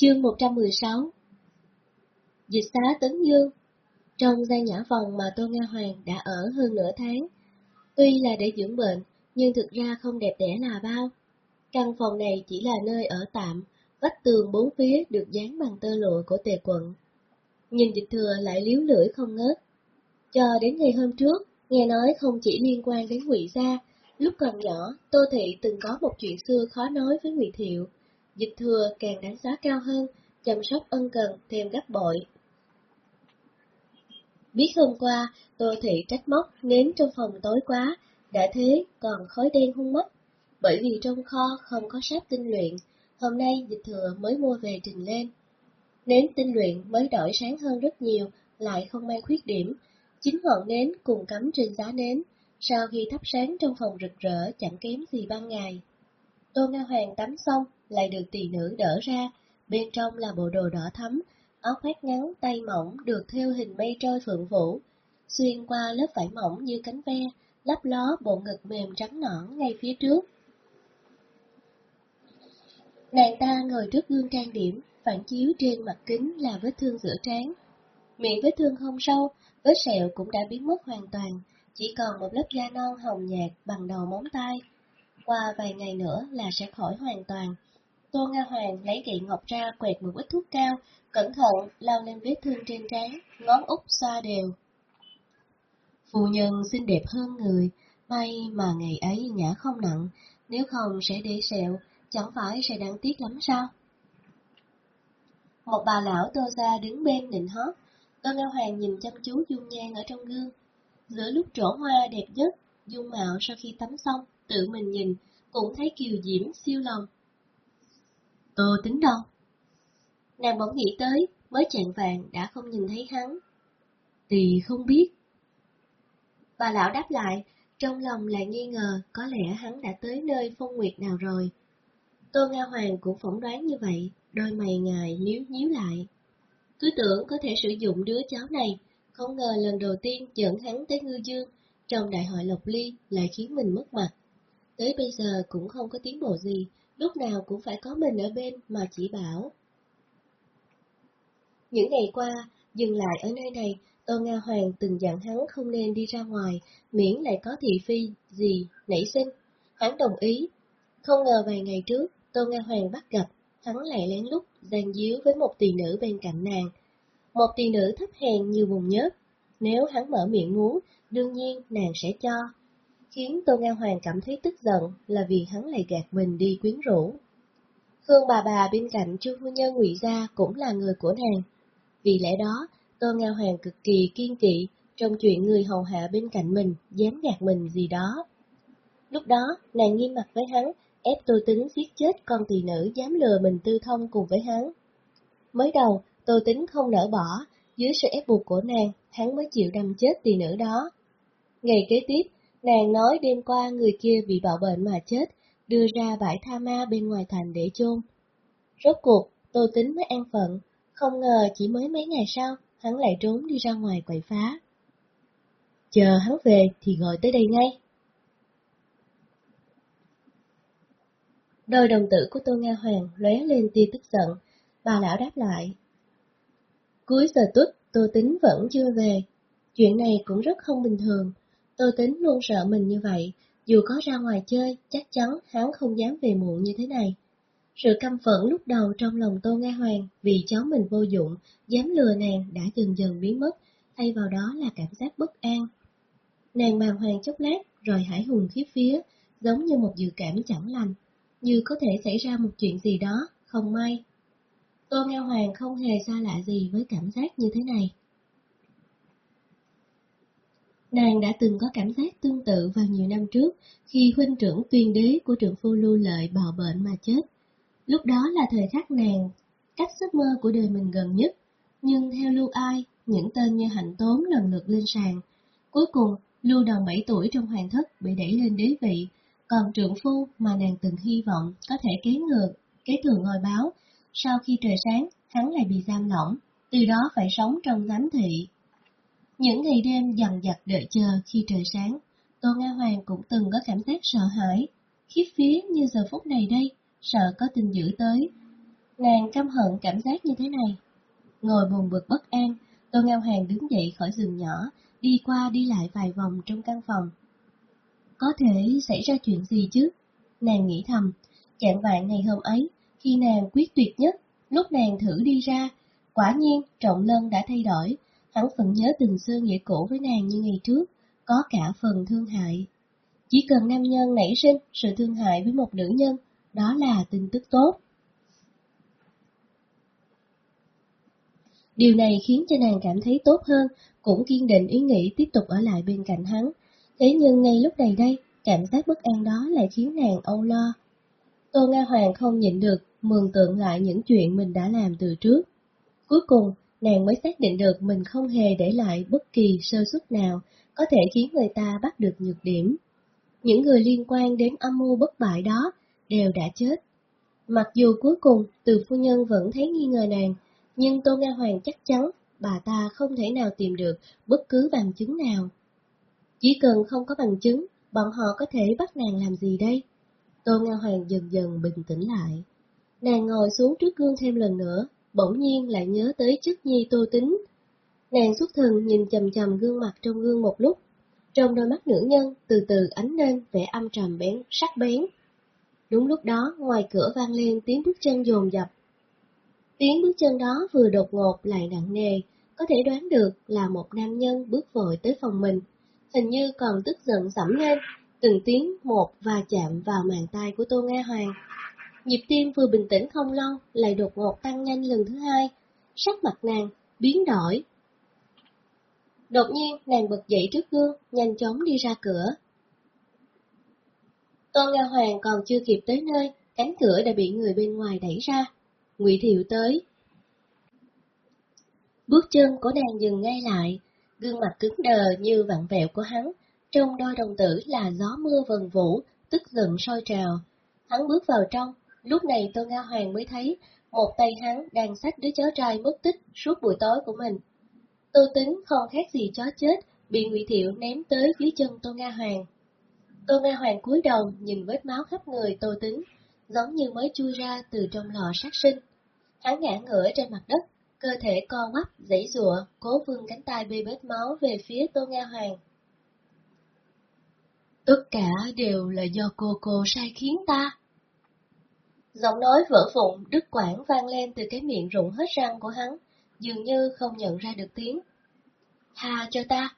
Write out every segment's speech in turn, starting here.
Chương 116 Dịch xá Tấn Dương Trong gian nhã phòng mà Tô Nga Hoàng đã ở hơn nửa tháng, tuy là để dưỡng bệnh, nhưng thực ra không đẹp đẽ là bao. Căn phòng này chỉ là nơi ở tạm, vách tường bốn phía được dán bằng tơ lụa của tề quận. Nhưng dịch thừa lại liếu lưỡi không ngớt. Cho đến ngày hôm trước, nghe nói không chỉ liên quan đến ngụy Gia, lúc còn nhỏ, Tô Thị từng có một chuyện xưa khó nói với ngụy Thiệu. Dịch thừa càng đánh giá cao hơn, chăm sóc ân cần thêm gấp bội. Biết hôm qua, Tô Thị trách móc nến trong phòng tối quá, đã thế còn khói đen hung mắt, bởi vì trong kho không có sáp tinh luyện, hôm nay dịch thừa mới mua về trình lên. Nến tinh luyện mới đổi sáng hơn rất nhiều, lại không mang khuyết điểm, chính ngọn nến cùng cắm trên giá nến, sau khi thắp sáng trong phòng rực rỡ chẳng kém gì ban ngày. Tô Nga Hoàng tắm xong, lại được tỷ nữ đỡ ra, bên trong là bộ đồ đỏ thắm, áo khoác ngắn tay mỏng được theo hình mây trôi phượng vũ, xuyên qua lớp vải mỏng như cánh ve, lấp ló bộ ngực mềm trắng nõn ngay phía trước. Nàng ta ngồi trước gương trang điểm, phản chiếu trên mặt kính là vết thương giữa trán. Miệng vết thương không sâu, vết sẹo cũng đã biến mất hoàn toàn, chỉ còn một lớp da non hồng nhạt bằng đầu móng tay. Qua vài ngày nữa là sẽ khỏi hoàn toàn. Tô Nga Hoàng lấy kỵ ngọc ra quẹt một ít thuốc cao, cẩn thận lau lên vết thương trên trán, ngón út xoa đều. Phu nhân xinh đẹp hơn người, may mà ngày ấy nhã không nặng, nếu không sẽ để sẹo, chẳng phải sẽ đáng tiếc lắm sao? Một bà lão tô ra đứng bên nịnh hót, Tô Nga Hoàng nhìn chăm chú dung nhan ở trong gương. Giữa lúc trổ hoa đẹp nhất, dung mạo sau khi tắm xong, tự mình nhìn, cũng thấy kiều diễm siêu lòng. Tô tính đâu? Nàng bỗng nghĩ tới, mới chạng vàng đã không nhìn thấy hắn. Thì không biết. Bà lão đáp lại, trong lòng lại nghi ngờ có lẽ hắn đã tới nơi phong nguyệt nào rồi. Tô Nga Hoàng cũng phỏng đoán như vậy, đôi mày ngài nhíu nhíu lại. Cứ tưởng có thể sử dụng đứa cháu này, không ngờ lần đầu tiên dẫn hắn tới ngư dương, trong đại hội Lộc Ly lại khiến mình mất mặt. Tới bây giờ cũng không có tiến bộ gì, lúc nào cũng phải có mình ở bên mà chỉ bảo. Những ngày qua, dừng lại ở nơi này, Tô Nga Hoàng từng dặn hắn không nên đi ra ngoài, miễn lại có thị phi gì nảy sinh. Hắn đồng ý. Không ngờ vài ngày trước, Tô Nga Hoàng bắt gặp, hắn lại lén lút gian díu với một tỳ nữ bên cạnh nàng. Một tỳ nữ thấp hèn như vùng nhớt. Nếu hắn mở miệng muốn, đương nhiên nàng sẽ cho. Khiến Tô Nga Hoàng cảm thấy tức giận là vì hắn lại gạt mình đi quyến rũ. Khương bà bà bên cạnh Chu phu nhân ngụy Gia cũng là người của nàng. Vì lẽ đó, Tô Nga Hoàng cực kỳ kiên kỵ trong chuyện người hầu hạ bên cạnh mình dám gạt mình gì đó. Lúc đó, nàng nghiêm mặt với hắn, ép Tô Tính giết chết con tỳ nữ dám lừa mình tư thông cùng với hắn. Mới đầu, Tô Tính không nỡ bỏ, dưới sự ép buộc của nàng, hắn mới chịu đâm chết tỳ nữ đó. Ngày kế tiếp, nàng nói đêm qua người kia bị bạo bệnh mà chết, đưa ra bãi tha ma bên ngoài thành để chôn. Rốt cuộc, Tô Tính mới an phận, không ngờ chỉ mới mấy ngày sau, hắn lại trốn đi ra ngoài quậy phá. Chờ hắn về thì gọi tới đây ngay. Đôi đồng tử của Tô Nga Hoàng lóe lên tia tức giận, bà lão đáp lại. Cuối giờ tuất, Tô Tính vẫn chưa về. Chuyện này cũng rất không bình thường. Tô Tính luôn sợ mình như vậy, dù có ra ngoài chơi, chắc chắn hắn không dám về muộn như thế này. Sự căm phẫn lúc đầu trong lòng Tô Nga Hoàng vì cháu mình vô dụng, dám lừa nàng đã dần dần biến mất, thay vào đó là cảm giác bất an. Nàng bàng hoàng chốc lát, rồi hải hùng khiếp phía, giống như một dự cảm chẳng lành, như có thể xảy ra một chuyện gì đó, không may. Tô Nga Hoàng không hề xa lạ gì với cảm giác như thế này. Nàng đã từng có cảm giác tương tự vào nhiều năm trước, khi huynh trưởng tuyên đế của trưởng phu lưu lợi bò bệnh mà chết. Lúc đó là thời khắc nàng, cách giấc mơ của đời mình gần nhất, nhưng theo Lưu Ai, những tên như Hạnh Tốn lần lượt lên sàn. Cuối cùng, Lưu Đồng 7 tuổi trong hoàng thất bị đẩy lên đế vị, còn trưởng phu mà nàng từng hy vọng có thể kế ngược, kế thừa ngôi báo, sau khi trời sáng, hắn lại bị giam lỏng, từ đó phải sống trong giám thị. Những ngày đêm dằn dặt đợi chờ khi trời sáng, Tô Nga Hoàng cũng từng có cảm giác sợ hãi, khiếp phía như giờ phút này đây, sợ có tin dữ tới. Nàng căm hận cảm giác như thế này. Ngồi buồn bực bất an, Tô Nga Hoàng đứng dậy khỏi giường nhỏ, đi qua đi lại vài vòng trong căn phòng. Có thể xảy ra chuyện gì chứ? Nàng nghĩ thầm, chạng vạn ngày hôm ấy, khi nàng quyết tuyệt nhất, lúc nàng thử đi ra, quả nhiên trọng lân đã thay đổi, hắn vẫn nhớ tình xưa nghĩa cũ với nàng như ngày trước, có cả phần thương hại. Chỉ cần nam nhân nảy sinh sự thương hại với một nữ nhân, đó là tin tức tốt. Điều này khiến cho nàng cảm thấy tốt hơn, cũng kiên định ý nghĩ tiếp tục ở lại bên cạnh hắn. Thế nhưng ngay lúc này đây, cảm giác bất an đó lại khiến nàng âu lo. Tô Nga Hoàng không nhịn được, mường tượng lại những chuyện mình đã làm từ trước. Cuối cùng, nàng mới xác định được mình không hề để lại bất kỳ sơ suất nào có thể khiến người ta bắt được nhược điểm. Những người liên quan đến âm mưu bất bại đó đều đã chết. Mặc dù cuối cùng từ phu nhân vẫn thấy nghi ngờ nàng, nhưng Tô Nga Hoàng chắc chắn bà ta không thể nào tìm được bất cứ bằng chứng nào. Chỉ cần không có bằng chứng, bọn họ có thể bắt nàng làm gì đây? Tô Nga Hoàng dần dần bình tĩnh lại. Nàng ngồi xuống trước gương thêm lần nữa, bỗng nhiên lại nhớ tới chức nhi tô tính. Nàng xuất thần nhìn chầm chầm gương mặt trong gương một lúc, trong đôi mắt nữ nhân từ từ ánh lên vẻ âm trầm bén, sắc bén. Đúng lúc đó, ngoài cửa vang lên tiếng bước chân dồn dập. Tiếng bước chân đó vừa đột ngột lại nặng nề, có thể đoán được là một nam nhân bước vội tới phòng mình, hình như còn tức giận sẫm lên, từng tiếng một và chạm vào màn tay của Tô Nga Hoàng. Nhịp tim vừa bình tĩnh không lâu, lại đột ngột tăng nhanh lần thứ hai, sắc mặt nàng biến đổi. Đột nhiên, nàng bật dậy trước gương, nhanh chóng đi ra cửa. Tôn Nga Hoàng còn chưa kịp tới nơi, cánh cửa đã bị người bên ngoài đẩy ra. Ngụy Thiệu tới. Bước chân của nàng dừng ngay lại, gương mặt cứng đờ như vặn vẹo của hắn, trong đôi đồng tử là gió mưa vần vũ, tức giận sôi trào. Hắn bước vào trong, lúc này Tô Nga Hoàng mới thấy một tay hắn đang xách đứa cháu trai mất tích suốt buổi tối của mình. Tô tính không khác gì chó chết, bị Ngụy Thiệu ném tới dưới chân Tô Nga Hoàng. Tô Nga Hoàng cúi đầu nhìn vết máu khắp người Tô tính, giống như mới chui ra từ trong lò sát sinh. Hắn ngã ngửa trên mặt đất, cơ thể co quắp, dãy rụa, cố vươn cánh tay bê bết máu về phía Tô Nga Hoàng. Tất cả đều là do cô cô sai khiến ta. Giọng nói vỡ vụn, đứt quãng vang lên từ cái miệng rụng hết răng của hắn, dường như không nhận ra được tiếng. hà cho ta.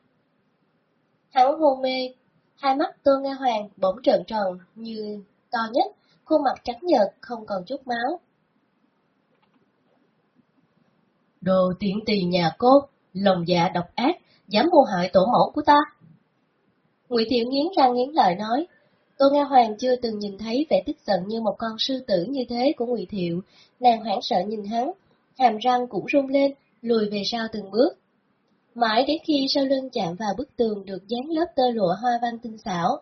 Hắn hôn mê, hai mắt Tô Nga Hoàng bỗng trợn tròn như to nhất, khuôn mặt trắng nhợt không còn chút máu. Đồ tiện tỳ nhà cốt, lòng dạ độc ác, dám mua hại tổ mẫu của ta. Ngụy Thiệu nghiến răng nghiến lợi nói, Tô Nga Hoàng chưa từng nhìn thấy vẻ tức giận như một con sư tử như thế của Ngụy Thiệu, nàng hoảng sợ nhìn hắn, hàm răng cũng rung lên, lùi về sau từng bước. Mãi đến khi sau lưng chạm vào bức tường được dán lớp tơ lụa hoa văn tinh xảo.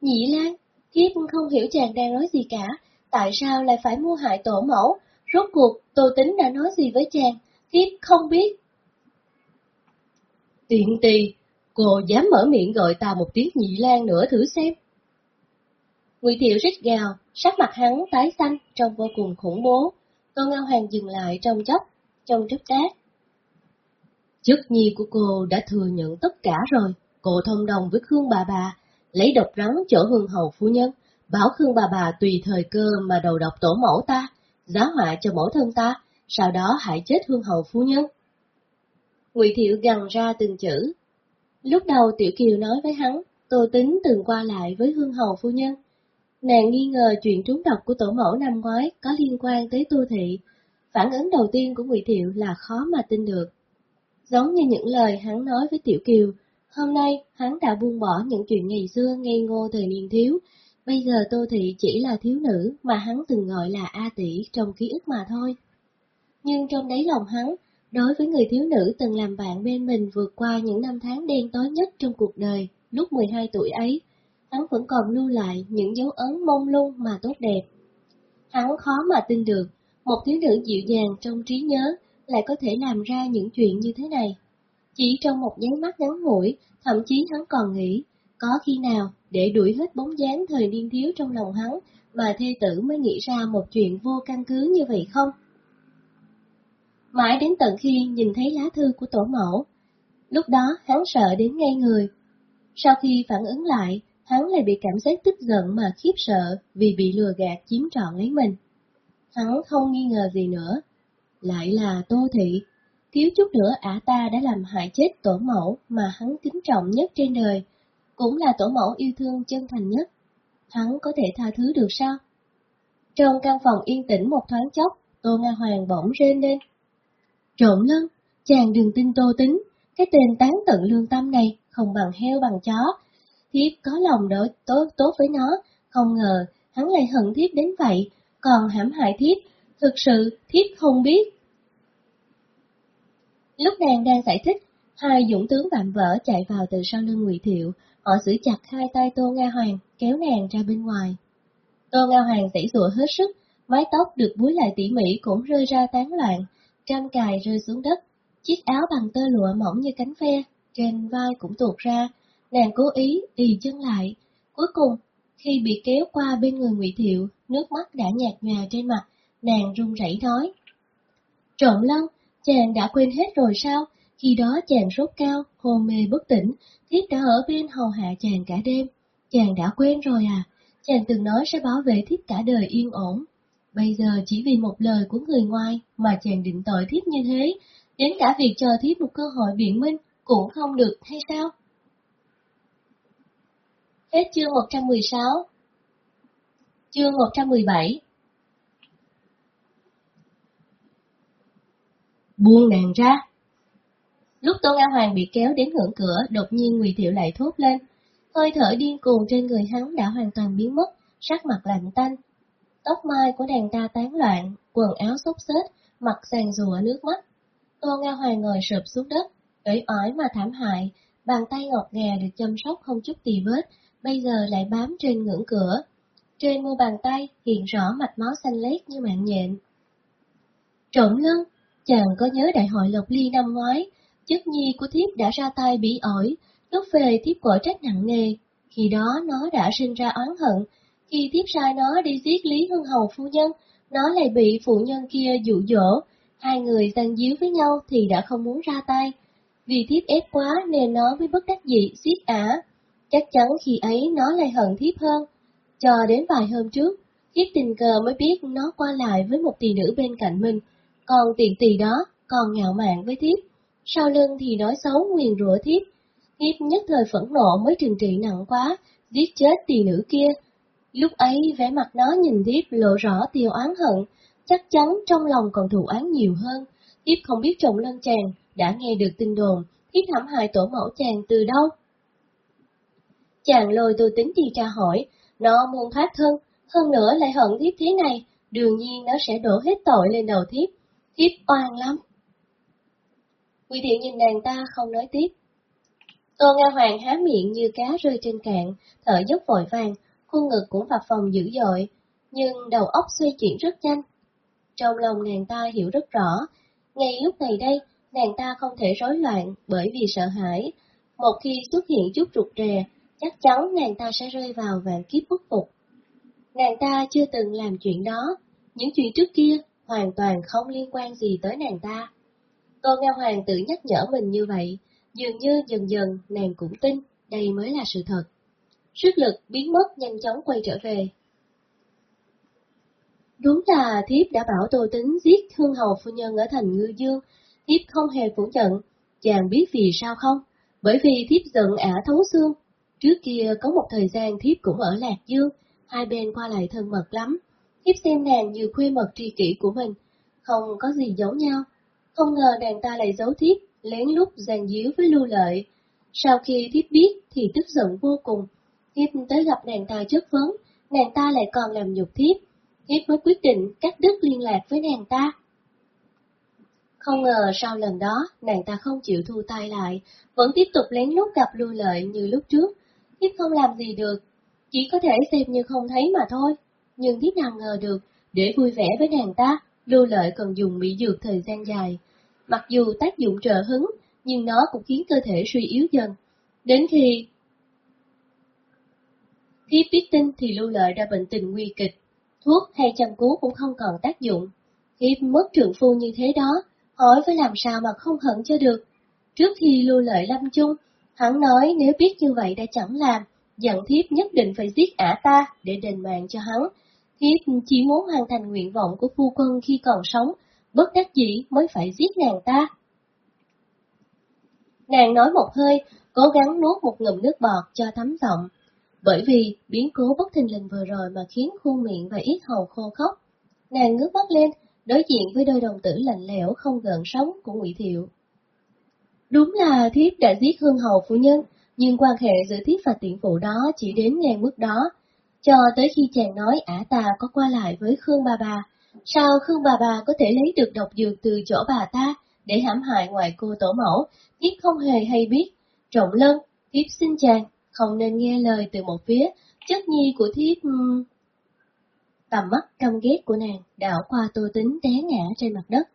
Nhị Lan, thiếp không hiểu chàng đang nói gì cả, tại sao lại phải mua hại tổ mẫu, rốt cuộc Tô Tính đã nói gì với chàng, thiếp không biết. Tiện tì, cô dám mở miệng gọi ta một tiếng nhị lan nữa thử xem. Ngụy Thiệu rít gào, sắc mặt hắn tái xanh trông vô cùng khủng bố. Tô Ngao Hoàng dừng lại trong chốc, trong chốc đát. Chức nhi của cô đã thừa nhận tất cả rồi, cô thông đồng với Khương bà bà, lấy độc rắn chỗ hương hầu phu nhân, bảo Khương bà bà tùy thời cơ mà đầu độc tổ mẫu ta, giá họa cho mẫu thân ta, sau đó hại chết hương hầu phu nhân. Ngụy Thiệu gằn ra từng chữ. Lúc đầu Tiểu Kiều nói với hắn, Tô Tính từng qua lại với hương hầu phu nhân. Nàng nghi ngờ chuyện trúng độc của tổ mẫu năm ngoái có liên quan tới Tô Thị. Phản ứng đầu tiên của Ngụy Thiệu là khó mà tin được. Giống như những lời hắn nói với Tiểu Kiều, hôm nay hắn đã buông bỏ những chuyện ngày xưa ngây ngô thời niên thiếu, bây giờ Tô Thị chỉ là thiếu nữ mà hắn từng gọi là A Tỷ trong ký ức mà thôi nhưng trong đáy lòng hắn, đối với người thiếu nữ từng làm bạn bên mình vượt qua những năm tháng đen tối nhất trong cuộc đời, lúc 12 tuổi ấy, hắn vẫn còn lưu lại những dấu ấn mông lung mà tốt đẹp. Hắn khó mà tin được, một thiếu nữ dịu dàng trong trí nhớ lại có thể làm ra những chuyện như thế này. Chỉ trong một nháy mắt ngắn ngủi, thậm chí hắn còn nghĩ, có khi nào để đuổi hết bóng dáng thời niên thiếu trong lòng hắn, mà thê tử mới nghĩ ra một chuyện vô căn cứ như vậy không? Mãi đến tận khi nhìn thấy lá thư của tổ mẫu, lúc đó hắn sợ đến ngay người. Sau khi phản ứng lại, hắn lại bị cảm giác tức giận mà khiếp sợ vì bị lừa gạt chiếm trọn lấy mình. Hắn không nghi ngờ gì nữa. Lại là Tô Thị. Thiếu chút nữa ả ta đã làm hại chết tổ mẫu mà hắn kính trọng nhất trên đời, cũng là tổ mẫu yêu thương chân thành nhất. Hắn có thể tha thứ được sao? Trong căn phòng yên tĩnh một thoáng chốc, Tô Nga Hoàng bỗng rên lên. Trộn lân, chàng đừng tin tô tính, cái tên tán tận lương tâm này không bằng heo bằng chó. Thiếp có lòng đối tốt tốt với nó, không ngờ hắn lại hận thiếp đến vậy, còn hãm hại thiếp, thực sự thiếp không biết. Lúc nàng đang giải thích, hai dũng tướng vạm vỡ chạy vào từ sau lưng Ngụy Thiệu, họ giữ chặt hai tay Tô Nga Hoàng, kéo nàng ra bên ngoài. Tô Nga Hoàng giãy giụa hết sức, mái tóc được búi lại tỉ mỉ cũng rơi ra tán loạn, trăm cài rơi xuống đất, chiếc áo bằng tơ lụa mỏng như cánh ve, trên vai cũng tuột ra, nàng cố ý ì chân lại. Cuối cùng, khi bị kéo qua bên người Ngụy Thiệu, nước mắt đã nhạt nhòa trên mặt, nàng run rẩy nói. Trộm lân, chàng đã quên hết rồi sao? Khi đó chàng sốt cao, hôn mê bất tỉnh, thiếp đã ở bên hầu hạ chàng cả đêm. Chàng đã quên rồi à? Chàng từng nói sẽ bảo vệ thiếp cả đời yên ổn. Bây giờ chỉ vì một lời của người ngoài mà chàng định tội thiếp như thế, đến cả việc chờ thiếp một cơ hội biện minh cũng không được hay sao? Hết chương 116 Chương 117 Buông nàng ra Lúc tôn Nga Hoàng bị kéo đến ngưỡng cửa, đột nhiên Ngụy Thiệu lại thốt lên. Hơi thở điên cuồng trên người hắn đã hoàn toàn biến mất, sắc mặt lạnh tanh. Tóc mai của nàng ta tán loạn, quần áo xốc xếch, mặt sàn rùa nước mắt. tôn Nga Hoàng ngồi sụp xuống đất, ế ỏi mà thảm hại, bàn tay ngọt ngà được chăm sóc không chút tì vết, bây giờ lại bám trên ngưỡng cửa. Trên mu bàn tay hiện rõ mạch máu xanh lét như mạng nhện. Trộm lân, chàng có nhớ đại hội Lộc Ly năm ngoái, chất nhi của thiếp đã ra tay bị ổi, lúc về thiếp gọi trách nặng nề, khi đó nó đã sinh ra oán hận, khi thiếp sai nó đi giết Lý Hưng Hầu phu nhân, nó lại bị phụ nhân kia dụ dỗ, hai người giằng díu với nhau thì đã không muốn ra tay. Vì thiếp ép quá nên nó mới bất đắc dĩ giết ả. Chắc chắn khi ấy nó lại hận thiếp hơn. Cho đến vài hôm trước, thiếp tình cờ mới biết nó qua lại với một tỷ nữ bên cạnh mình, còn tiện tỷ đó còn ngạo mạn với thiếp. Sau lưng thì nói xấu nguyền rủa thiếp. Thiếp nhất thời phẫn nộ mới trừng trị nặng quá, giết chết tỷ nữ kia. Lúc ấy vẻ mặt nó nhìn thiếp lộ rõ tiêu oán hận, chắc chắn trong lòng còn thù án nhiều hơn. Thiếp không biết trộm lân chàng đã nghe được tin đồn, thiếp hãm hại tổ mẫu chàng từ đâu. Chàng lôi tôi tính đi tra hỏi, nó muốn thoát thân, hơn nữa lại hận thiếp thế này, đương nhiên nó sẽ đổ hết tội lên đầu thiếp. Thiếp oan lắm. Quỷ thiện nhìn nàng ta không nói tiếp. Tô Nga Hoàng há miệng như cá rơi trên cạn, thở dốc vội vàng, khuôn ngực cũng phập phòng dữ dội, nhưng đầu óc xoay chuyển rất nhanh. Trong lòng nàng ta hiểu rất rõ, ngay lúc này đây, nàng ta không thể rối loạn bởi vì sợ hãi. Một khi xuất hiện chút rụt rè, chắc chắn nàng ta sẽ rơi vào vạn kiếp bất phục. Nàng ta chưa từng làm chuyện đó, những chuyện trước kia hoàn toàn không liên quan gì tới nàng ta. Tô Nga Hoàng tự nhắc nhở mình như vậy, dường như dần dần nàng cũng tin đây mới là sự thật. Sức lực biến mất nhanh chóng quay trở về. Đúng là thiếp đã bảo Tô Tính giết hương hầu phu nhân ở thành Ngư Dương, thiếp không hề phủ nhận, chàng biết vì sao không? Bởi vì thiếp giận ả thấu xương. Trước kia có một thời gian thiếp cũng ở Lạc Dương, hai bên qua lại thân mật lắm. Thiếp xem nàng như khuê mật tri kỷ của mình, không có gì giấu nhau. Không ngờ nàng ta lại giấu thiếp, lén lút giàn díu với lưu lợi. Sau khi thiếp biết thì tức giận vô cùng. Thiếp tới gặp nàng ta chất vấn, nàng ta lại còn làm nhục thiếp. Thiếp mới quyết định cắt đứt liên lạc với nàng ta. Không ngờ sau lần đó, nàng ta không chịu thu tay lại, vẫn tiếp tục lén lút gặp lưu lợi như lúc trước. Thiếp không làm gì được, chỉ có thể xem như không thấy mà thôi. Nhưng thiếp nào ngờ được, để vui vẻ với nàng ta, lưu lợi cần dùng mỹ dược thời gian dài. Mặc dù tác dụng trợ hứng, nhưng nó cũng khiến cơ thể suy yếu dần. Đến khi thiếp biết tin thì lưu lợi đã bệnh tình nguy kịch, thuốc hay chăm cứu cũng không còn tác dụng. Thiếp mất trượng phu như thế đó, hỏi phải làm sao mà không hận cho được. Trước khi lưu lợi lâm chung, hắn nói nếu biết như vậy đã chẳng làm, dặn thiếp nhất định phải giết ả ta để đền mạng cho hắn. Thiếp chỉ muốn hoàn thành nguyện vọng của phu quân khi còn sống, bất đắc dĩ mới phải giết nàng ta. Nàng nói một hơi, cố gắng nuốt một ngụm nước bọt cho thấm giọng, bởi vì biến cố bất thình lình vừa rồi mà khiến khuôn miệng và ít hầu khô khóc. Nàng ngước mắt lên, đối diện với đôi đồng tử lạnh lẽo không gợn sóng của Ngụy Thiệu. Đúng là thiếp đã giết hương hầu phu nhân, nhưng quan hệ giữa thiếp và tiện phụ đó chỉ đến ngang mức đó. Cho tới khi chàng nói ả ta có qua lại với Khương bà bà, sao Khương bà bà có thể lấy được độc dược từ chỗ bà ta để hãm hại ngoại cô tổ mẫu, thiếp không hề hay biết. Trọng lân, thiếp xin chàng, không nên nghe lời từ một phía, chất nhi của thiếp... Tầm mắt căm ghét của nàng đảo qua tô tính té ngã trên mặt đất.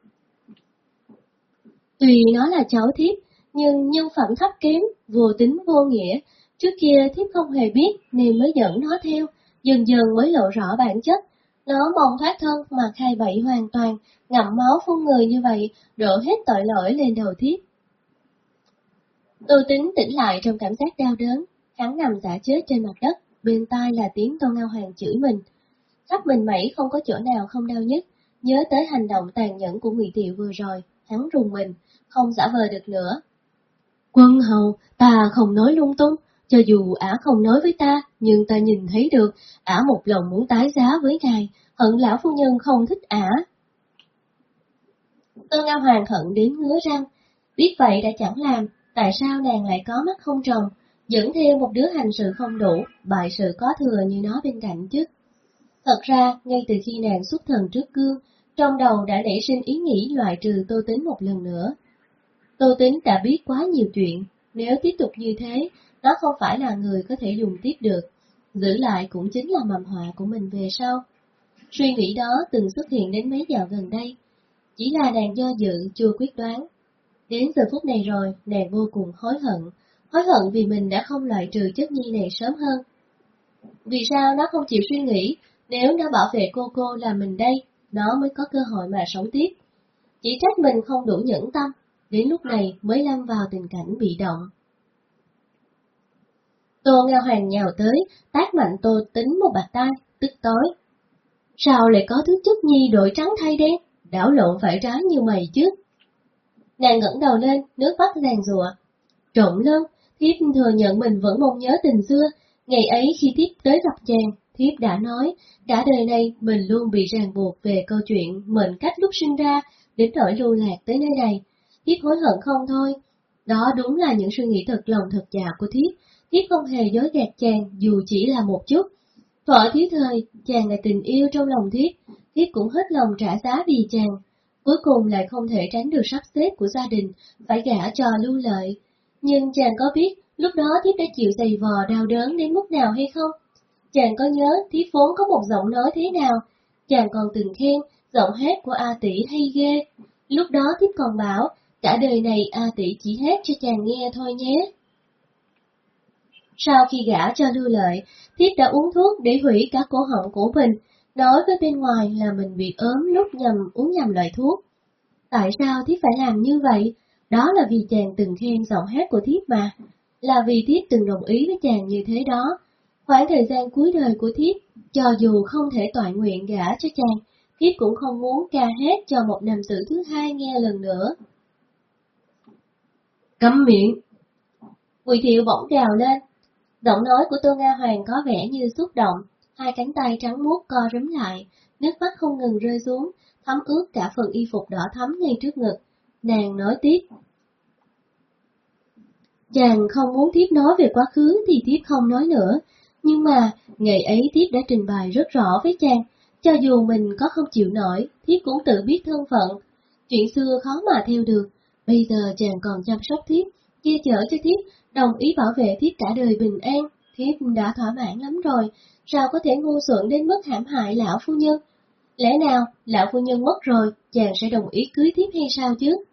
Tuy nó là cháu thiếp, nhưng nhân phẩm thấp kém, vô tính vô nghĩa, trước kia thiếp không hề biết nên mới dẫn nó theo, dần dần mới lộ rõ bản chất. Nó mong thoát thân mà khai bậy hoàn toàn, ngậm máu phun người như vậy, đổ hết tội lỗi lên đầu thiếp. Tô tính tỉnh lại trong cảm giác đau đớn, hắn nằm giả chết trên mặt đất, bên tai là tiếng Tô Ngao Hoàng chửi mình. Khắp mình mẩy không có chỗ nào không đau nhất, nhớ tới hành động tàn nhẫn của Ngụy Tiệu vừa rồi, hắn rùng mình, không giả vờ được nữa. Quân hầu, ta không nói lung tung, cho dù ả không nói với ta, nhưng ta nhìn thấy được, ả một lòng muốn tái giá với ngài, hận lão phu nhân không thích ả. Tô Ngao Hoàng hận đến ngứa răng, biết vậy đã chẳng làm, tại sao nàng lại có mắt không trồng, dẫn theo một đứa hành sự không đủ, bại sự có thừa như nó bên cạnh chứ. Thật ra, ngay từ khi nàng xuất thần trước gương, trong đầu đã nảy sinh ý nghĩ loại trừ tô tính một lần nữa. Tô tính đã biết quá nhiều chuyện, nếu tiếp tục như thế, nó không phải là người có thể dùng tiếp được, giữ lại cũng chính là mầm họa của mình về sau. Suy nghĩ đó từng xuất hiện đến mấy giờ gần đây, chỉ là nàng do dự chưa quyết đoán. Đến giờ phút này rồi, nàng vô cùng hối hận, hối hận vì mình đã không loại trừ chất nhi này sớm hơn. Vì sao nó không chịu suy nghĩ, nếu nó bảo vệ cô cô là mình đây, nó mới có cơ hội mà sống tiếp. Chỉ trách mình không đủ nhẫn tâm, đến lúc này mới lâm vào tình cảnh bị động. Tô Ngao Hoàng nhào tới, tác mạnh Tô tính một bạc tay, tức tối. Sao lại có thứ chất nhi đổi trắng thay đen, đảo lộn phải trái như mày chứ? Nàng ngẩng đầu lên, nước mắt ràng rùa. Trộn lân, thiếp thừa nhận mình vẫn mong nhớ tình xưa, ngày ấy khi thiếp tới gặp chàng, thiếp đã nói, cả đời này mình luôn bị ràng buộc về câu chuyện mệnh cách lúc sinh ra, đến nỗi lưu lạc tới nơi này. Thiết hối hận không thôi. Đó đúng là những suy nghĩ thật lòng thật dạ của thiết, thiết không hề dối gạt chàng dù chỉ là một chút. Vợ thiếu thời, chàng là tình yêu trong lòng thiết, thiết cũng hết lòng trả giá vì chàng. Cuối cùng lại không thể tránh được sắp xếp của gia đình, phải gả cho lưu lợi. Nhưng chàng có biết lúc đó thiết đã chịu dày vò đau đớn đến mức nào hay không? Chàng có nhớ Thiết vốn có một giọng nói thế nào? Chàng còn từng khen giọng hát của A tỷ hay ghê. Lúc đó thiết còn bảo, cả đời này A tỷ chỉ hát cho chàng nghe thôi nhé. Sau khi gả cho lưu lợi, thiếp đã uống thuốc để hủy cả cổ họng của mình, nói với bên ngoài là mình bị ốm lúc nhầm uống nhầm loại thuốc. Tại sao thiếp phải làm như vậy? Đó là vì chàng từng khen giọng hát của thiếp mà, là vì thiếp từng đồng ý với chàng như thế đó. Khoảng thời gian cuối đời của thiếp, cho dù không thể tọa nguyện gả cho chàng, thiếp cũng không muốn ca hát cho một nam tử thứ hai nghe lần nữa. Cấm miệng! Quỳ thiệu bỗng gào lên, giọng nói của Tô Nga Hoàng có vẻ như xúc động, hai cánh tay trắng muốt co rúm lại, nước mắt không ngừng rơi xuống, thấm ướt cả phần y phục đỏ thắm ngay trước ngực. Nàng nói tiếp. Chàng không muốn tiếp nói về quá khứ thì tiếp không nói nữa, nhưng mà ngày ấy tiếp đã trình bày rất rõ với chàng, cho dù mình có không chịu nổi, thiếp cũng tự biết thân phận. Chuyện xưa khó mà theo được, bây giờ chàng còn chăm sóc thiếp, che chở cho thiếp, đồng ý bảo vệ thiếp cả đời bình an, thiếp đã thỏa mãn lắm rồi, sao có thể ngu xuẩn đến mức hãm hại lão phu nhân? Lẽ nào, lão phu nhân mất rồi, chàng sẽ đồng ý cưới thiếp hay sao chứ?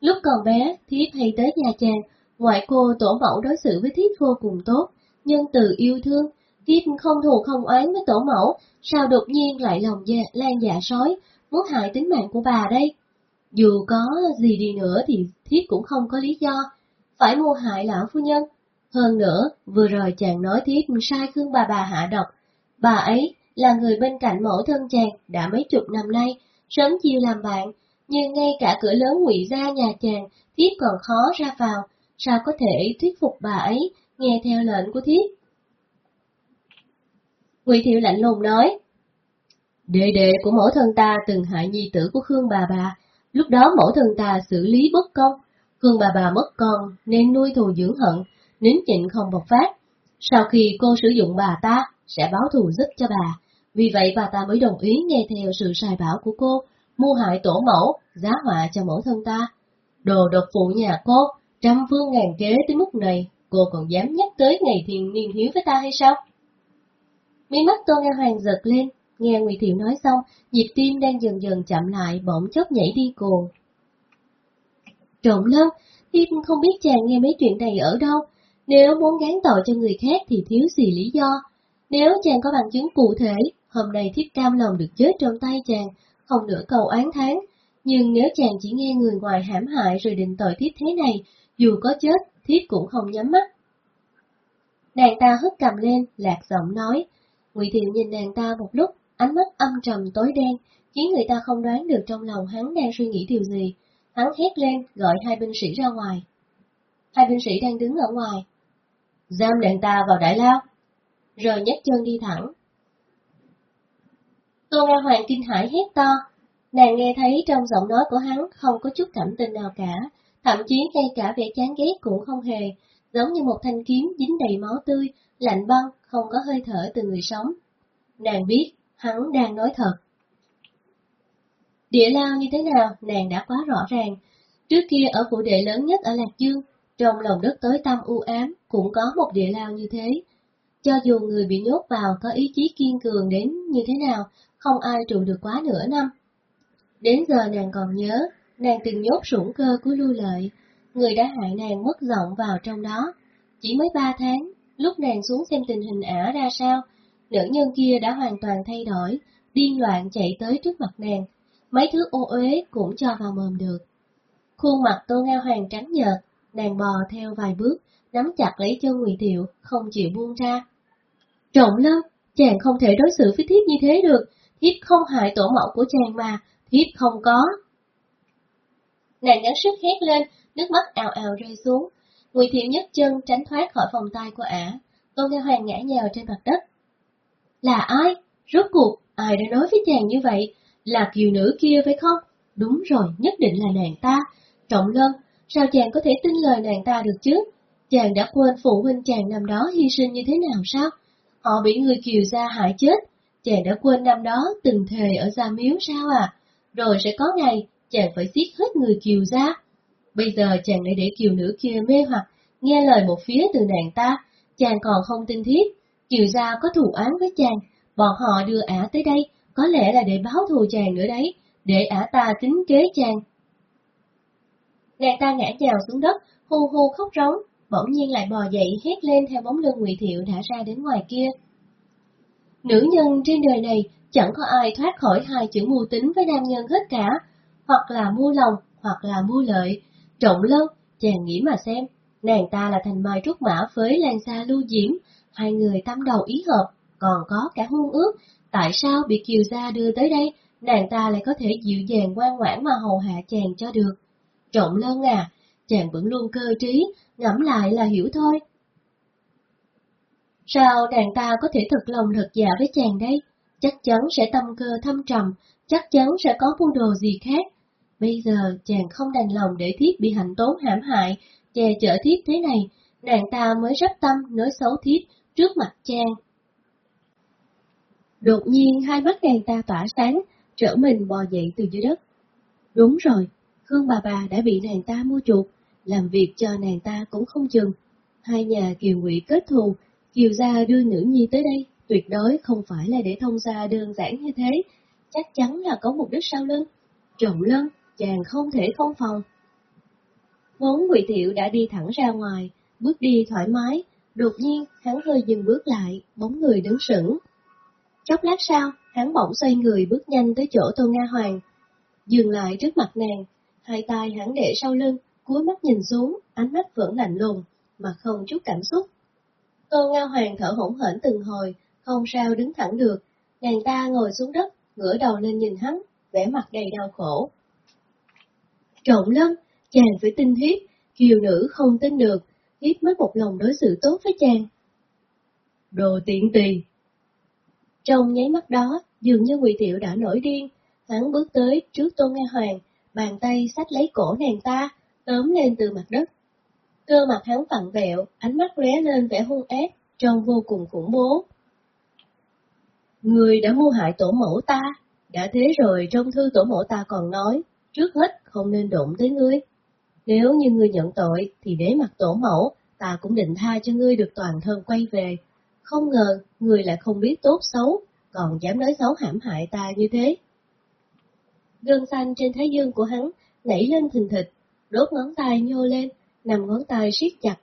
Lúc còn bé, thiếp hay tới nhà chàng, ngoại cô tổ mẫu đối xử với thiếp vô cùng tốt, nhân từ yêu thương, Thiếp không thù không oán với tổ mẫu, sao đột nhiên lại lòng dạ, lan dạ sói, muốn hại tính mạng của bà đây? Dù có gì đi nữa thì thiết cũng không có lý do, phải mua hại lão phu nhân. Hơn nữa, vừa rồi chàng nói thiết sai Khương bà bà hạ độc. Bà ấy là người bên cạnh mẫu thân chàng đã mấy chục năm nay, sớm chiều làm bạn, nhưng ngay cả cửa lớn ngụy ra nhà chàng, thiết còn khó ra vào, sao có thể thuyết phục bà ấy nghe theo lệnh của thiết Ngụy Thiệu lạnh lùng nói, Đệ đệ của mẫu thân ta từng hại nhi tử của Khương bà bà, lúc đó mẫu thân ta xử lý bất công, Khương bà bà mất con nên nuôi thù dưỡng hận, nín nhịn không bộc phát. Sau khi cô sử dụng bà ta, sẽ báo thù giúp cho bà, vì vậy bà ta mới đồng ý nghe theo sự sai bảo của cô, mua hại tổ mẫu, giá họa cho mẫu thân ta. Đồ độc phụ nhà cô, trăm phương ngàn kế tới mức này, cô còn dám nhắc tới ngày thiền niên hiếu với ta hay sao? Mi mắt Tô Nga Hoàng giật lên, nghe Ngụy Thiệu nói xong, nhịp tim đang dần dần chậm lại, bỗng chốc nhảy đi cuồng. trộm lắm, Thiếp không biết chàng nghe mấy chuyện này ở đâu, nếu muốn gán tội cho người khác thì thiếu gì lý do. Nếu chàng có bằng chứng cụ thể, hôm nay thiếp cam lòng được chết trong tay chàng, không nữa cầu án tháng. Nhưng nếu chàng chỉ nghe người ngoài hãm hại rồi định tội thiếp thế này, dù có chết, thiếp cũng không nhắm mắt. Nàng ta hất cầm lên, lạc giọng nói. Ngụy Thiệu nhìn nàng ta một lúc, ánh mắt âm trầm tối đen, khiến người ta không đoán được trong lòng hắn đang suy nghĩ điều gì. Hắn hét lên, gọi hai binh sĩ ra ngoài. Hai binh sĩ đang đứng ở ngoài. Giam đàn ta vào đại lao. Rồi nhấc chân đi thẳng. Tô Nga Hoàng kinh hãi hét to. Nàng nghe thấy trong giọng nói của hắn không có chút cảm tình nào cả, thậm chí ngay cả vẻ chán ghét cũng không hề, giống như một thanh kiếm dính đầy máu tươi, lạnh băng, không có hơi thở từ người sống. Nàng biết, hắn đang nói thật. Địa lao như thế nào, nàng đã quá rõ ràng. Trước kia ở phủ đệ lớn nhất ở Lạc Dương, trong lòng đất tối tăm u ám cũng có một địa lao như thế. Cho dù người bị nhốt vào có ý chí kiên cường đến như thế nào, không ai trụ được quá nửa năm. Đến giờ nàng còn nhớ, nàng từng nhốt sủng cơ của lưu lợi, người đã hại nàng mất giọng vào trong đó. Chỉ mới ba tháng, lúc nàng xuống xem tình hình ả ra sao, nữ nhân kia đã hoàn toàn thay đổi, điên loạn chạy tới trước mặt nàng, mấy thứ ô uế cũng cho vào mồm được. Khuôn mặt Tô Nga Hoàng trắng nhợt, nàng bò theo vài bước, nắm chặt lấy chân Ngụy Thiệu, không chịu buông ra. Trộm lắm, chàng không thể đối xử với thiếp như thế được, thiếp không hại tổ mẫu của chàng mà, thiếp không có. Nàng gắng sức hét lên, nước mắt ào ào rơi xuống. Ngụy Thiệu nhấc chân tránh thoát khỏi vòng tay của ả, Tôn Nga Hoàng ngã nhào trên mặt đất. Là ai? Rốt cuộc, ai đã nói với chàng như vậy? Là kiều nữ kia phải không? Đúng rồi, nhất định là nàng ta. Trọng lân, sao chàng có thể tin lời nàng ta được chứ? Chàng đã quên phụ huynh chàng năm đó hy sinh như thế nào sao? Họ bị người kiều gia hại chết. Chàng đã quên năm đó từng thề ở gia miếu sao à? Rồi sẽ có ngày, chàng phải giết hết người kiều gia. Bây giờ chàng lại để kiều nữ kia mê hoặc, nghe lời một phía từ nàng ta, chàng còn không tin thiết chiều ra có thù án với chàng, bọn họ đưa ả tới đây, có lẽ là để báo thù chàng nữa đấy, để ả ta tính kế chàng. Nàng ta ngã nhào xuống đất, hù hù khóc rống, bỗng nhiên lại bò dậy hét lên theo bóng lưng Ngụy Thiệu đã ra đến ngoài kia. Nữ nhân trên đời này chẳng có ai thoát khỏi hai chữ mưu tính với nam nhân hết cả, hoặc là mua lòng, hoặc là mua lợi. Trọng lâu, chàng nghĩ mà xem, nàng ta là thành mai trúc mã với Lan xa lưu diễm, hai người tâm đầu ý hợp, còn có cả hôn ước, tại sao bị Kiều Gia đưa tới đây, nàng ta lại có thể dịu dàng ngoan ngoãn mà hầu hạ chàng cho được. Trọng lân à, chàng vẫn luôn cơ trí, ngẫm lại là hiểu thôi. Sao nàng ta có thể thật lòng thật dạ với chàng đây? Chắc chắn sẽ tâm cơ thâm trầm, chắc chắn sẽ có mưu đồ gì khác. Bây giờ chàng không đành lòng để thiếp bị hạnh tốn hãm hại, che chở thiếp thế này, nàng ta mới rất tâm nói xấu thiếp trước mặt chàng. Đột nhiên hai mắt nàng ta tỏa sáng, trở mình bò dậy từ dưới đất. Đúng rồi, Khương bà bà đã bị nàng ta mua chuộc, làm việc cho nàng ta cũng không chừng. Hai nhà kiều ngụy kết thù, kiều gia đưa nữ nhi tới đây, tuyệt đối không phải là để thông gia đơn giản như thế, chắc chắn là có mục đích sau lưng. Trộn lân, chàng không thể không phòng. Vốn Ngụy Thiệu đã đi thẳng ra ngoài, bước đi thoải mái, Đột nhiên, hắn hơi dừng bước lại, bóng người đứng sững. Chốc lát sau, hắn bỗng xoay người bước nhanh tới chỗ Tô Nga Hoàng. Dừng lại trước mặt nàng, hai tay hắn để sau lưng, cúi mắt nhìn xuống, ánh mắt vẫn lạnh lùng, mà không chút cảm xúc. Tô Nga Hoàng thở hổn hển từng hồi, không sao đứng thẳng được, nàng ta ngồi xuống đất, ngửa đầu lên nhìn hắn, vẻ mặt đầy đau khổ. Trộn lắm, chàng phải tinh thiết, kiều nữ không tin được, hiếp mới một lòng đối xử tốt với chàng. Đồ tiện tỳ. Trong nháy mắt đó, dường như Ngụy Tiểu đã nổi điên, hắn bước tới trước Tô Nga Hoàng, bàn tay xách lấy cổ nàng ta, tóm lên từ mặt đất. Cơ mặt hắn vặn vẹo, ánh mắt lóe lên vẻ hung ác, trông vô cùng khủng bố. Người đã mua hại tổ mẫu ta, đã thế rồi trong thư tổ mẫu ta còn nói, trước hết không nên đụng tới ngươi. Nếu như ngươi nhận tội, thì đế mặt tổ mẫu, ta cũng định tha cho ngươi được toàn thân quay về. Không ngờ, ngươi lại không biết tốt xấu, còn dám nói xấu hãm hại ta như thế. Gân xanh trên thái dương của hắn nảy lên thình thịch, đốt ngón tay nhô lên, nằm ngón tay siết chặt,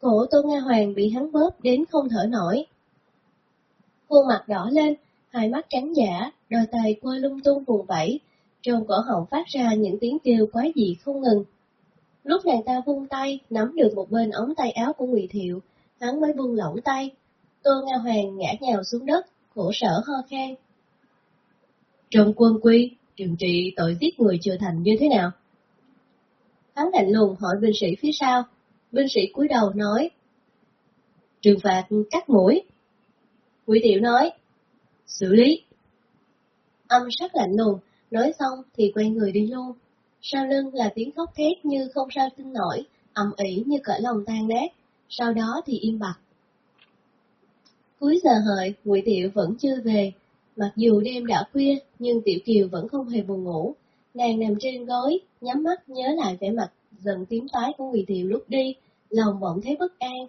cổ Tô Nga Hoàng bị hắn bóp đến không thở nổi. Khuôn mặt đỏ lên, hai mắt trắng giả, đôi tay qua lung tung vùng vẫy, trong cổ họng phát ra những tiếng kêu quái dị không ngừng. Lúc nàng ta vung tay, nắm được một bên ống tay áo của Ngụy Thiệu, hắn mới buông lỏng tay. Tô Nga Hoàng ngã nhào xuống đất, khổ sở ho khan. Trong quân quy, trừng trị tội giết người chưa thành như thế nào? Hắn lạnh lùng hỏi binh sĩ phía sau. Binh sĩ cúi đầu nói. Trừng phạt cắt mũi. Ngụy Thiệu nói. Xử lý. Âm sắc lạnh lùng, nói xong thì quay người đi luôn. Sau lưng là tiếng khóc thét như không sao tin nổi, ầm ỉ như cỡ lòng tan nát, sau đó thì im bặt. Cuối giờ hợi, Ngụy Tiểu vẫn chưa về, mặc dù đêm đã khuya, nhưng Tiểu Kiều vẫn không hề buồn ngủ. Nàng nằm trên gối, nhắm mắt nhớ lại vẻ mặt dần tím tái của Ngụy Tiểu lúc đi, lòng bỗng thấy bất an.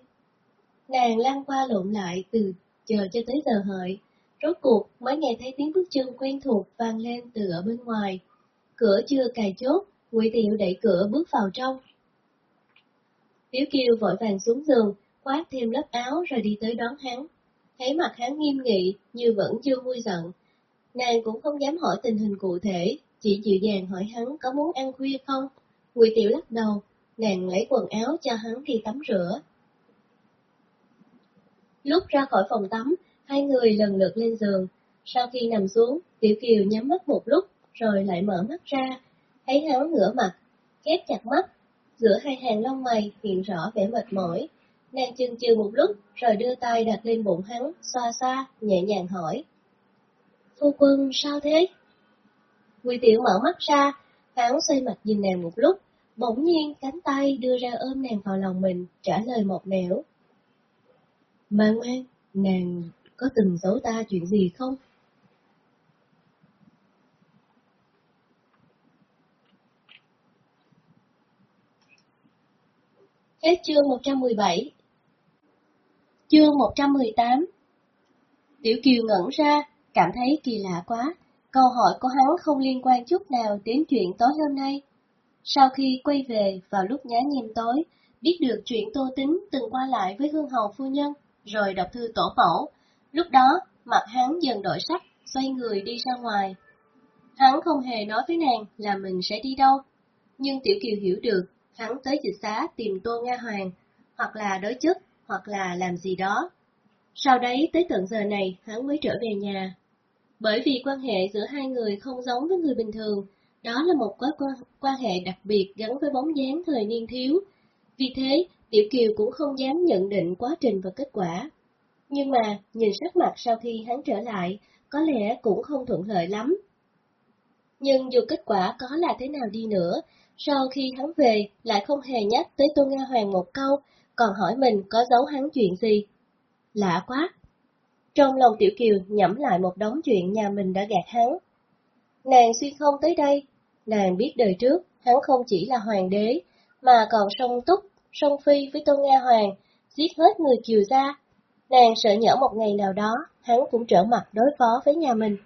Nàng lăn qua lộn lại từ chờ cho tới giờ hợi, rốt cuộc mới nghe thấy tiếng bước chân quen thuộc vang lên từ ở bên ngoài. Cửa chưa cài chốt, Ngụy Tiểu đẩy cửa bước vào trong. Tiểu Kiều vội vàng xuống giường, khoác thêm lớp áo rồi đi tới đón hắn. Thấy mặt hắn nghiêm nghị, như vẫn chưa vui giận. Nàng cũng không dám hỏi tình hình cụ thể, chỉ dịu dàng hỏi hắn có muốn ăn khuya không. Ngụy Tiểu lắc đầu, nàng lấy quần áo cho hắn đi tắm rửa. Lúc ra khỏi phòng tắm, hai người lần lượt lên giường. Sau khi nằm xuống, Tiểu Kiều nhắm mắt một lúc, rồi lại mở mắt ra, thấy hắn ngửa mặt, khép chặt mắt, giữa hai hàng lông mày hiện rõ vẻ mệt mỏi. Nàng chừng chừ một lúc, rồi đưa tay đặt lên bụng hắn, xoa xoa, nhẹ nhàng hỏi. Phu quân, sao thế? Quỳ tiểu mở mắt ra, hắn xoay mặt nhìn nàng một lúc, bỗng nhiên cánh tay đưa ra ôm nàng vào lòng mình, trả lời một nẻo. Mang ngoan, nàng có từng giấu ta chuyện gì không? Hết chương 117 Chương 118 Tiểu Kiều ngẩn ra, cảm thấy kỳ lạ quá, câu hỏi của hắn không liên quan chút nào đến chuyện tối hôm nay. Sau khi quay về vào lúc nhá nhem tối, biết được chuyện Tô Tính từng qua lại với Hương Hầu Phu Nhân, rồi đọc thư tổ mẫu, lúc đó mặt hắn dần đổi sắc, xoay người đi ra ngoài. Hắn không hề nói với nàng là mình sẽ đi đâu, nhưng Tiểu Kiều hiểu được hắn tới dịch xá tìm Tô Nga Hoàng, hoặc là đối chức, hoặc là làm gì đó. Sau đấy tới tận giờ này hắn mới trở về nhà. Bởi vì quan hệ giữa hai người không giống với người bình thường, đó là một quan, quan hệ đặc biệt gắn với bóng dáng thời niên thiếu. Vì thế, Tiểu Kiều cũng không dám nhận định quá trình và kết quả. Nhưng mà, nhìn sắc mặt sau khi hắn trở lại, có lẽ cũng không thuận lợi lắm. Nhưng dù kết quả có là thế nào đi nữa, sau khi hắn về, lại không hề nhắc tới Tô Nga Hoàng một câu, còn hỏi mình có giấu hắn chuyện gì. Lạ quá! Trong lòng Tiểu Kiều nhẩm lại một đống chuyện nhà mình đã gạt hắn. Nàng suy không tới đây, nàng biết đời trước, hắn không chỉ là hoàng đế, mà còn song túc, song phi với Tô Nga Hoàng, giết hết người Kiều gia. Nàng sợ nhỡ một ngày nào đó, hắn cũng trở mặt đối phó với nhà mình.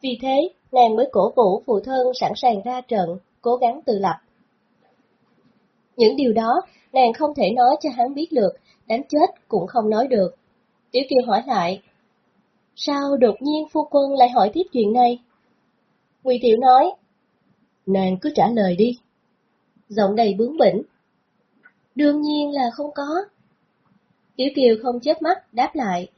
Vì thế, nàng mới cổ vũ phụ thân sẵn sàng ra trận, cố gắng tự lập. Những điều đó nàng không thể nói cho hắn biết được, đánh chết cũng không nói được. Tiểu Kiều hỏi lại, sao đột nhiên phu quân lại hỏi tiếp chuyện này? Ngụy Tiểu nói, nàng cứ trả lời đi. Giọng đầy bướng bỉnh. Đương nhiên là không có. Tiểu Kiều không chớp mắt, đáp lại.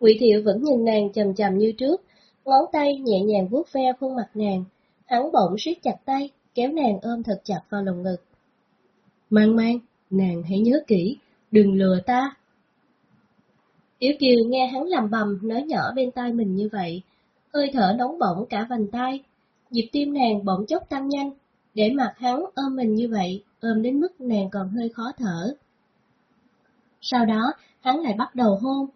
Ngụy Thiệu vẫn nhìn nàng chầm chầm như trước, ngón tay nhẹ nhàng vuốt ve khuôn mặt nàng, hắn bỗng siết chặt tay, kéo nàng ôm thật chặt vào lồng ngực. Mang mang, nàng hãy nhớ kỹ, đừng lừa ta. Tiểu Kiều nghe hắn làm bầm nói nhỏ bên tai mình như vậy, hơi thở nóng bỏng cả vành tay, nhịp tim nàng bỗng chốc tăng nhanh, để mặt hắn ôm mình như vậy, ôm đến mức nàng còn hơi khó thở. Sau đó, hắn lại bắt đầu hôn,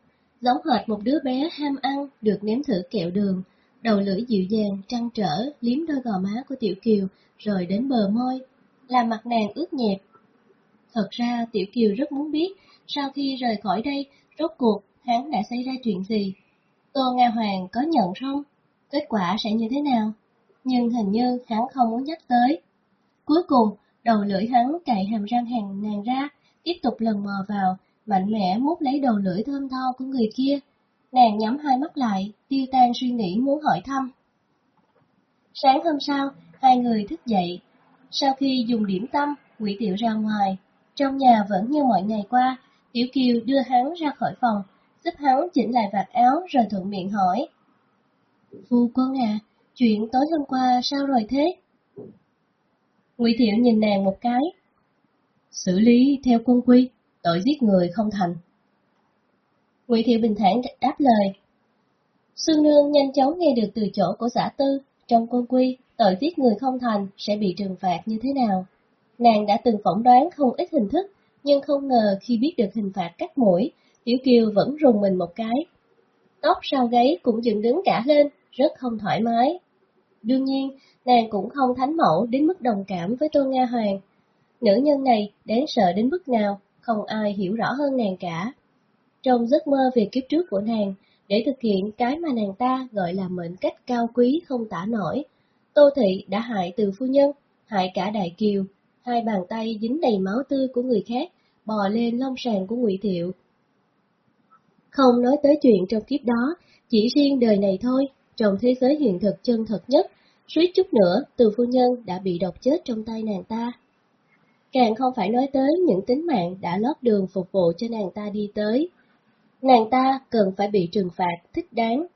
giống hệt một đứa bé ham ăn được nếm thử kẹo đường, đầu lưỡi dịu dàng, trăn trở, liếm đôi gò má của Tiểu Kiều, rồi đến bờ môi, làm mặt nàng ướt nhẹp. Thật ra Tiểu Kiều rất muốn biết, sau khi rời khỏi đây, rốt cuộc hắn đã xảy ra chuyện gì? Tô Nga Hoàng có nhận không? Kết quả sẽ như thế nào? Nhưng hình như hắn không muốn nhắc tới. Cuối cùng, đầu lưỡi hắn cạy hàm răng hàng nàng ra, tiếp tục lần mò vào, mạnh mẽ mút lấy đầu lưỡi thơm tho của người kia. Nàng nhắm hai mắt lại, tiêu tan suy nghĩ muốn hỏi thăm. Sáng hôm sau, hai người thức dậy. Sau khi dùng điểm tâm, quỷ tiểu ra ngoài. Trong nhà vẫn như mọi ngày qua, Tiểu Kiều đưa hắn ra khỏi phòng, giúp hắn chỉnh lại vạt áo rồi thuận miệng hỏi. Phu quân à, chuyện tối hôm qua sao rồi thế? Ngụy Thiệu nhìn nàng một cái. Xử lý theo quân quy, tội giết người không thành. Ngụy Thiệu bình thản đáp lời. Sương Nương nhanh chóng nghe được từ chỗ của giả tư, trong quân quy, tội giết người không thành sẽ bị trừng phạt như thế nào. Nàng đã từng phỏng đoán không ít hình thức, nhưng không ngờ khi biết được hình phạt cắt mũi, Tiểu Kiều vẫn rùng mình một cái. Tóc sau gáy cũng dựng đứng cả lên, rất không thoải mái. Đương nhiên, nàng cũng không thánh mẫu đến mức đồng cảm với Tô Nga Hoàng. Nữ nhân này đáng sợ đến mức nào, không ai hiểu rõ hơn nàng cả. Trong giấc mơ về kiếp trước của nàng, để thực hiện cái mà nàng ta gọi là mệnh cách cao quý không tả nổi, Tô Thị đã hại từ phu nhân, hại cả Đại Kiều, hai bàn tay dính đầy máu tươi của người khác, bò lên lông sàn của Ngụy Thiệu. Không nói tới chuyện trong kiếp đó, chỉ riêng đời này thôi, trong thế giới hiện thực chân thật nhất, suýt chút nữa từ phu nhân đã bị độc chết trong tay nàng ta. Càng không phải nói tới những tính mạng đã lót đường phục vụ cho nàng ta đi tới. Nàng ta cần phải bị trừng phạt thích đáng.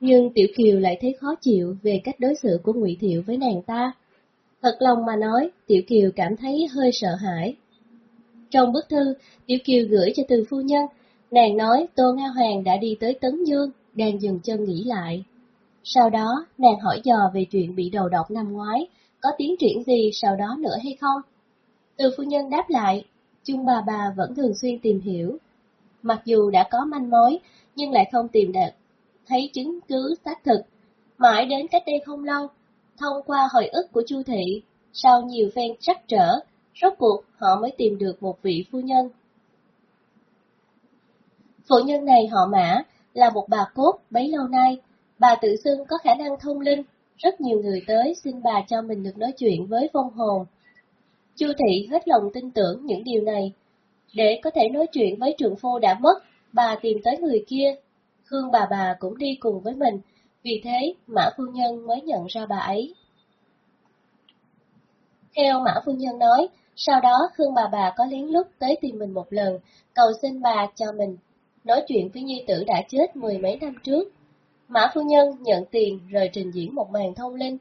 Nhưng Tiểu Kiều lại thấy khó chịu về cách đối xử của Ngụy Thiệu với nàng ta. Thật lòng mà nói, Tiểu Kiều cảm thấy hơi sợ hãi. Trong bức thư, Tiểu Kiều gửi cho từ phu nhân, nàng nói Tô Nga Hoàng đã đi tới Tấn Dương, đang dừng chân nghỉ lại. Sau đó, nàng hỏi dò về chuyện bị đầu độc năm ngoái, có tiến triển gì sau đó nữa hay không? Từ phu nhân đáp lại, chung bà bà vẫn thường xuyên tìm hiểu. Mặc dù đã có manh mối, nhưng lại không tìm được, thấy chứng cứ xác thực. Mãi đến cách đây không lâu, thông qua hồi ức của Chu Thị, sau nhiều phen trắc trở, rốt cuộc họ mới tìm được một vị phu nhân. Phụ nhân này họ Mã, là một bà cốt bấy lâu nay, bà tự xưng có khả năng thông linh, rất nhiều người tới xin bà cho mình được nói chuyện với vong hồn. Chu thị hết lòng tin tưởng những điều này. Để có thể nói chuyện với trường phu đã mất, bà tìm tới người kia. Khương bà bà cũng đi cùng với mình, vì thế Mã Phu Nhân mới nhận ra bà ấy. Theo Mã Phu Nhân nói, sau đó Khương bà bà có lén lút tới tìm mình một lần, cầu xin bà cho mình nói chuyện với nhi tử đã chết mười mấy năm trước. Mã Phu Nhân nhận tiền rồi trình diễn một màn thông linh,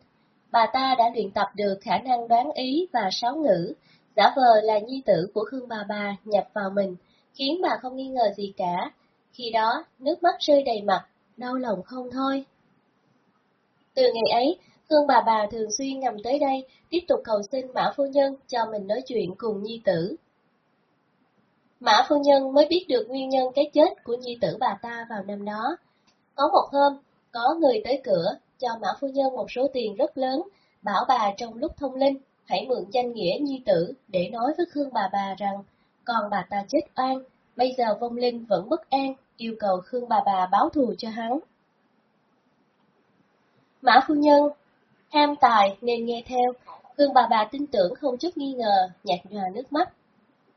bà ta đã luyện tập được khả năng đoán ý và sáo ngữ, giả vờ là nhi tử của Khương bà bà nhập vào mình, khiến bà không nghi ngờ gì cả. Khi đó, nước mắt rơi đầy mặt, đau lòng không thôi. Từ ngày ấy, Khương bà bà thường xuyên ngầm tới đây, tiếp tục cầu xin Mã Phu Nhân cho mình nói chuyện cùng nhi tử. Mã Phu Nhân mới biết được nguyên nhân cái chết của nhi tử bà ta vào năm đó. Có một hôm, có người tới cửa, cho Mã Phu Nhân một số tiền rất lớn, bảo bà trong lúc thông linh, hãy mượn danh nghĩa nhi tử để nói với Khương bà bà rằng, còn bà ta chết oan, bây giờ vong linh vẫn bất an, yêu cầu Khương bà bà báo thù cho hắn. Mã Phu Nhân ham tài nên nghe theo, Hương bà bà tin tưởng không chút nghi ngờ, nhạt nhòa nước mắt.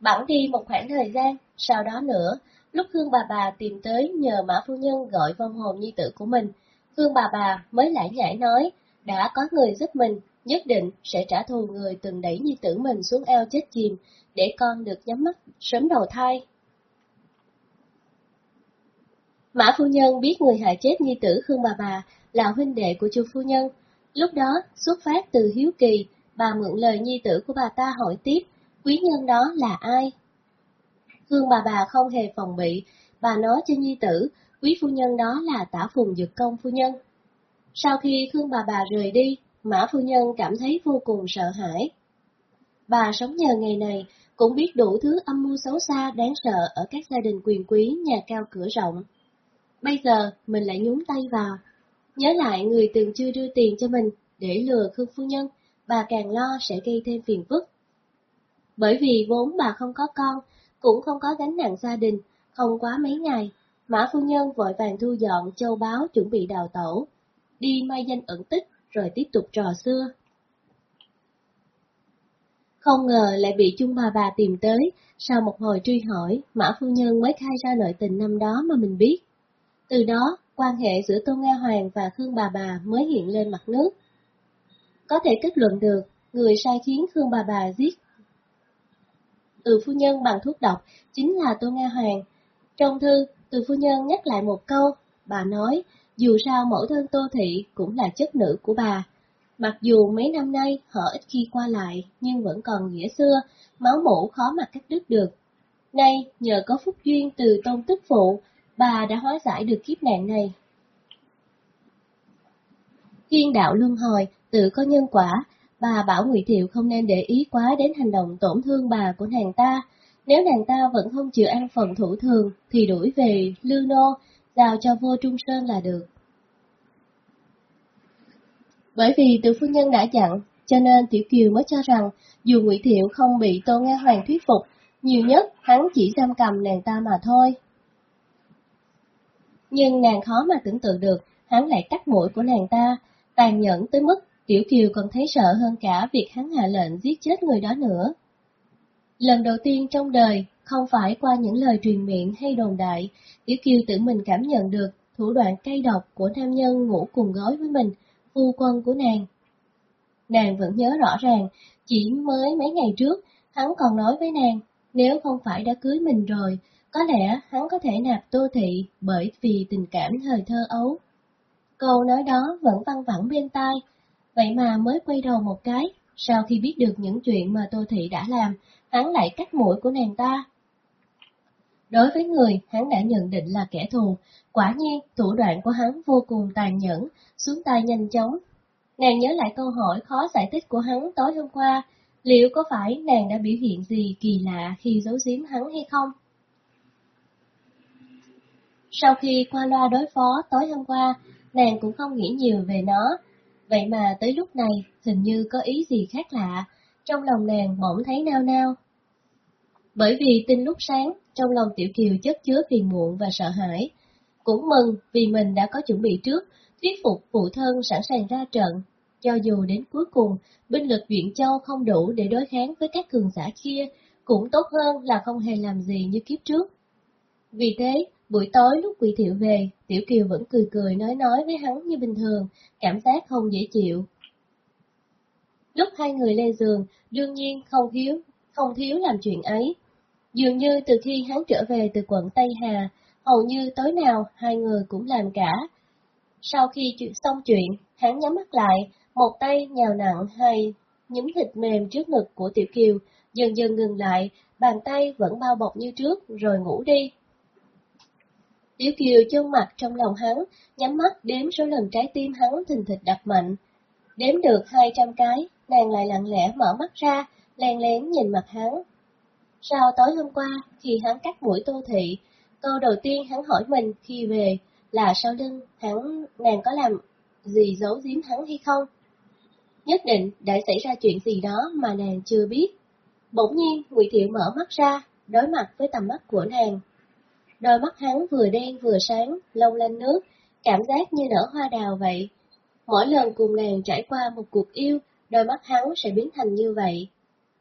Bẵng đi một khoảng thời gian, sau đó nữa, lúc Hương bà bà tìm tới nhờ Mã Phu Nhân gọi vong hồn nhi tử của mình, Hương bà bà mới lại nhảy nói, đã có người giúp mình, nhất định sẽ trả thù người từng đẩy nhi tử mình xuống eo chết chìm, để con được nhắm mắt sớm đầu thai. Mã phu nhân biết người hại chết nhi tử Khương bà bà là huynh đệ của chu phu nhân. Lúc đó, xuất phát từ hiếu kỳ, bà mượn lời nhi tử của bà ta hỏi tiếp, quý nhân đó là ai? Khương bà bà không hề phòng bị, bà nói cho nhi tử, quý phu nhân đó là tả phùng dược công phu nhân. Sau khi Khương bà bà rời đi, Mã phu nhân cảm thấy vô cùng sợ hãi. Bà sống nhờ ngày này, cũng biết đủ thứ âm mưu xấu xa đáng sợ ở các gia đình quyền quý nhà cao cửa rộng. Bây giờ mình lại nhúng tay vào. Nhớ lại người từng chưa đưa tiền cho mình để lừa Khương Phu Nhân, bà càng lo sẽ gây thêm phiền phức. Bởi vì vốn bà không có con, cũng không có gánh nặng gia đình, không quá mấy ngày, Mã Phu Nhân vội vàng thu dọn châu báu chuẩn bị đào tổ, đi mai danh ẩn tích rồi tiếp tục trò xưa. Không ngờ lại bị chung bà bà tìm tới, sau một hồi truy hỏi, Mã Phu Nhân mới khai ra nội tình năm đó mà mình biết. Từ đó, quan hệ giữa Tôn Nga Hoàng và Khương Bà Bà mới hiện lên mặt nước. Có thể kết luận được, người sai khiến Khương Bà Bà giết từ phu nhân bằng thuốc độc chính là Tôn Nga Hoàng. Trong thư, từ phu nhân nhắc lại một câu, bà nói, dù sao mẫu thân Tô Thị cũng là chất nữ của bà. Mặc dù mấy năm nay họ ít khi qua lại, nhưng vẫn còn nghĩa xưa, máu mũ khó mà cắt đứt được. Nay, nhờ có phúc duyên từ tôn tức phụ, bà đã hóa giải được kiếp nạn này. Thiên đạo luân hồi, tự có nhân quả, bà bảo Ngụy Thiệu không nên để ý quá đến hành động tổn thương bà của nàng ta. Nếu nàng ta vẫn không chịu ăn phần thủ thường, thì đuổi về Lư Nô, giao cho vua Trung Sơn là được. Bởi vì từ phu nhân đã dặn, cho nên Tiểu Kiều mới cho rằng, dù Ngụy Thiệu không bị Tô Nga Hoàng thuyết phục, nhiều nhất hắn chỉ giam cầm nàng ta mà thôi. Nhưng nàng khó mà tưởng tượng được, hắn lại cắt mũi của nàng ta, tàn nhẫn tới mức Tiểu Kiều còn thấy sợ hơn cả việc hắn hạ lệnh giết chết người đó nữa. Lần đầu tiên trong đời, không phải qua những lời truyền miệng hay đồn đại, Tiểu Kiều tự mình cảm nhận được thủ đoạn cay độc của nam nhân ngủ cùng gói với mình, phu quân của nàng. Nàng vẫn nhớ rõ ràng, chỉ mới mấy ngày trước, hắn còn nói với nàng, nếu không phải đã cưới mình rồi, có lẽ hắn có thể nạp tô thị bởi vì tình cảm thời thơ ấu. Câu nói đó vẫn văng vẳng bên tai, vậy mà mới quay đầu một cái, sau khi biết được những chuyện mà tô thị đã làm, hắn lại cắt mũi của nàng ta. Đối với người hắn đã nhận định là kẻ thù, quả nhiên thủ đoạn của hắn vô cùng tàn nhẫn, xuống tay nhanh chóng. Nàng nhớ lại câu hỏi khó giải thích của hắn tối hôm qua, liệu có phải nàng đã biểu hiện gì kỳ lạ khi giấu giếm hắn hay không? Sau khi qua loa đối phó tối hôm qua, nàng cũng không nghĩ nhiều về nó, vậy mà tới lúc này hình như có ý gì khác lạ, trong lòng nàng bỗng thấy nao nao. Bởi vì tin lúc sáng, trong lòng Tiểu Kiều chất chứa phiền muộn và sợ hãi, cũng mừng vì mình đã có chuẩn bị trước, thuyết phục phụ thân sẵn sàng ra trận, cho dù đến cuối cùng binh lực Duyện Châu không đủ để đối kháng với các cường giả kia, cũng tốt hơn là không hề làm gì như kiếp trước. Vì thế, buổi tối lúc Quỳ Thiệu về, Tiểu Kiều vẫn cười cười nói nói với hắn như bình thường, cảm giác không dễ chịu. Lúc hai người lên giường, đương nhiên không thiếu, không thiếu làm chuyện ấy. Dường như từ khi hắn trở về từ quận Tây Hà, hầu như tối nào hai người cũng làm cả. Sau khi chuyện xong chuyện, hắn nhắm mắt lại, một tay nhào nặng hay nhúm thịt mềm trước ngực của Tiểu Kiều, dần dần ngừng lại, bàn tay vẫn bao bọc như trước, rồi ngủ đi. Tiểu Kiều chân mặt trong lòng hắn, nhắm mắt đếm số lần trái tim hắn thình thịch đập mạnh. Đếm được hai trăm cái, nàng lại lặng lẽ mở mắt ra, len lén nhìn mặt hắn. Sau tối hôm qua, khi hắn cắt mũi tô thị, câu đầu tiên hắn hỏi mình khi về là sau lưng hắn nàng có làm gì giấu giếm hắn hay không? Nhất định đã xảy ra chuyện gì đó mà nàng chưa biết. Bỗng nhiên, Ngụy Thiệu mở mắt ra, đối mặt với tầm mắt của nàng. Đôi mắt hắn vừa đen vừa sáng, long lanh nước, cảm giác như nở hoa đào vậy. Mỗi lần cùng nàng trải qua một cuộc yêu, đôi mắt hắn sẽ biến thành như vậy.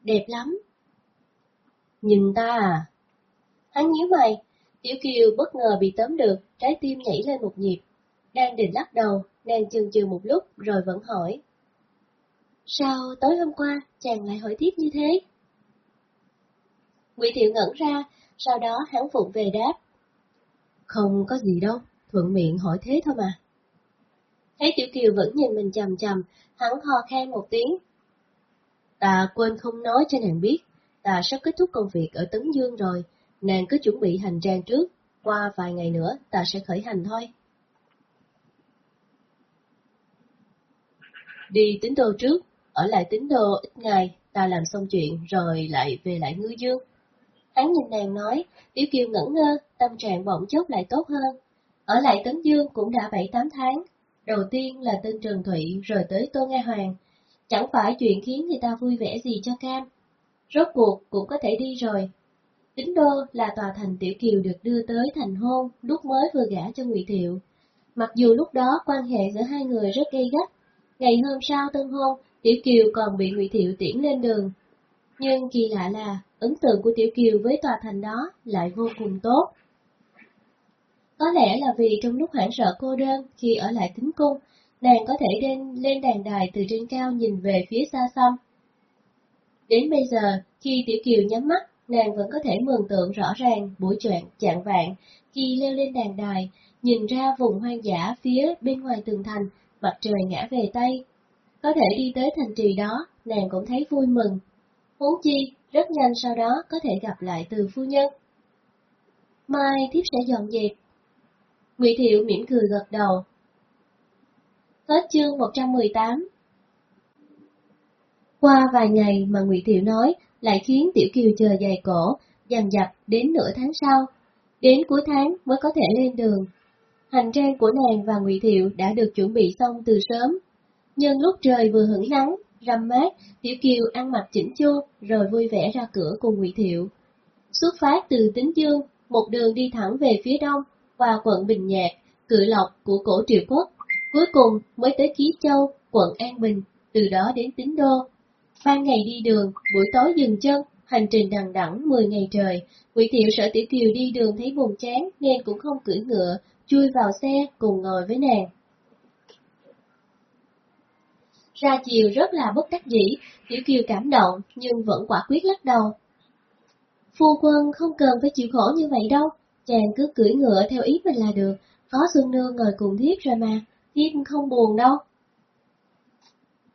Đẹp lắm. Nhìn ta à? Hắn nhíu mày, Tiểu Kiều bất ngờ bị tóm được, trái tim nhảy lên một nhịp. Đang định lắc đầu, nàng chừng chừ một lúc rồi vẫn hỏi. Sao tối hôm qua chàng lại hỏi tiếp như thế? Ngụy Thiệu ngẩn ra, sau đó hắn phụng về đáp. Không có gì đâu, thuận miệng hỏi thế thôi mà. Thấy Tiểu Kiều vẫn nhìn mình chầm chầm, hắn ho khen một tiếng. Ta quên không nói cho nàng biết, ta sắp kết thúc công việc ở Tấn Dương rồi, nàng cứ chuẩn bị hành trang trước, qua vài ngày nữa ta sẽ khởi hành thôi. Đi tính đô trước, ở lại tính đô ít ngày, ta làm xong chuyện rồi lại về lại ngư dương. Hắn nhìn nàng nói, Tiểu Kiều ngẩn ngơ, tâm trạng bỗng chốc lại tốt hơn. Ở lại Tấn Dương cũng đã 7-8 tháng. Đầu tiên là tên Trần Thụy rồi tới Tô Nga Hoàng. Chẳng phải chuyện khiến người ta vui vẻ gì cho Cam. Rốt cuộc cũng có thể đi rồi. Tính Đô là tòa thành Tiểu Kiều được đưa tới thành hôn lúc mới vừa gả cho Ngụy Thiệu. Mặc dù lúc đó quan hệ giữa hai người rất gay gắt, ngày hôm sau tân hôn, Tiểu Kiều còn bị Ngụy Thiệu tiễn lên đường. Nhưng kỳ lạ là, ấn tượng của Tiểu Kiều với tòa thành đó lại vô cùng tốt. Có lẽ là vì trong lúc hoảng sợ cô đơn khi ở lại tính cung, nàng có thể lên, lên đàn đài từ trên cao nhìn về phía xa xăm. Đến bây giờ, khi Tiểu Kiều nhắm mắt, nàng vẫn có thể mường tượng rõ ràng buổi chuyện chạng vạn khi leo lên đàn đài, nhìn ra vùng hoang dã phía bên ngoài tường thành, mặt trời ngã về Tây. Có thể đi tới thành trì đó, nàng cũng thấy vui mừng. Huống chi, rất nhanh sau đó có thể gặp lại từ phu nhân. Mai thiếp sẽ dọn dẹp. Ngụy Thiệu mỉm cười gật đầu. Hết chương 118 Qua vài ngày mà Ngụy Thiệu nói lại khiến Tiểu Kiều chờ dài cổ, dằn dặt đến nửa tháng sau. Đến cuối tháng mới có thể lên đường. Hành trang của nàng và Ngụy Thiệu đã được chuẩn bị xong từ sớm. Nhưng lúc trời vừa hửng nắng, râm mát, Tiểu Kiều ăn mặc chỉnh chu rồi vui vẻ ra cửa cùng Ngụy Thiệu. Xuất phát từ Tính Dương, một đường đi thẳng về phía đông, qua quận Bình Nhạc, cự lộc của cổ triều quốc, cuối cùng mới tới Ký Châu, quận An Bình, từ đó đến Tính Đô. Ban ngày đi đường, buổi tối dừng chân, hành trình đằng đẵng 10 ngày trời, Ngụy Thiệu sợ Tiểu Kiều đi đường thấy buồn chán nên cũng không cưỡi ngựa, chui vào xe cùng ngồi với nàng. Ra chiều rất là bất đắc dĩ, Tiểu Kiều cảm động nhưng vẫn quả quyết lắc đầu. Phu quân không cần phải chịu khổ như vậy đâu, chàng cứ cưỡi ngựa theo ý mình là được, Có Xuân Nương ngồi cùng thiếp rồi mà, thiếp không buồn đâu.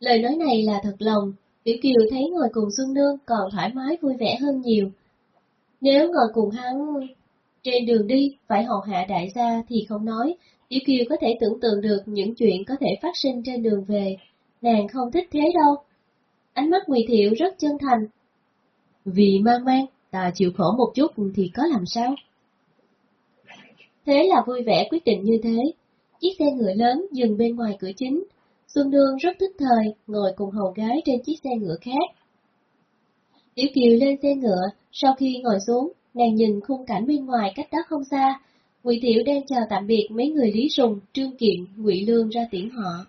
Lời nói này là thật lòng, Tiểu Kiều thấy ngồi cùng Xuân Nương còn thoải mái vui vẻ hơn nhiều. Nếu ngồi cùng hắn trên đường đi phải hầu hạ đại gia thì không nói, Tiểu Kiều có thể tưởng tượng được những chuyện có thể phát sinh trên đường về, nàng không thích thế đâu. Ánh mắt Ngụy Thiệu rất chân thành. Vì mang mang, ta chịu khổ một chút thì có làm sao? Thế là vui vẻ quyết định như thế. Chiếc xe ngựa lớn dừng bên ngoài cửa chính. Xuân Đương rất thích thời, ngồi cùng hầu gái trên chiếc xe ngựa khác. Tiểu Kiều lên xe ngựa, sau khi ngồi xuống, nàng nhìn khung cảnh bên ngoài cách đó không xa. Ngụy Tiểu đang chào tạm biệt mấy người Lý Sùng, Trương Kiện, Ngụy Lương ra tiễn họ.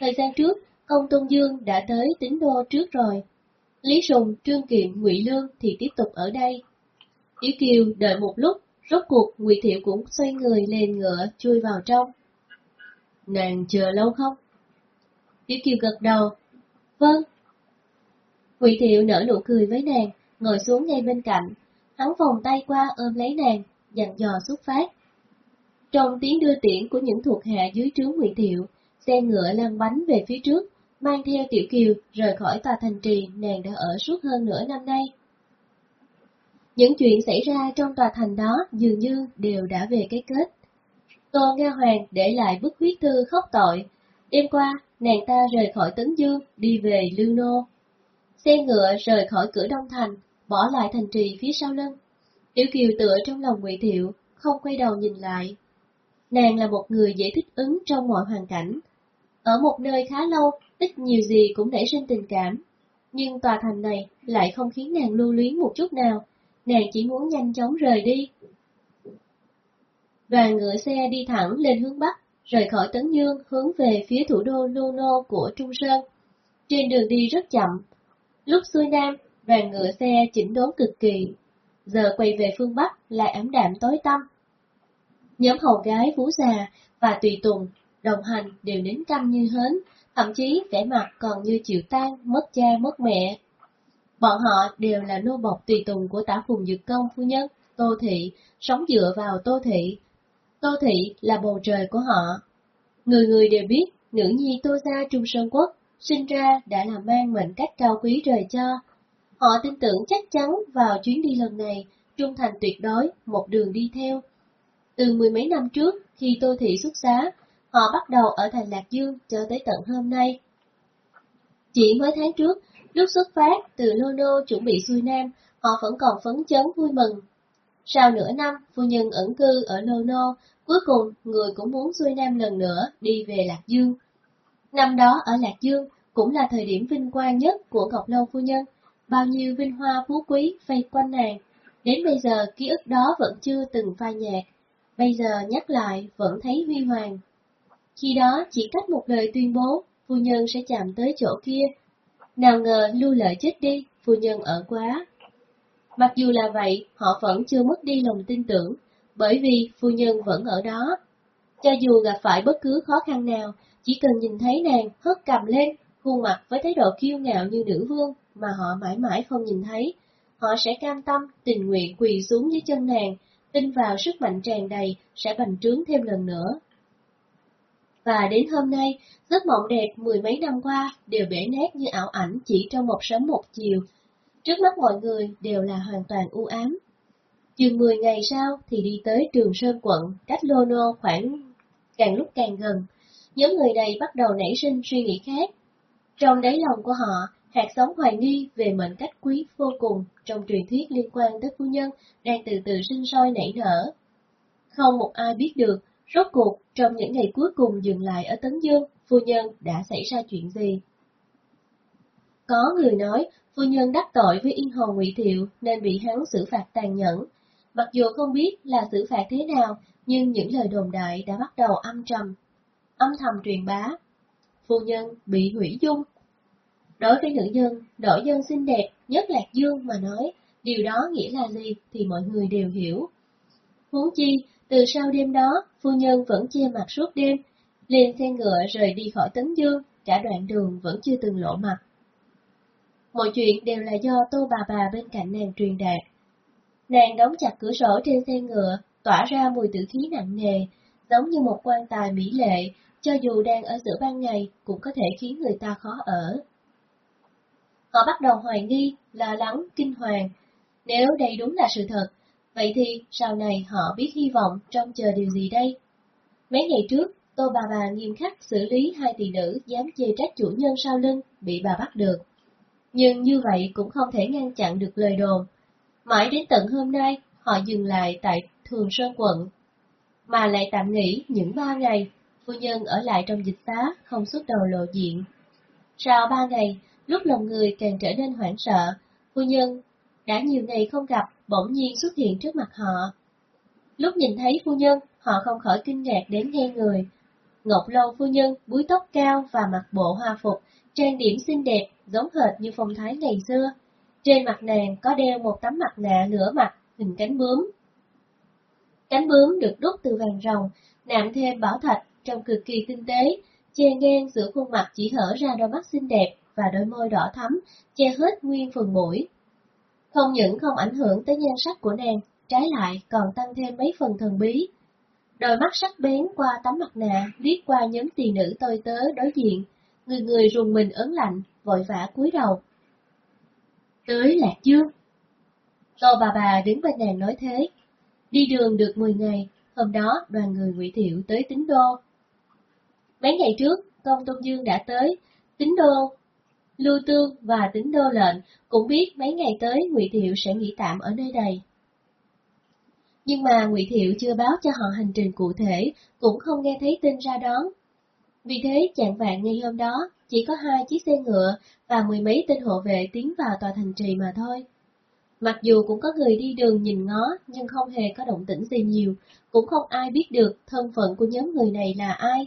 Thời gian trước, ông Tôn Dương đã tới tín đô trước rồi. Lý Sùng, Trương kiệm Ngụy Lương thì tiếp tục ở đây. Tiểu Kiều đợi một lúc, rốt cuộc Ngụy Thiệu cũng xoay người lên ngựa chui vào trong. Nàng chờ lâu không? Tiểu Kiều gật đầu. Vâng. Ngụy Thiệu nở nụ cười với nàng, ngồi xuống ngay bên cạnh. Hắn vòng tay qua ôm lấy nàng, dặn dò xuất phát. Trong tiếng đưa tiễn của những thuộc hạ dưới trướng Ngụy Thiệu, xe ngựa lăn bánh về phía trước, mang theo Tiểu Kiều rời khỏi tòa thành trì nàng đã ở suốt hơn nửa năm nay. Những chuyện xảy ra trong tòa thành đó dường như đều đã về cái kết. Tô Nga Hoàng để lại bức huyết thư khóc tội. Đêm qua, nàng ta rời khỏi Tấn Dương, đi về Lưu Nô. Xe ngựa rời khỏi cửa Đông Thành, bỏ lại thành trì phía sau lưng. Tiểu Kiều tựa trong lòng Ngụy Thiệu, không quay đầu nhìn lại. Nàng là một người dễ thích ứng trong mọi hoàn cảnh. Ở một nơi khá lâu, ít nhiều gì cũng nảy sinh tình cảm. Nhưng tòa thành này lại không khiến nàng lưu luyến một chút nào, nàng chỉ muốn nhanh chóng rời đi. Đoàn ngựa xe đi thẳng lên hướng Bắc, rời khỏi Tấn Dương hướng về phía thủ đô Luno của Trung Sơn. Trên đường đi rất chậm. Lúc xuôi nam, đoàn ngựa xe chỉnh đốn cực kỳ. Giờ quay về phương Bắc lại ám đạm tối tăm. Nhóm hầu gái vú già và tùy tùng đồng hành đều đến căm như hến, thậm chí vẻ mặt còn như chịu tan, mất cha mất mẹ. Bọn họ đều là nô bộc tùy tùng của tả phùng dực công phu nhân, Tô Thị, sống dựa vào Tô Thị. Tô Thị là bầu trời của họ. Người người đều biết, nữ nhi Tô Gia Trung Sơn Quốc, sinh ra đã là mang mệnh cách cao quý trời cho. Họ tin tưởng chắc chắn vào chuyến đi lần này, trung thành tuyệt đối, một đường đi theo. Từ mười mấy năm trước, khi Tô Thị xuất giá, họ bắt đầu ở thành Lạc Dương cho tới tận hôm nay. Chỉ mới tháng trước, lúc xuất phát từ Lô chuẩn bị xuôi Nam, họ vẫn còn phấn chấn vui mừng. Sau nửa năm, phu nhân ẩn cư ở Lô cuối cùng người cũng muốn xuôi Nam lần nữa đi về Lạc Dương. Năm đó ở Lạc Dương cũng là thời điểm vinh quang nhất của Ngọc Lâu phu nhân, bao nhiêu vinh hoa phú quý vây quanh nàng. Đến bây giờ ký ức đó vẫn chưa từng phai nhạt, bây giờ nhắc lại vẫn thấy huy hoàng. Khi đó chỉ cách một lời tuyên bố, phu nhân sẽ chạm tới chỗ kia. Nào ngờ lưu lợi chết đi, phu nhân ở quá. Mặc dù là vậy, họ vẫn chưa mất đi lòng tin tưởng, bởi vì phu nhân vẫn ở đó. Cho dù gặp phải bất cứ khó khăn nào, chỉ cần nhìn thấy nàng hất cầm lên, khuôn mặt với thái độ kiêu ngạo như nữ vương mà họ mãi mãi không nhìn thấy, họ sẽ cam tâm, tình nguyện quỳ xuống dưới chân nàng, tin vào sức mạnh tràn đầy sẽ bành trướng thêm lần nữa. Và đến hôm nay, giấc mộng đẹp mười mấy năm qua đều bể nét như ảo ảnh chỉ trong một sớm một chiều. Trước mắt mọi người đều là hoàn toàn u ám. Chừng 10 ngày sau thì đi tới Trường Sơn quận, cách Lono khoảng càng lúc càng gần. Nhóm người này bắt đầu nảy sinh suy nghĩ khác. Trong đáy lòng của họ, hạt giống hoài nghi về mệnh cách quý vô cùng trong truyền thuyết liên quan tới phu nhân đang từ từ sinh sôi nảy nở. Không một ai biết được, rốt cuộc trong những ngày cuối cùng dừng lại ở Tấn Dương, phu nhân đã xảy ra chuyện gì. Có người nói, phu nhân đắc tội với Yên Hầu Ngụy Thiệu nên bị hắn xử phạt tàn nhẫn. Mặc dù không biết là xử phạt thế nào, nhưng những lời đồn đại đã bắt đầu âm trầm, âm thầm truyền bá. Phu nhân bị hủy dung. Đối với nữ nhân, đổi dân xinh đẹp, nhất lạc dương mà nói, điều đó nghĩa là gì thì mọi người đều hiểu. Huống chi, từ sau đêm đó, phu nhân vẫn che mặt suốt đêm, lên xe ngựa rời đi khỏi Tấn Dương, cả đoạn đường vẫn chưa từng lộ mặt. Mọi chuyện đều là do tô bà bà bên cạnh nàng truyền đạt. Nàng đóng chặt cửa sổ trên xe ngựa, tỏa ra mùi tử khí nặng nề, giống như một quan tài mỹ lệ, cho dù đang ở giữa ban ngày cũng có thể khiến người ta khó ở. Họ bắt đầu hoài nghi, lo lắng, kinh hoàng. Nếu đây đúng là sự thật, vậy thì sau này họ biết hy vọng trong chờ điều gì đây? Mấy ngày trước, Tô bà bà nghiêm khắc xử lý hai tỷ nữ dám chê trách chủ nhân sau lưng, bị bà bắt được. Nhưng như vậy cũng không thể ngăn chặn được lời đồn. Mãi đến tận hôm nay, họ dừng lại tại Thường Sơn quận, mà lại tạm nghỉ những ba ngày, phu nhân ở lại trong dịch xá, không xuất đầu lộ diện. Sau ba ngày, lúc lòng người càng trở nên hoảng sợ, phu nhân đã nhiều ngày không gặp, bỗng nhiên xuất hiện trước mặt họ. Lúc nhìn thấy phu nhân, họ không khỏi kinh ngạc đến ngay người. Ngọc Lâu phu nhân búi tóc cao và mặc bộ hoa phục, trang điểm xinh đẹp, giống hệt như phong thái ngày xưa. Trên mặt nàng có đeo một tấm mặt nạ nửa mặt, hình cánh bướm. Cánh bướm được đúc từ vàng rồng, nạm thêm bảo thạch trông cực kỳ tinh tế, che ngang giữa khuôn mặt chỉ hở ra đôi mắt xinh đẹp và đôi môi đỏ thắm, che hết nguyên phần mũi. Không những không ảnh hưởng tới nhan sắc của nàng, trái lại còn tăng thêm mấy phần thần bí. Đôi mắt sắc bén qua tấm mặt nạ, liếc qua nhóm tỳ nữ tôi tớ đối diện, người người rùng mình ớn lạnh, vội vã cúi đầu. Tới Lạc Dương. Tô bà bà đứng bên nàng nói thế. Đi đường được 10 ngày, hôm đó đoàn người ngụy Thiệu tới Tính Đô. Mấy ngày trước, Công Tôn Dương đã tới Tính Đô. Lưu Tương và Tính Đô lệnh cũng biết mấy ngày tới ngụy Thiệu sẽ nghỉ tạm ở nơi đây. Nhưng mà ngụy Thiệu chưa báo cho họ hành trình cụ thể, cũng không nghe thấy tin ra đón. Vì thế chạng vạn ngày hôm đó, chỉ có hai chiếc xe ngựa và mười mấy tên hộ vệ tiến vào tòa thành trì mà thôi. Mặc dù cũng có người đi đường nhìn ngó, nhưng không hề có động tĩnh gì nhiều, cũng không ai biết được thân phận của nhóm người này là ai.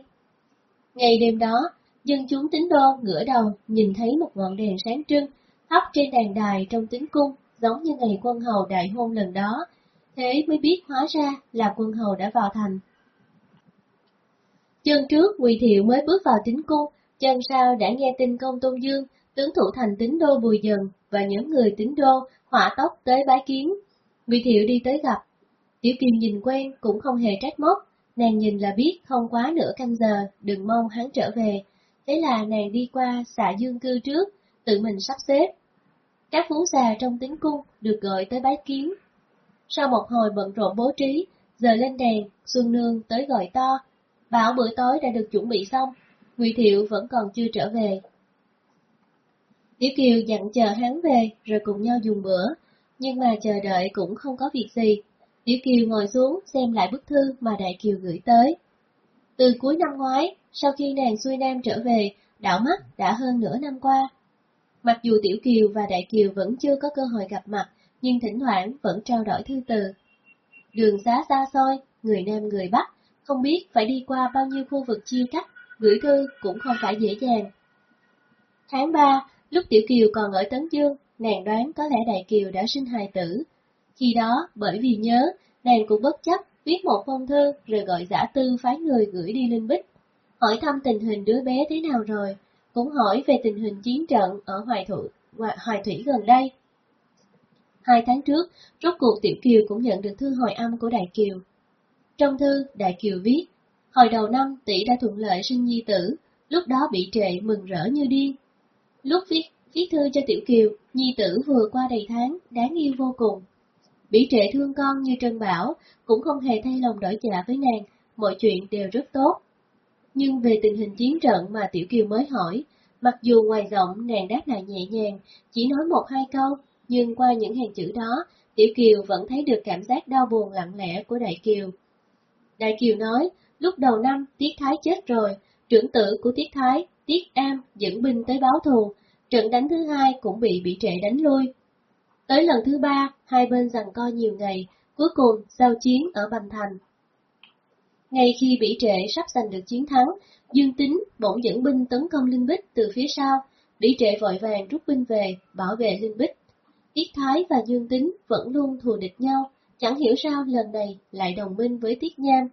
Ngày đêm đó, Dân chúng tín đô ngửa đầu nhìn thấy một ngọn đèn sáng trưng thắp trên đàn đài trong tính cung giống như ngày quân hầu đại hôn lần đó, thế mới biết hóa ra là quân hầu đã vào thành. Chân trước Quỳ Thiệu mới bước vào tính cung, chân sau đã nghe tin công Tôn Dương, tướng thủ thành tín đô Bùi Dần và những người tín đô hỏa tốc tới bái kiến. Quỳ Thiệu đi tới gặp. Tiểu Kiều nhìn quen cũng không hề trách móc, nàng nhìn là biết không quá nửa canh giờ, đừng mong hắn trở về. Thế là nàng đi qua xạ dương cư trước, tự mình sắp xếp. Các phú già trong tính cung được gọi tới bái kiến. Sau một hồi bận rộn bố trí, giờ lên đèn, Xuân Nương tới gọi to, bảo bữa tối đã được chuẩn bị xong, Ngụy Thiệu vẫn còn chưa trở về. Tiểu Kiều dặn chờ hắn về rồi cùng nhau dùng bữa, nhưng mà chờ đợi cũng không có việc gì. Tiểu Kiều ngồi xuống xem lại bức thư mà Đại Kiều gửi tới. Từ cuối năm ngoái, sau khi nàng xuôi nam trở về, đảo mắt đã hơn nửa năm qua. Mặc dù Tiểu Kiều và Đại Kiều vẫn chưa có cơ hội gặp mặt, nhưng thỉnh thoảng vẫn trao đổi thư từ. Đường xá xa xôi, người Nam người Bắc, không biết phải đi qua bao nhiêu khu vực chia cắt, gửi thư cũng không phải dễ dàng. Tháng 3, lúc Tiểu Kiều còn ở Tấn Dương, nàng đoán có lẽ Đại Kiều đã sinh hài tử. Khi đó, bởi vì nhớ, nàng cũng bất chấp viết một phong thư rồi gọi giả tư phái người gửi đi Linh Bích, hỏi thăm tình hình đứa bé thế nào rồi, cũng hỏi về tình hình chiến trận ở Hoài Thủy, Hoài Thủy gần đây. Hai tháng trước, rốt cuộc Tiểu Kiều cũng nhận được thư hồi âm của Đại Kiều. Trong thư, Đại Kiều viết, hồi đầu năm tỷ đã thuận lợi sinh nhi tử, lúc đó bị trệ mừng rỡ như điên. Lúc viết, viết thư cho Tiểu Kiều, nhi tử vừa qua đầy tháng, đáng yêu vô cùng. Bị trệ thương con như Trân Bảo, cũng không hề thay lòng đổi dạ với nàng, mọi chuyện đều rất tốt. Nhưng về tình hình chiến trận mà Tiểu Kiều mới hỏi, mặc dù ngoài giọng nàng đáp lại nhẹ nhàng, chỉ nói một hai câu, nhưng qua những hàng chữ đó, Tiểu Kiều vẫn thấy được cảm giác đau buồn lặng lẽ của Đại Kiều. Đại Kiều nói, lúc đầu năm Tiết Thái chết rồi, trưởng tử của Tiết Thái, Tiết Am dẫn binh tới báo thù, trận đánh thứ hai cũng bị bị trệ đánh lui. Tới lần thứ ba, hai bên giằng co nhiều ngày, cuối cùng giao chiến ở Bành Thành. Ngay khi bị trệ sắp giành được chiến thắng, Dương Tính bỗng dẫn binh tấn công Linh Bích từ phía sau, bị trệ vội vàng rút binh về, bảo vệ Linh Bích. Tiết Thái và Dương Tính vẫn luôn thù địch nhau, chẳng hiểu sao lần này lại đồng minh với Tiết Nham.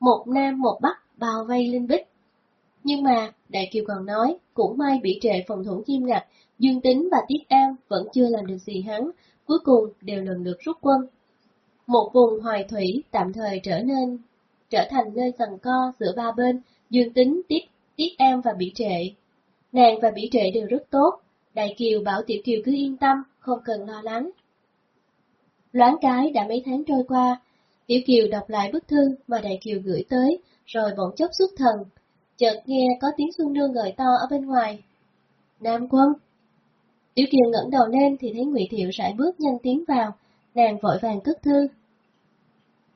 Một Nam một Bắc bao vây Linh Bích. Nhưng mà, Đại Kiều còn nói, cũng may bị trệ phòng thủ nghiêm ngặt, Dương Tính và Tiết An vẫn chưa làm được gì hắn, cuối cùng đều lần lượt rút quân. Một vùng hoài thủy tạm thời trở nên trở thành nơi sần co giữa ba bên, Dương Tính, Tiết, Tiết An và Bỉ Trệ. Nàng và Bỉ Trệ đều rất tốt, Đại Kiều bảo Tiểu Kiều cứ yên tâm, không cần lo lắng. Loáng cái đã mấy tháng trôi qua, Tiểu Kiều đọc lại bức thư mà Đại Kiều gửi tới, rồi bỗng chốc xuất thần. Chợt nghe có tiếng Xuân Nương gọi to ở bên ngoài. Nam quân! Tiểu Kiều ngẩng đầu lên thì thấy Ngụy Thiệu rải bước nhanh tiến vào, nàng vội vàng cất thư.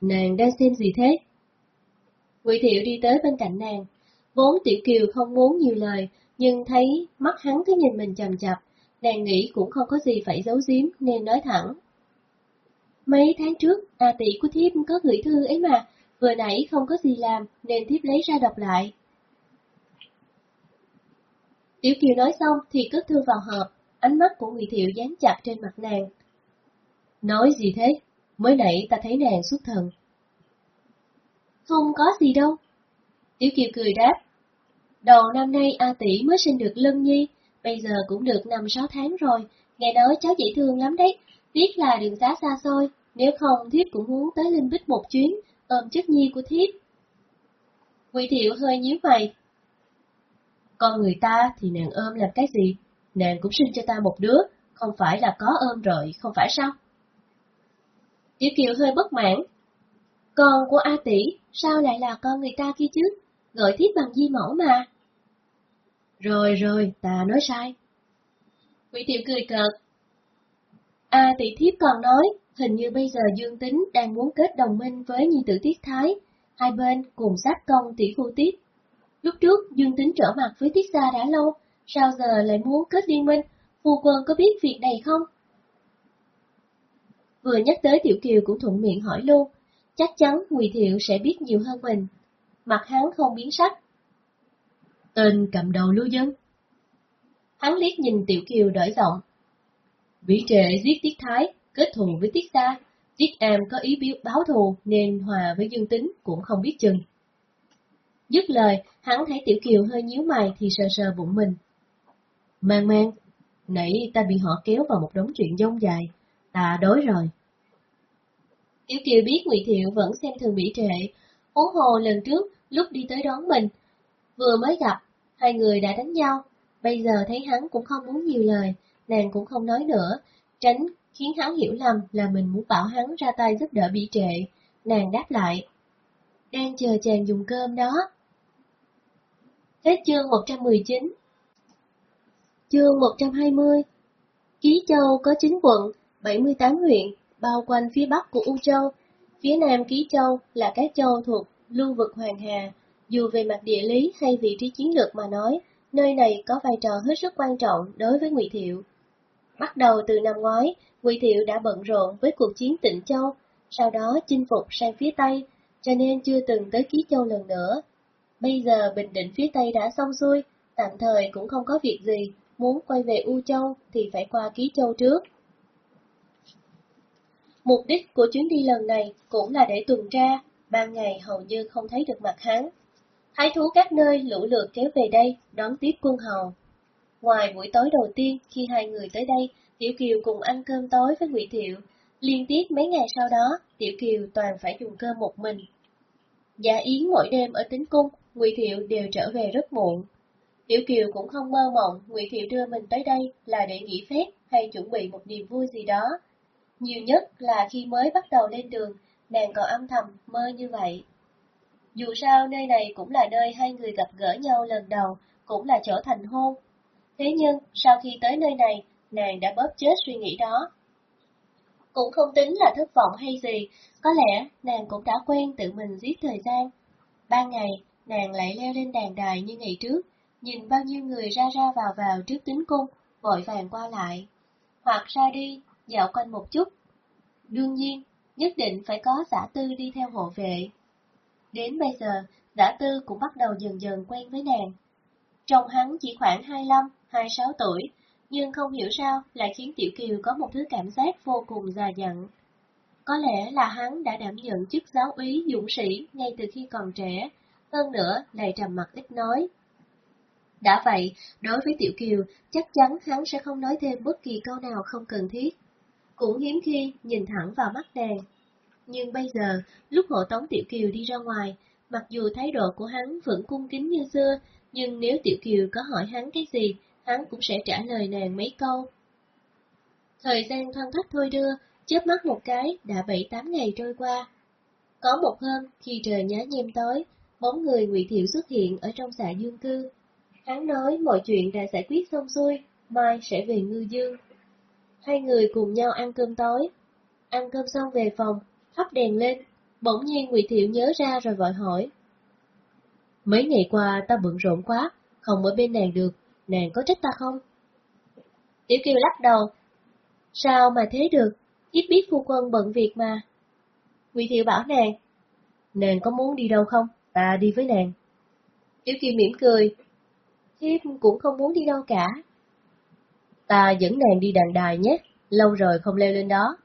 Nàng đang xem gì thế? Ngụy Thiệu đi tới bên cạnh nàng, vốn Tiểu Kiều không muốn nhiều lời, nhưng thấy mắt hắn cứ nhìn mình chầm chập, nàng nghĩ cũng không có gì phải giấu giếm nên nói thẳng. Mấy tháng trước, A tỷ của thiếp có gửi thư ấy mà, vừa nãy không có gì làm nên thiếp lấy ra đọc lại. Tiểu Kiều nói xong thì cất thư vào hộp, ánh mắt của Ngụy Thiệu dán chặt trên mặt nàng. Nói gì thế? Mới nãy ta thấy nàng xuất thần. Không có gì đâu. Tiểu Kiều cười đáp. Đầu năm nay A tỷ mới sinh được Lân Nhi, bây giờ cũng được năm sáu tháng rồi, nghe nói cháu dễ thương lắm đấy, tiếc là đường xá xa xôi, nếu không thiếp cũng muốn tới Linh Bích một chuyến, ôm chất nhi của thiếp. Ngụy thiệu hơi nhíu mày. Con người ta thì nàng ôm làm cái gì? Nàng cũng sinh cho ta một đứa, không phải là có ơn rồi, không phải sao? Tiểu Kiều hơi bất mãn. Con của A tỷ, sao lại là con người ta kia chứ? Gọi thiếp bằng di mẫu mà. Rồi rồi, ta nói sai. Quỷ tiểu cười cợt. A tỷ thiếp còn nói, hình như bây giờ Dương Tính đang muốn kết đồng minh với nhi tử Tiết Thái, hai bên cùng sát công tỷ phu Tiết. Lúc trước Dương Tính trở mặt với Tiết Gia đã lâu, sao giờ lại muốn kết liên minh, phu quân có biết việc này không? Vừa nhắc tới Tiểu Kiều cũng thuận miệng hỏi luôn, chắc chắn Ngụy Thiệu sẽ biết nhiều hơn mình. Mặt hắn không biến sắc. Tên cầm đầu lưu dân. Hắn liếc nhìn Tiểu Kiều đổi giọng. Vĩ trệ giết Tiết Thái, kết thù với Tiết Sa, Tiết Am có ý biểu báo thù nên hòa với Dương Tính cũng không biết chừng. Dứt lời, hắn thấy Tiểu Kiều hơi nhíu mày thì sờ sờ bụng mình. Mang mang, nãy ta bị họ kéo vào một đống chuyện dông dài, ta đói rồi. Tiểu Kiều biết Ngụy Thiệu vẫn xem thường bỉ trệ, huống hồ lần trước lúc đi tới đón mình, vừa mới gặp, hai người đã đánh nhau, bây giờ thấy hắn cũng không muốn nhiều lời, nàng cũng không nói nữa, tránh khiến hắn hiểu lầm là mình muốn bảo hắn ra tay giúp đỡ bị trệ. Nàng đáp lại, đang chờ chàng dùng cơm đó. Hết chương 119 Chương 120 Ký Châu có 9 quận, 78 huyện, bao quanh phía bắc của U Châu. Phía nam Ký Châu là các châu thuộc lưu vực Hoàng Hà. Dù về mặt địa lý hay vị trí chiến lược mà nói, nơi này có vai trò hết sức quan trọng đối với Ngụy Thiệu. Bắt đầu từ năm ngoái, Ngụy Thiệu đã bận rộn với cuộc chiến Tịnh Châu, sau đó chinh phục sang phía Tây, cho nên chưa từng tới Ký Châu lần nữa. Bây giờ Bình Định phía Tây đã xong xuôi, tạm thời cũng không có việc gì, muốn quay về U Châu thì phải qua Ký Châu trước. Mục đích của chuyến đi lần này cũng là để tuần tra, ban ngày hầu như không thấy được mặt hắn. Thái thú các nơi lũ lượt kéo về đây, đón tiếp quân hầu. Ngoài buổi tối đầu tiên khi hai người tới đây, Tiểu Kiều cùng ăn cơm tối với Ngụy Thiệu. Liên tiếp mấy ngày sau đó, Tiểu Kiều toàn phải dùng cơm một mình. Dạ yến mỗi đêm ở tính cung, Ngụy Thiệu đều trở về rất muộn. Tiểu Kiều cũng không mơ mộng Ngụy Thiệu đưa mình tới đây là để nghỉ phép hay chuẩn bị một niềm vui gì đó. Nhiều nhất là khi mới bắt đầu lên đường, nàng còn âm thầm mơ như vậy. Dù sao nơi này cũng là nơi hai người gặp gỡ nhau lần đầu, cũng là chỗ thành hôn. Thế nhưng, sau khi tới nơi này, nàng đã bóp chết suy nghĩ đó. Cũng không tính là thất vọng hay gì, có lẽ nàng cũng đã quen tự mình giết thời gian. Ban ngày, nàng lại leo lên đàn đài như ngày trước, nhìn bao nhiêu người ra ra vào vào trước tính cung, vội vàng qua lại. Hoặc ra đi, dạo quanh một chút. Đương nhiên, nhất định phải có giả tư đi theo hộ vệ. Đến bây giờ, giả tư cũng bắt đầu dần dần quen với nàng. Trong hắn chỉ khoảng 25, 26 tuổi, nhưng không hiểu sao lại khiến Tiểu Kiều có một thứ cảm giác vô cùng già dặn. Có lẽ là hắn đã đảm nhận chức giáo úy dũng sĩ ngay từ khi còn trẻ, hơn nữa lại trầm mặt ít nói. Đã vậy, đối với Tiểu Kiều, chắc chắn hắn sẽ không nói thêm bất kỳ câu nào không cần thiết. Cũng hiếm khi nhìn thẳng vào mắt nàng. Nhưng bây giờ, lúc hộ tống Tiểu Kiều đi ra ngoài, mặc dù thái độ của hắn vẫn cung kính như xưa, nhưng nếu Tiểu Kiều có hỏi hắn cái gì, hắn cũng sẽ trả lời nàng mấy câu. Thời gian thoăn thoắt thôi đưa, chớp mắt một cái đã bảy tám ngày trôi qua. Có một hôm, khi trời nhá nhem tối, bóng người Ngụy Thiệu xuất hiện ở trong xã dương cư. Hắn nói mọi chuyện đã giải quyết xong xuôi, mai sẽ về ngư dương. Hai người cùng nhau ăn cơm tối. Ăn cơm xong về phòng, thắp đèn lên, bỗng nhiên Ngụy Thiệu nhớ ra rồi vội hỏi. Mấy ngày qua ta bận rộn quá, không ở bên nàng được, nàng có trách ta không? Tiểu Kiều lắc đầu. Sao mà thế được, ít biết phu quân bận việc mà. Ngụy Thiệu bảo nàng. Nàng có muốn đi đâu không? Ta đi với nàng. Tiểu Kiều mỉm cười. Thiếp cũng không muốn đi đâu cả. Ta dẫn nàng đi đàn đài nhé, lâu rồi không leo lên đó.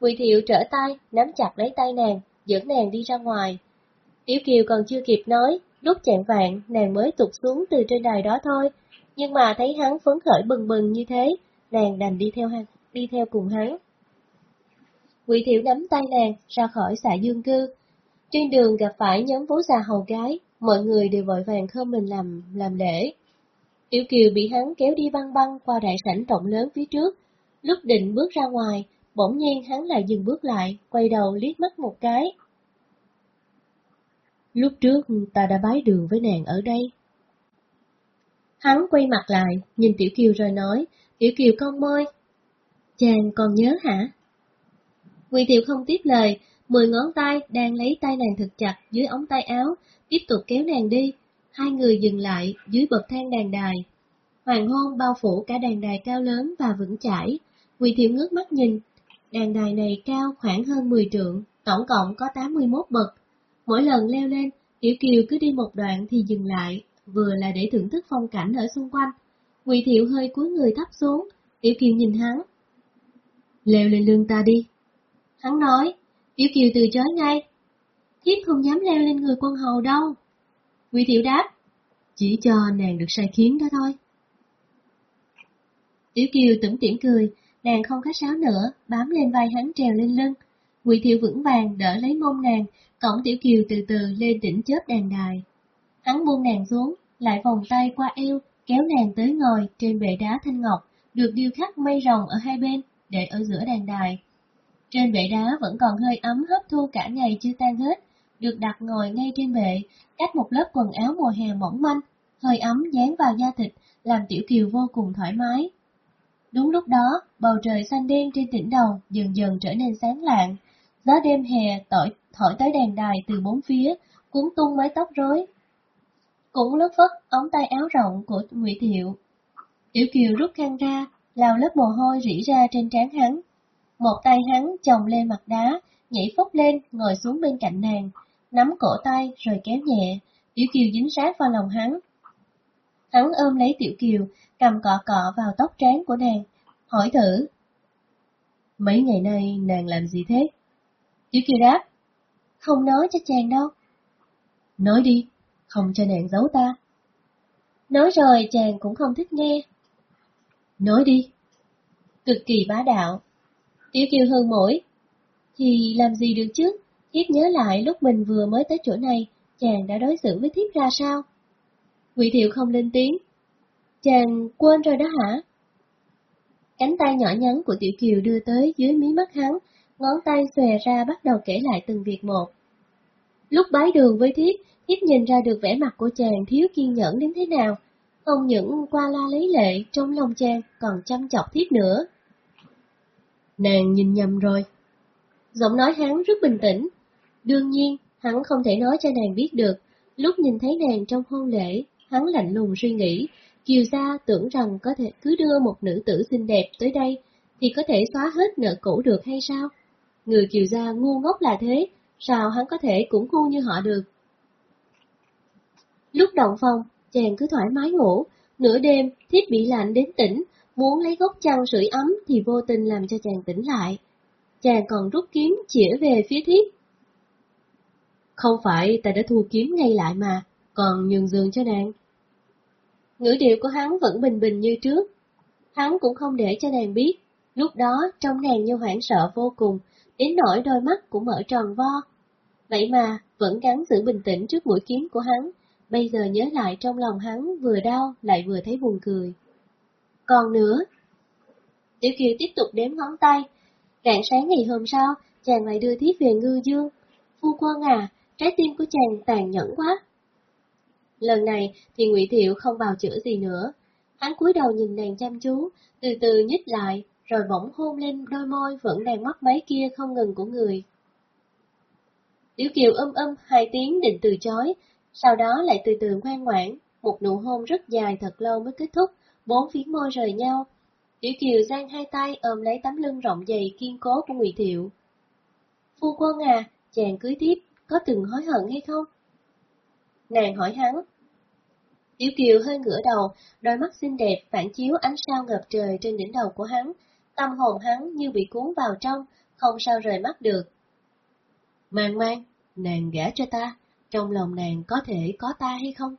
quỳ Thiệu trở tay, nắm chặt lấy tay nàng, dẫn nàng đi ra ngoài. Tiểu Kiều còn chưa kịp nói, lúc chạng vạn nàng mới tụt xuống từ trên đài đó thôi, nhưng mà thấy hắn phấn khởi bừng bừng như thế, nàng đành đi theo hắn, đi theo cùng hắn. quỳ Thiệu nắm tay nàng ra khỏi xã dương cư. Trên đường gặp phải nhóm vú già hầu gái, mọi người đều vội vàng khơm mình làm làm lễ. Tiểu Kiều bị hắn kéo đi băng băng qua đại sảnh rộng lớn phía trước. Lúc định bước ra ngoài, bỗng nhiên hắn lại dừng bước lại, quay đầu liếc mắt một cái. Lúc trước ta đã bái đường với nàng ở đây. Hắn quay mặt lại, nhìn Tiểu Kiều rồi nói, Tiểu Kiều con môi. Chàng còn nhớ hả? Ngụy Tiểu không tiếp lời, mười ngón tay đang lấy tay nàng thật chặt dưới ống tay áo, tiếp tục kéo nàng đi. Hai người dừng lại dưới bậc thang đàn đài. Hoàng hôn bao phủ cả đàn đài cao lớn và vững chãi. quỳ Thiệu ngước mắt nhìn, đàn đài này cao khoảng hơn 10 trượng, tổng cộng có 81 bậc. Mỗi lần leo lên, Tiểu Kiều cứ đi một đoạn thì dừng lại, vừa là để thưởng thức phong cảnh ở xung quanh. quỳ Thiệu hơi cúi người thấp xuống, Tiểu Kiều nhìn hắn. Leo lên lưng ta đi. Hắn nói, Tiểu Kiều từ chối ngay. Thiếp không dám leo lên người quân hầu đâu. Ngụy Thiệu đáp, chỉ cho nàng được sai khiến đó thôi. Tiểu Kiều tưởng tiễn cười, nàng không khách sáo nữa, bám lên vai hắn trèo lên lưng. Ngụy Thiệu vững vàng đỡ lấy mông nàng, cổng Tiểu Kiều từ từ lên đỉnh chớp đàn đài. Hắn buông nàng xuống, lại vòng tay qua eo, kéo nàng tới ngồi trên bệ đá thanh ngọc, được điêu khắc mây rồng ở hai bên, để ở giữa đàn đài. Trên bệ đá vẫn còn hơi ấm hấp thu cả ngày chưa tan hết, được đặt ngồi ngay trên bệ, cách một lớp quần áo mùa hè mỏng manh, hơi ấm dán vào da thịt, làm Tiểu Kiều vô cùng thoải mái. Đúng lúc đó, bầu trời xanh đen trên đỉnh đầu dần dần trở nên sáng lạng, gió đêm hè tỏi, thổi tới đàn đài từ bốn phía, cuốn tung mái tóc rối. Cũng lướt phất ống tay áo rộng của Ngụy Thiệu. Tiểu Kiều rút khăn ra, lao lớp mồ hôi rỉ ra trên trán hắn. Một tay hắn chồng lên mặt đá, nhảy phúc lên, ngồi xuống bên cạnh nàng, nắm cổ tay rồi kéo nhẹ, Tiểu Kiều dính sát vào lòng hắn. Hắn ôm lấy Tiểu Kiều, cầm cọ cọ vào tóc trán của nàng, hỏi thử. Mấy ngày nay nàng làm gì thế? Tiểu Kiều đáp, không nói cho chàng đâu. Nói đi, không cho nàng giấu ta. Nói rồi chàng cũng không thích nghe. Nói đi. Cực kỳ bá đạo. Tiểu Kiều hơn mỗi. Thì làm gì được chứ? Thiếp nhớ lại lúc mình vừa mới tới chỗ này, chàng đã đối xử với thiếp ra sao? Ngụy Thiệu không lên tiếng. Chàng quên rồi đó hả? Cánh tay nhỏ nhắn của Tiểu Kiều đưa tới dưới mí mắt hắn, ngón tay xòe ra bắt đầu kể lại từng việc một. Lúc bái đường với thiếp, thiếp nhìn ra được vẻ mặt của chàng thiếu kiên nhẫn đến thế nào, không những qua la lấy lệ trong lòng chàng còn chăm chọc thiếp nữa. Nàng nhìn nhầm rồi. Giọng nói hắn rất bình tĩnh. Đương nhiên, hắn không thể nói cho nàng biết được, lúc nhìn thấy nàng trong hôn lễ, hắn lạnh lùng suy nghĩ, Kiều Gia tưởng rằng có thể cứ đưa một nữ tử xinh đẹp tới đây, thì có thể xóa hết nợ cũ được hay sao? Người Kiều Gia ngu ngốc là thế, sao hắn có thể cũng ngu như họ được? Lúc động phòng, chàng cứ thoải mái ngủ, nửa đêm thiết bị lạnh đến tỉnh, muốn lấy gốc chăn sưởi ấm thì vô tình làm cho chàng tỉnh lại. Chàng còn rút kiếm chĩa về phía thiết. Không phải ta đã thua kiếm ngay lại mà, còn nhường giường cho nàng. Ngữ điệu của hắn vẫn bình bình như trước. Hắn cũng không để cho nàng biết, lúc đó trong nàng như hoảng sợ vô cùng, đến nỗi đôi mắt cũng mở tròn vo. Vậy mà, vẫn gắn giữ bình tĩnh trước mũi kiếm của hắn, bây giờ nhớ lại trong lòng hắn vừa đau lại vừa thấy buồn cười. Còn nữa, Tiểu Kiều tiếp tục đếm ngón tay, rạng sáng ngày hôm sau, chàng lại đưa thiếp về ngư dương. Phu quân à, trái tim của chàng tàn nhẫn quá. Lần này thì Ngụy Thiệu không vào chữa gì nữa. Hắn cúi đầu nhìn nàng chăm chú, từ từ nhích lại, rồi bỗng hôn lên đôi môi vẫn đang mắt mấy kia không ngừng của người. Tiểu Kiều âm âm hai tiếng định từ chối, sau đó lại từ từ ngoan ngoãn, một nụ hôn rất dài thật lâu mới kết thúc, bốn phía môi rời nhau. Tiểu Kiều giang hai tay ôm lấy tấm lưng rộng dày kiên cố của Ngụy Thiệu. Phu quân à, chàng cưới tiếp, có từng hối hận hay không? Nàng hỏi hắn. Tiểu Kiều hơi ngửa đầu, đôi mắt xinh đẹp phản chiếu ánh sao ngập trời trên đỉnh đầu của hắn, tâm hồn hắn như bị cuốn vào trong, không sao rời mắt được. Mang mang, nàng gả cho ta, trong lòng nàng có thể có ta hay không?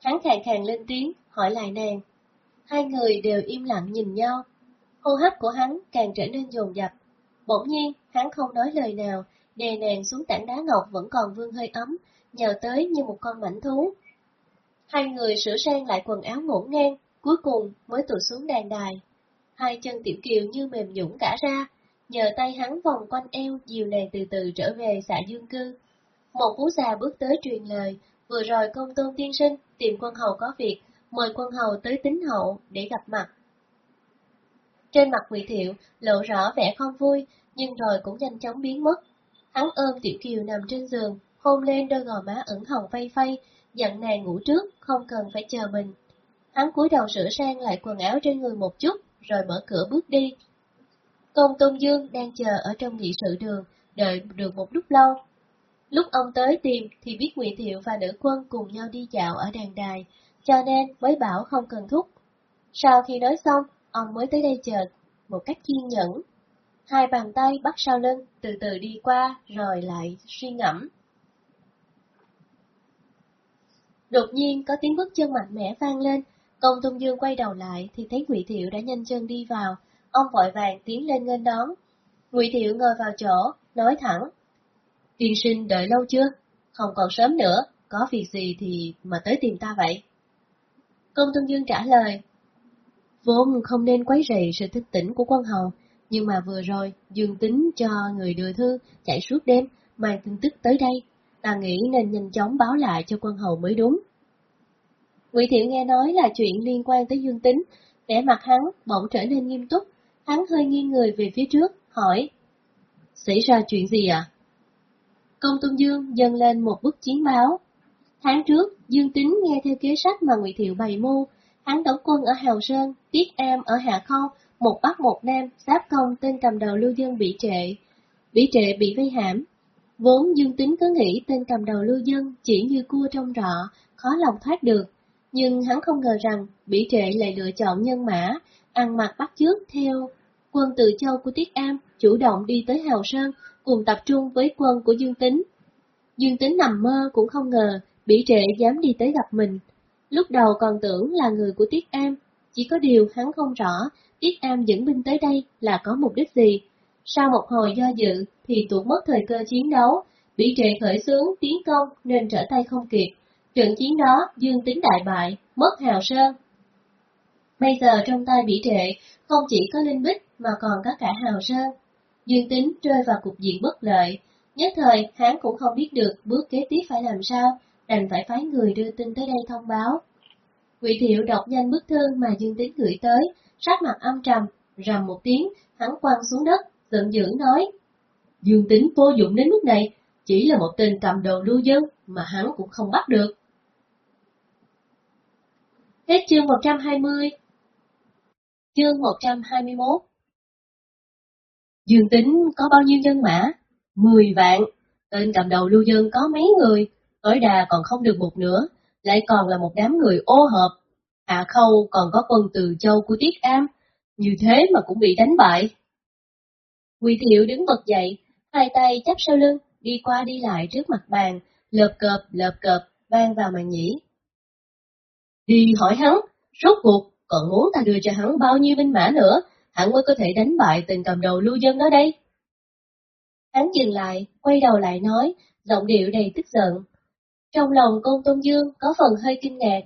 Hắn khàn khàn lên tiếng, hỏi lại nàng. Hai người đều im lặng nhìn nhau. Hô hấp của hắn càng trở nên dồn dập. Bỗng nhiên, hắn không nói lời nào, đè nàng xuống tảng đá ngọc vẫn còn vương hơi ấm, nhào tới như một con mảnh thú. Hai người sửa sang lại quần áo ngổn ngang, cuối cùng mới tụt xuống đàn đài. Hai chân tiểu kiều như mềm nhũn cả ra, nhờ tay hắn vòng quanh eo dìu nàng từ từ trở về xã dương cư. Một phú già bước tới truyền lời, vừa rồi công tôn tiên sinh tìm quân hầu có việc, mời quân hầu tới tính hậu để gặp mặt. Trên mặt Ngụy Thiệu lộ rõ vẻ không vui, nhưng rồi cũng nhanh chóng biến mất. Hắn ôm Tiểu Kiều nằm trên giường, hôn lên đôi gò má ửng hồng phay phay, dặn nàng ngủ trước, không cần phải chờ mình. Hắn cúi đầu sửa sang lại quần áo trên người một chút, rồi mở cửa bước đi. Công Tôn Dương đang chờ ở trong nghị sự đường, đợi được một lúc lâu. Lúc ông tới tìm thì biết Ngụy Thiệu và nữ quân cùng nhau đi dạo ở đàn đài, cho nên mới bảo không cần thúc. Sau khi nói xong, ông mới tới đây chờ một cách kiên nhẫn. Hai bàn tay bắt sau lưng, từ từ đi qua, rồi lại suy ngẫm. Đột nhiên có tiếng bước chân mạnh mẽ vang lên, công tôn dương quay đầu lại thì thấy Ngụy Thiệu đã nhanh chân đi vào, ông vội vàng tiến lên nghênh đón. Ngụy Thiệu ngồi vào chỗ, nói thẳng. Tiên sinh đợi lâu chưa? Không còn sớm nữa, có việc gì thì mà tới tìm ta vậy? Công tôn dương trả lời. Vốn không nên quấy rầy sự thức tỉnh của quân hầu, nhưng mà vừa rồi Dương tính cho người đưa thư chạy suốt đêm, mang tin tức tới đây, ta nghĩ nên nhanh chóng báo lại cho quân hầu mới đúng. Ngụy Thiệu nghe nói là chuyện liên quan tới Dương Tính, vẻ mặt hắn bỗng trở nên nghiêm túc, hắn hơi nghiêng người về phía trước, hỏi. Xảy ra chuyện gì ạ? À? Công Tôn Dương dâng lên một bức chiến báo. Tháng trước, Dương Tính nghe theo kế sách mà Ngụy Thiệu bày mưu, hắn đóng quân ở Hào Sơn, Tiết Am ở Hạ Khâu, một bắc một nam, giáp công tên cầm đầu lưu dân bị trệ. Bị trệ bị vây hãm. Vốn Dương Tính cứ nghĩ tên cầm đầu lưu dân chỉ như cua trong rọ, khó lòng thoát được. Nhưng hắn không ngờ rằng bị trệ lại lựa chọn nhân mã, ăn mặc bắt chước theo quân từ châu của Tiết Am, chủ động đi tới Hào Sơn, cùng tập trung với quân của Dương Tính. Dương Tính nằm mơ cũng không ngờ, bị trệ dám đi tới gặp mình. Lúc đầu còn tưởng là người của Tiết Am, chỉ có điều hắn không rõ Yết Am dẫn binh tới đây là có mục đích gì. Sau một hồi do dự thì tuột mất thời cơ chiến đấu, bị trệ khởi xướng tiến công nên trở tay không kịp. Trận chiến đó Dương Tính đại bại, mất hào sơn. Bây giờ trong tay bị trệ không chỉ có linh bích mà còn có cả hào sơn. Dương Tính rơi vào cục diện bất lợi, nhất thời hắn cũng không biết được bước kế tiếp phải làm sao, đành phải phái người đưa tin tới đây thông báo. Ngụy Thiệu đọc nhanh bức thư mà Dương Tính gửi tới, sát mặt âm trầm, rầm một tiếng, hắn quăng xuống đất, giận dữ nói. Dương Tính vô dụng đến mức này, chỉ là một tên cầm đầu lưu dân mà hắn cũng không bắt được. Hết chương 120 Chương 121 Dương tính có bao nhiêu nhân mã? Mười vạn. Tên cầm đầu lưu dân có mấy người, tối đa còn không được một nửa, lại còn là một đám người ô hợp. Hạ khâu còn có quân từ châu của Tiết Am, như thế mà cũng bị đánh bại. Quỳ thiệu đứng bật dậy, hai tay chắp sau lưng, đi qua đi lại trước mặt bàn, lợp cợp lợp cợp, vang vào màn nhĩ. Đi hỏi hắn, rốt cuộc còn muốn ta đưa cho hắn bao nhiêu binh mã nữa, hắn mới có thể đánh bại tên cầm đầu lưu dân đó đây. Hắn dừng lại, quay đầu lại nói, giọng điệu đầy tức giận. Trong lòng công tôn dương có phần hơi kinh ngạc.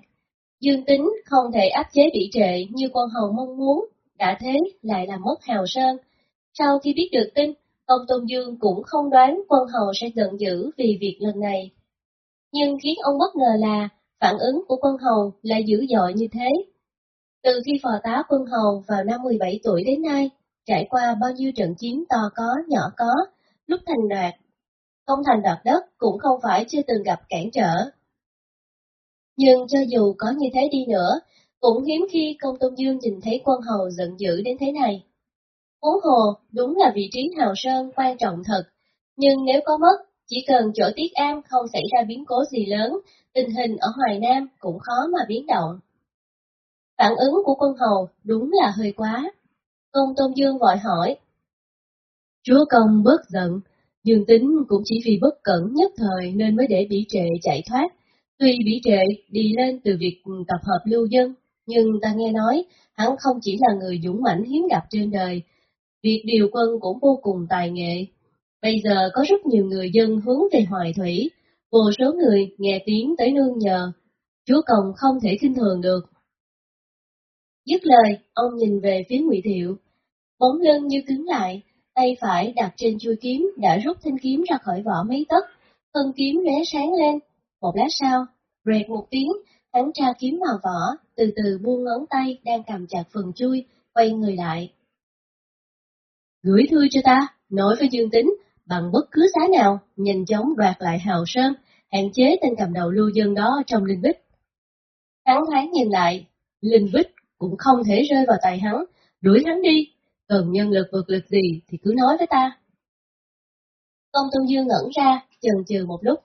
Dương tính không thể áp chế bị trệ như quân hầu mong muốn, đã thế lại làm mất hào sơn. Sau khi biết được tin, công tôn dương cũng không đoán quân hầu sẽ giận dữ vì việc lần này. Nhưng khiến ông bất ngờ là phản ứng của quân hầu lại dữ dội như thế. Từ khi phò tá quân hầu vào năm 17 tuổi đến nay, trải qua bao nhiêu trận chiến to có, nhỏ có, lúc thành đoạt, công thành đoạt đất cũng không phải chưa từng gặp cản trở. Nhưng cho dù có như thế đi nữa, cũng hiếm khi công tôn dương nhìn thấy quân hầu giận dữ đến thế này. Huống hồ, đúng là vị trí hào sơn quan trọng thật, nhưng nếu có mất, chỉ cần chỗ tiết an không xảy ra biến cố gì lớn, tình hình ở Hoài Nam cũng khó mà biến động. Phản ứng của quân hầu đúng là hơi quá. Công Tôn Dương vội hỏi. Chúa công bớt giận, Dương Tính cũng chỉ vì bất cẩn nhất thời nên mới để bỉ trệ chạy thoát. Tuy bỉ trệ đi lên từ việc tập hợp lưu dân, nhưng ta nghe nói hắn không chỉ là người dũng mãnh hiếm gặp trên đời, việc điều quân cũng vô cùng tài nghệ. Bây giờ có rất nhiều người dân hướng về Hoài Thủy, vô số người nghe tiếng tới nương nhờ. Chúa công không thể khinh thường được. Dứt lời, ông nhìn về phía Ngụy Thiệu. Bóng lưng như cứng lại, tay phải đặt trên chuôi kiếm đã rút thanh kiếm ra khỏi vỏ mấy tấc, thân kiếm lóe sáng lên. Một lát sau, rệt một tiếng, hắn tra kiếm vào vỏ, từ từ buông ngón tay đang cầm chặt phần chui, quay người lại. Gửi thư cho ta, nói với Dương Tính, bằng bất cứ giá nào, nhanh chóng đoạt lại Hào Sơn, hạn chế tên cầm đầu lưu dân đó trong Linh Bích. Hắn thoáng nhìn lại, Linh Bích cũng không thể rơi vào tay hắn, đuổi hắn đi, cần nhân lực vượt lực gì thì cứ nói với ta. Công Tôn Dương ngẩn ra, chần chừ một lúc.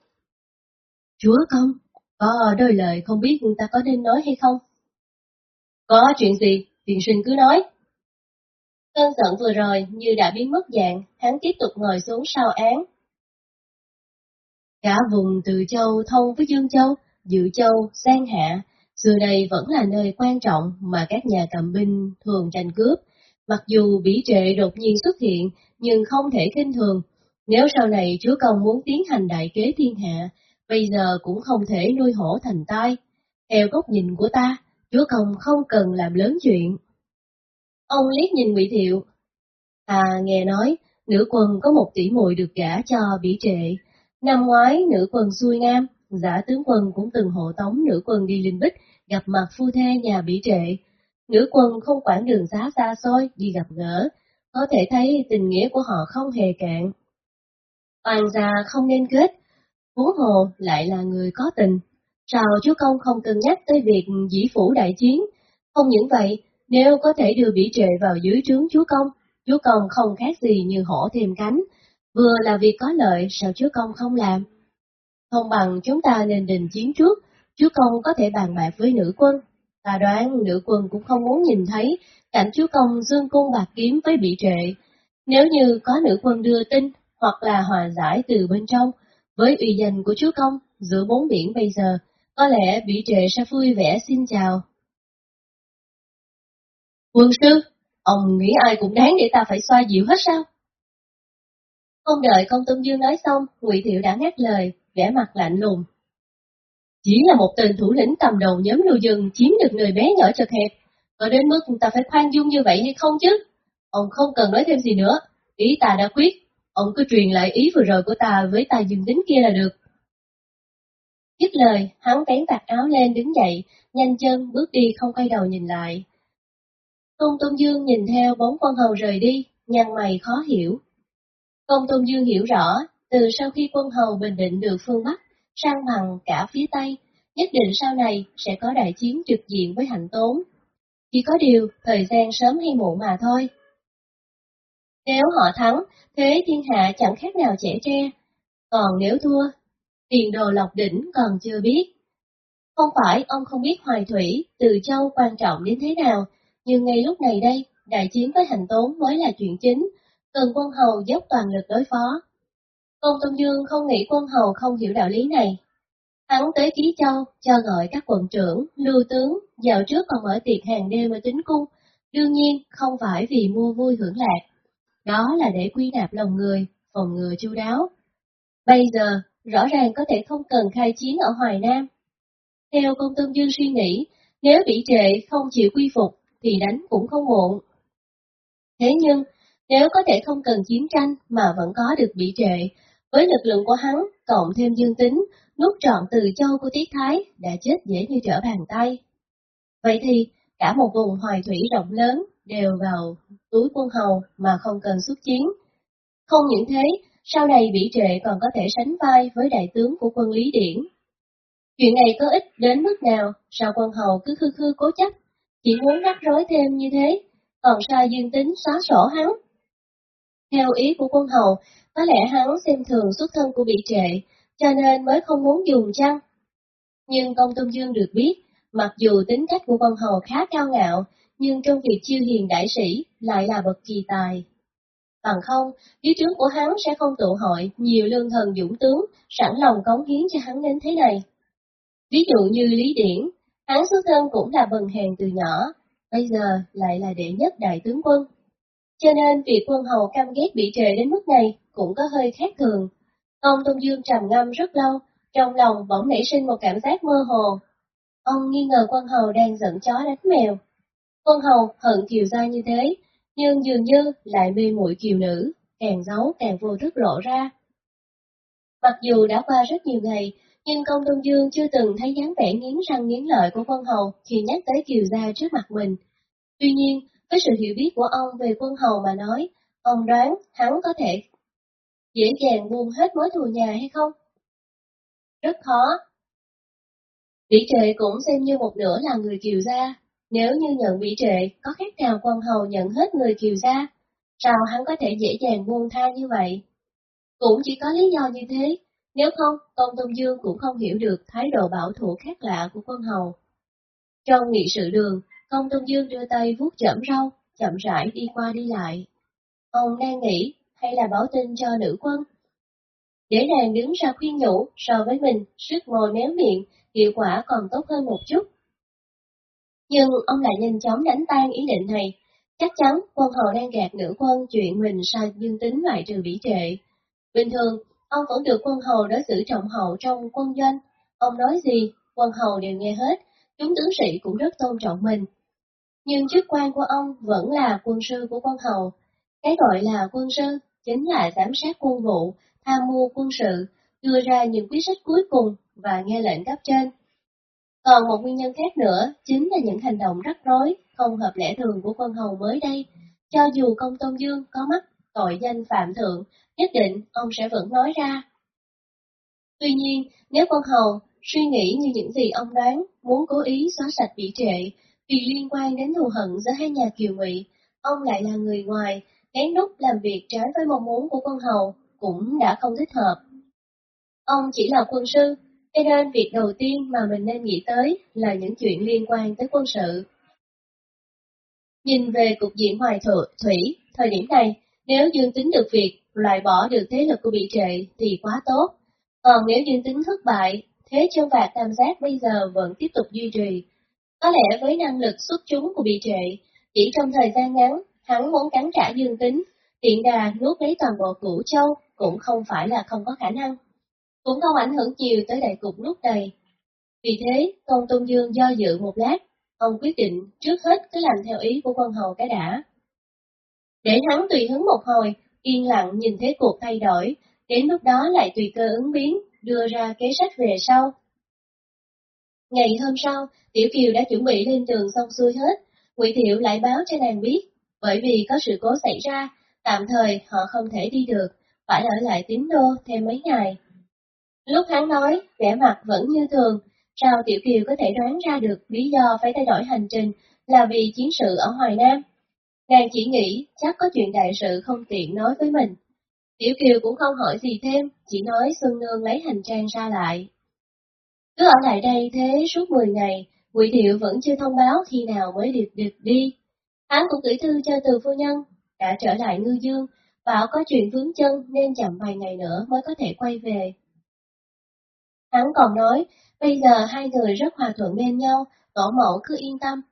Chúa công, có đôi lời không biết người ta có nên nói hay không? Có chuyện gì, tiền sinh cứ nói. Cơn giận vừa rồi như đã biến mất dạng, hắn tiếp tục ngồi xuống sau án. Cả vùng Từ Châu thông với Dương Châu, Dự Châu, Sang Hạ, xưa đây vẫn là nơi quan trọng mà các nhà cầm binh thường tranh cướp. Mặc dù bỉ trệ đột nhiên xuất hiện, nhưng không thể kinh thường. Nếu sau này chúa công muốn tiến hành đại kế thiên hạ, bây giờ cũng không thể nuôi hổ thành tai. Theo góc nhìn của ta, chúa công không cần làm lớn chuyện. Ông liếc nhìn Ngụy Thiệu. À, nghe nói, nữ quân có một tỷ muội được gả cho bỉ trệ. Năm ngoái, nữ quân xuôi nam, giả tướng quân cũng từng hộ tống nữ quân đi Linh Bích, gặp mặt phu thê nhà bỉ trệ. Nữ quân không quản đường xá xa xôi, đi gặp gỡ, có thể thấy tình nghĩa của họ không hề cạn. Toàn gia không nên kết, huống hồ lại là người có tình. Sao chúa công không cân nhắc tới việc dĩ phủ đại chiến? Không những vậy, nếu có thể đưa bỉ trệ vào dưới trướng chúa công, chúa công không khác gì như hổ thêm cánh. Vừa là việc có lợi, sao chúa công không làm? Không bằng chúng ta nên đình chiến trước, chúa công có thể bàn bạc với nữ quân. Ta đoán nữ quân cũng không muốn nhìn thấy cảnh chúa công dương cung bạc kiếm với bị trệ. Nếu như có nữ quân đưa tin, hoặc là hòa giải từ bên trong, với uy danh của chúa công, giữa bốn biển bây giờ, có lẽ bị trệ sẽ vui vẻ xin chào. Quân sư, ông nghĩ ai cũng đáng để ta phải xoa dịu hết sao? Không đợi công tôn dương nói xong, ngụy Thiệu đã ngắt lời, vẻ mặt lạnh lùng. Chỉ là một tên thủ lĩnh cầm đầu nhóm lưu dân chiếm được nơi bé nhỏ chật hẹp, có đến mức ta phải khoan dung như vậy hay không chứ? Ông không cần nói thêm gì nữa, ý ta đã quyết, ông cứ truyền lại ý vừa rồi của ta với tài dương tính kia là được. Dứt lời, hắn vén vạt áo lên đứng dậy, nhanh chân bước đi không quay đầu nhìn lại. Công Tôn Dương nhìn theo bóng quân hầu rời đi, nhăn mày khó hiểu. Công Tôn Dương hiểu rõ, từ sau khi quân hầu bình định được phương Bắc, sang bằng cả phía Tây, nhất định sau này sẽ có đại chiến trực diện với hạnh tốn. Chỉ có điều, thời gian sớm hay muộn mà thôi. Nếu họ thắng, thế thiên hạ chẳng khác nào trẻ tre. Còn nếu thua, tiền đồ lọc đỉnh còn chưa biết. Không phải ông không biết Hoài Thủy, Từ Châu quan trọng đến thế nào, nhưng ngay lúc này đây, đại chiến với hành tốn mới là chuyện chính, cần quân hầu dốc toàn lực đối phó. Công Tôn Dương không nghĩ quân hầu không hiểu đạo lý này. Hắn tới Ký Châu, cho gọi các quận trưởng, lưu tướng, dạo trước còn mở tiệc hàng đêm ở tính cung, đương nhiên không phải vì mua vui hưởng lạc. Đó là để quy nạp lòng người, phòng ngừa chu đáo. Bây giờ, rõ ràng có thể không cần khai chiến ở Hoài Nam. Theo công tôn dương suy nghĩ, nếu bị trệ không chịu quy phục, thì đánh cũng không muộn. Thế nhưng, nếu có thể không cần chiến tranh mà vẫn có được bị trệ, với lực lượng của hắn, cộng thêm dương tính, nút trọn từ châu của Tiết Thái đã chết dễ như trở bàn tay. Vậy thì, cả một vùng hoài thủy rộng lớn đều vào túi quân hầu mà không cần xuất chiến. Không những thế, sau này bị trệ còn có thể sánh vai với đại tướng của quân Lý Điển. Chuyện này có ích đến mức nào, sao quân hầu cứ khư khư cố chấp, chỉ muốn rắc rối thêm như thế, còn sai dương tính xóa sổ hắn. Theo ý của quân hầu, có lẽ hắn xem thường xuất thân của bị trệ, cho nên mới không muốn dùng chăng. Nhưng công tôn dương được biết, mặc dù tính cách của quân hầu khá cao ngạo, nhưng trong việc chiêu hiền đại sĩ lại là bậc kỳ tài. Bằng không, dưới trướng của hắn sẽ không tụ hội nhiều lương thần dũng tướng, sẵn lòng cống hiến cho hắn đến thế này. Ví dụ như Lý Điển, hắn xuất thân cũng là bần hèn từ nhỏ, bây giờ lại là đệ nhất đại tướng quân. Cho nên việc quân hầu căm ghét bị trề đến mức này cũng có hơi khác thường. Ông Tôn Dương trầm ngâm rất lâu, trong lòng bỗng nảy sinh một cảm giác mơ hồ. Ông nghi ngờ quân hầu đang giận chó đánh mèo. Quân hầu hận kiều gia như thế, nhưng dường như lại mê muội kiều nữ, càng giấu càng vô thức lộ ra. Mặc dù đã qua rất nhiều ngày, nhưng công tôn dương chưa từng thấy dáng vẻ nghiến răng nghiến lợi của quân hầu khi nhắc tới kiều gia trước mặt mình. Tuy nhiên, với sự hiểu biết của ông về quân hầu mà nói, ông đoán hắn có thể dễ dàng buông hết mối thù nhà hay không? Rất khó. Bị trệ cũng xem như một nửa là người kiều gia, nếu như nhận bị trệ, có khác nào quân hầu nhận hết người kiều gia? Sao hắn có thể dễ dàng buông tha như vậy? Cũng chỉ có lý do như thế, nếu không, Tôn Tông Dương cũng không hiểu được thái độ bảo thủ khác lạ của quân hầu. Trong nghị sự đường, Công Tôn Dương đưa tay vuốt chậm rau, chậm rãi đi qua đi lại. Ông đang nghĩ, hay là báo tin cho nữ quân? Để nàng đứng ra khuyên nhủ, so với mình, sức ngồi méo miệng, hiệu quả còn tốt hơn một chút. Nhưng ông lại nhanh chóng đánh tan ý định này. Chắc chắn quân hầu đang gạt nữ quân chuyện mình sai dương tính loại trừ bỉ trệ. Bình thường, ông vẫn được quân hầu đối xử trọng hậu trong quân doanh. Ông nói gì, quân hầu đều nghe hết, chúng tướng sĩ cũng rất tôn trọng mình. Nhưng chức quan của ông vẫn là quân sư của quân hầu. Cái gọi là quân sư chính là giám sát quân vụ, tham mưu quân sự, đưa ra những quyết sách cuối cùng và nghe lệnh cấp trên. Còn một nguyên nhân khác nữa chính là những hành động rắc rối, không hợp lẽ thường của quân hầu mới đây. Cho dù công tôn dương có mắc tội danh phạm thượng, nhất định ông sẽ vẫn nói ra. Tuy nhiên, nếu quân hầu suy nghĩ như những gì ông đoán, muốn cố ý xóa sạch bị trệ, vì liên quan đến thù hận giữa hai nhà kiều ngụy, ông lại là người ngoài, lén đúc làm việc trái với mong muốn của quân hầu, cũng đã không thích hợp. Ông chỉ là quân sư, cho nên việc đầu tiên mà mình nên nghĩ tới là những chuyện liên quan tới quân sự. Nhìn về cục diện hoài thủy, thời điểm này, nếu Dương Tính được việc loại bỏ được thế lực của bị trệ thì quá tốt. Còn nếu Dương Tính thất bại, thế chân vạc tam giác bây giờ vẫn tiếp tục duy trì. Có lẽ với năng lực xuất chúng của bị trệ, chỉ trong thời gian ngắn, hắn muốn cắn trả Dương Tính, tiện đà nuốt lấy toàn bộ củ châu cũng không phải là không có khả năng. Cũng không ảnh hưởng nhiều tới đại cục lúc này. Vì thế, Công Tôn Dương do dự một lát, ông quyết định trước hết cứ làm theo ý của quân hầu cái đã. Để hắn tùy hứng một hồi, yên lặng nhìn thế cuộc thay đổi, đến lúc đó lại tùy cơ ứng biến, đưa ra kế sách về sau. Ngày hôm sau, Tiểu Kiều đã chuẩn bị lên trường xong xuôi hết, Ngụy Thiệu lại báo cho nàng biết, bởi vì có sự cố xảy ra, tạm thời họ không thể đi được, phải ở lại tín đô thêm mấy ngày. Lúc hắn nói, vẻ mặt vẫn như thường, sao Tiểu Kiều có thể đoán ra được lý do phải thay đổi hành trình là vì chiến sự ở Hoài Nam? Nàng chỉ nghĩ chắc có chuyện đại sự không tiện nói với mình. Tiểu Kiều cũng không hỏi gì thêm, chỉ nói Xuân Nương lấy hành trang ra lại. Cứ ở lại đây thế suốt 10 ngày, Ngụy Thiệu vẫn chưa thông báo khi nào mới được được đi. Hắn cũng gửi thư cho từ phu nhân, đã trở lại ngư dương, bảo có chuyện vướng chân nên chậm vài ngày nữa mới có thể quay về. Hắn còn nói, bây giờ hai người rất hòa thuận bên nhau, tổ mẫu cứ yên tâm.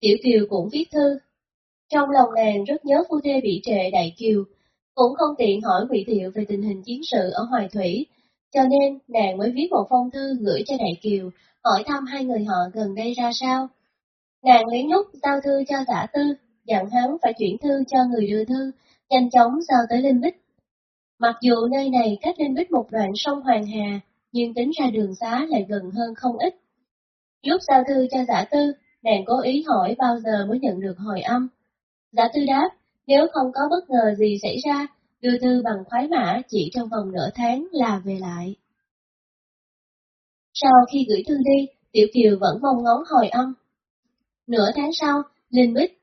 Tiểu Kiều cũng viết thư. Trong lòng nàng rất nhớ phu thê bị trệ Đại Kiều, cũng không tiện hỏi Ngụy Thiệu về tình hình chiến sự ở Hoài Thủy, cho nên nàng mới viết một phong thư gửi cho Đại Kiều, hỏi thăm hai người họ gần đây ra sao. Nàng lén lút giao thư cho giả tư, dặn hắn phải chuyển thư cho người đưa thư, nhanh chóng giao tới Linh Bích. Mặc dù nơi này cách Linh Bích một đoạn sông Hoàng Hà, nhưng tính ra đường xá lại gần hơn không ít. Lúc giao thư cho giả tư, nàng cố ý hỏi bao giờ mới nhận được hồi âm. Giả tư đáp, nếu không có bất ngờ gì xảy ra, đưa thư bằng khoái mã chỉ trong vòng nửa tháng là về lại. Sau khi gửi thư đi, Tiểu Kiều vẫn mong ngóng hồi âm. Nửa tháng sau, Linh Bích,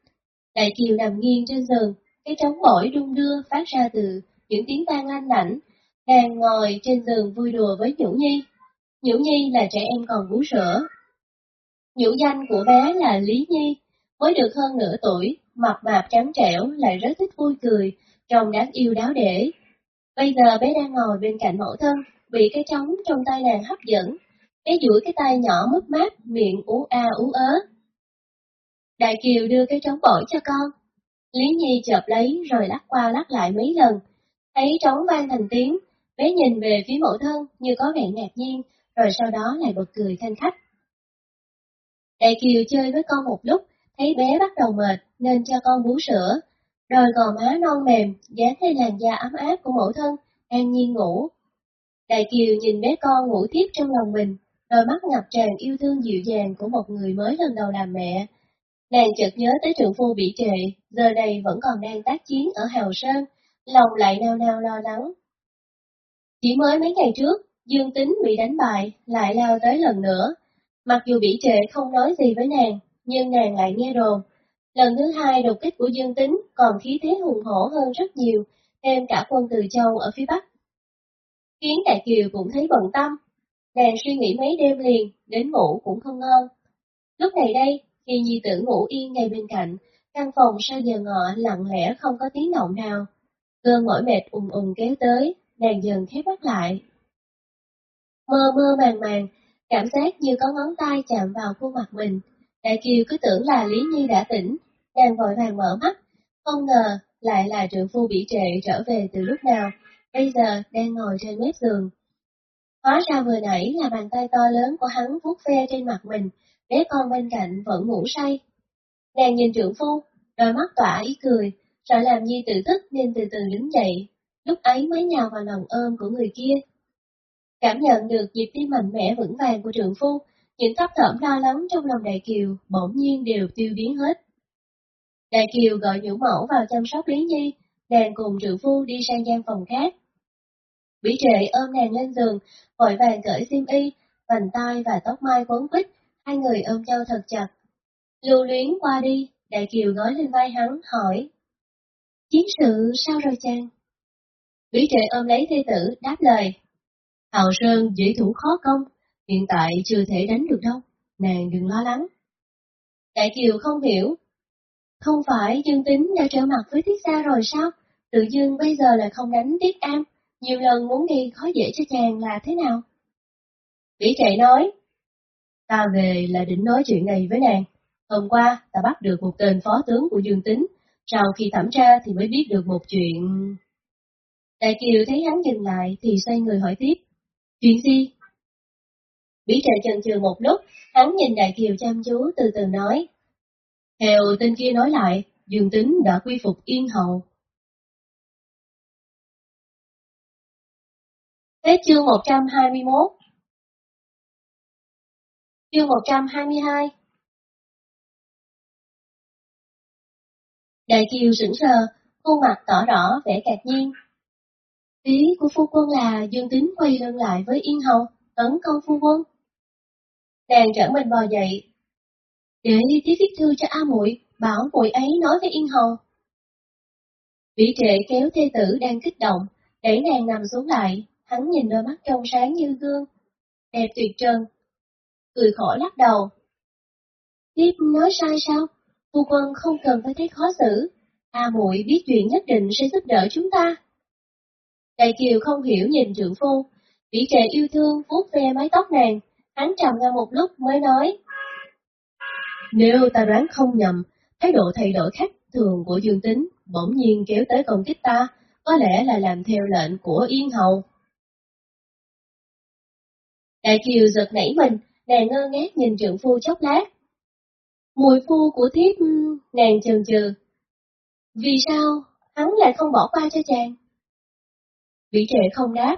Đại Kiều nằm nghiêng trên giường, cái trống bổi đung đưa phát ra từ những tiếng vang lanh lảnh, đang ngồi trên giường vui đùa với Nhũ Nhi. Nhũ Nhi là trẻ em còn bú sữa. Nhũ danh của bé là Lý Nhi, mới được hơn nửa tuổi, mập mạp trắng trẻo lại rất thích vui cười, trông đáng yêu đáo để. Bây giờ bé đang ngồi bên cạnh mẫu thân, bị cái trống trong tay nàng hấp dẫn. Bé duỗi cái tay nhỏ mất mát, miệng ú a ú ớ. Đại Kiều đưa cái trống bổi cho con. Lý Nhi chợp lấy rồi lắc qua lắc lại mấy lần. Thấy trống vang thành tiếng, bé nhìn về phía mẫu thân như có vẻ ngạc nhiên, rồi sau đó lại bật cười thanh khách. Đại Kiều chơi với con một lúc, thấy bé bắt đầu mệt nên cho con bú sữa, đôi gò má non mềm, dán lên làn da ấm áp của mẫu thân, an nhiên ngủ. Đại Kiều nhìn bé con ngủ tiếp trong lòng mình, đôi mắt ngập tràn yêu thương dịu dàng của một người mới lần đầu làm mẹ. Nàng chợt nhớ tới trượng phu bị trệ, giờ đây vẫn còn đang tác chiến ở Hào Sơn, lòng lại nao nao lo lắng. Chỉ mới mấy ngày trước, Dương Tính bị đánh bại, lại lao tới lần nữa. Mặc dù bị trệ không nói gì với nàng, nhưng nàng lại nghe đồn. Lần thứ hai đột kích của Dương Tính còn khí thế hùng hổ hơn rất nhiều, thêm cả quân Từ Châu ở phía Bắc. khiến Đại Kiều cũng thấy bận tâm. Nàng suy nghĩ mấy đêm liền, đến ngủ cũng không ngon. Lúc này đây, khi nhi tử ngủ yên ngay bên cạnh, căn phòng sau giờ ngọ lặng lẽ không có tiếng động nào. Cơn mỏi mệt ùng ùng kéo tới, nàng dần khép mắt lại. Mơ mơ màng màng, cảm giác như có ngón tay chạm vào khuôn mặt mình. Đại Kiều cứ tưởng là Lý Nhi đã tỉnh, đang vội vàng mở mắt, không ngờ lại là trượng phu bị trệ trở về từ lúc nào, bây giờ đang ngồi trên mép giường. Hóa ra vừa nãy là bàn tay to lớn của hắn vuốt ve trên mặt mình, bé con bên cạnh vẫn ngủ say. Nàng nhìn trượng phu, đôi mắt tỏa ý cười, sợ làm Nhi tự thức nên từ từ đứng dậy, lúc ấy mới nhào vào lòng ôm của người kia. Cảm nhận được nhịp tim mạnh mẽ vững vàng của trượng phu, những thấp thởm lo lắng trong lòng Đại Kiều bỗng nhiên đều tiêu biến hết. Đại Kiều gọi nhũ mẫu vào chăm sóc Lý Nhi, nàng cùng trượng phu đi sang gian phòng khác. Bỉ trệ ôm nàng lên giường, vội vàng cởi xiêm y, vành tay và tóc mai quấn quýt, hai người ôm nhau thật chặt. Lưu luyến qua đi, Đại Kiều gói lên vai hắn, hỏi. Chiến sự sao rồi chàng? Bỉ trệ ôm lấy thê tử, đáp lời. Hào Sơn dễ thủ khó công, hiện tại chưa thể đánh được đâu, nàng đừng lo lắng. Đại Kiều không hiểu. Không phải Dương Tính đã trở mặt với tiết Sa rồi sao? Tự dưng bây giờ lại không đánh Tiết Am, nhiều lần muốn đi khó dễ cho chàng là thế nào? Vĩ chạy nói, ta về là định nói chuyện này với nàng. Hôm qua, ta bắt được một tên phó tướng của Dương Tính, sau khi thẩm tra thì mới biết được một chuyện... Đại Kiều thấy hắn dừng lại thì xoay người hỏi tiếp. Chuyện gì? Bí trời chần chừ một lúc, hắn nhìn Đại Kiều chăm chú từ từ nói. Theo tên kia nói lại, Dương Tính đã quy phục Yên Hậu. Hết chương 121 Chương 122 Đại Kiều sững sờ, khuôn mặt tỏ rõ vẻ ngạc nhiên. Ý của phu quân là Dương Tính quay lưng lại với Yên Hầu, tấn công phu quân đang trở mình bò dậy, để tí viết thư cho A muội, bảo muội ấy nói với Yên Hầu. Vĩ trệ kéo thê tử đang kích động, để nàng nằm xuống lại, hắn nhìn đôi mắt trong sáng như gương, đẹp tuyệt trần. Cười khổ lắc đầu. Tiếp nói sai sao? Phu quân không cần phải thấy khó xử, A muội biết chuyện nhất định sẽ giúp đỡ chúng ta. Đại Kiều không hiểu nhìn trưởng phu, vĩ trệ yêu thương vuốt ve mái tóc nàng, hắn trầm ngâm một lúc mới nói. Nếu ta đoán không nhầm, thái độ thay đổi khác thường của Dương Tính bỗng nhiên kéo tới công kích ta, có lẽ là làm theo lệnh của Yên Hầu. Đại Kiều giật nảy mình, nàng ngơ ngác nhìn trượng phu chốc lát. Mùi phu của thiếp, nàng chần chừ. Vì sao hắn lại không bỏ qua cho chàng? Vĩ trệ không đáp.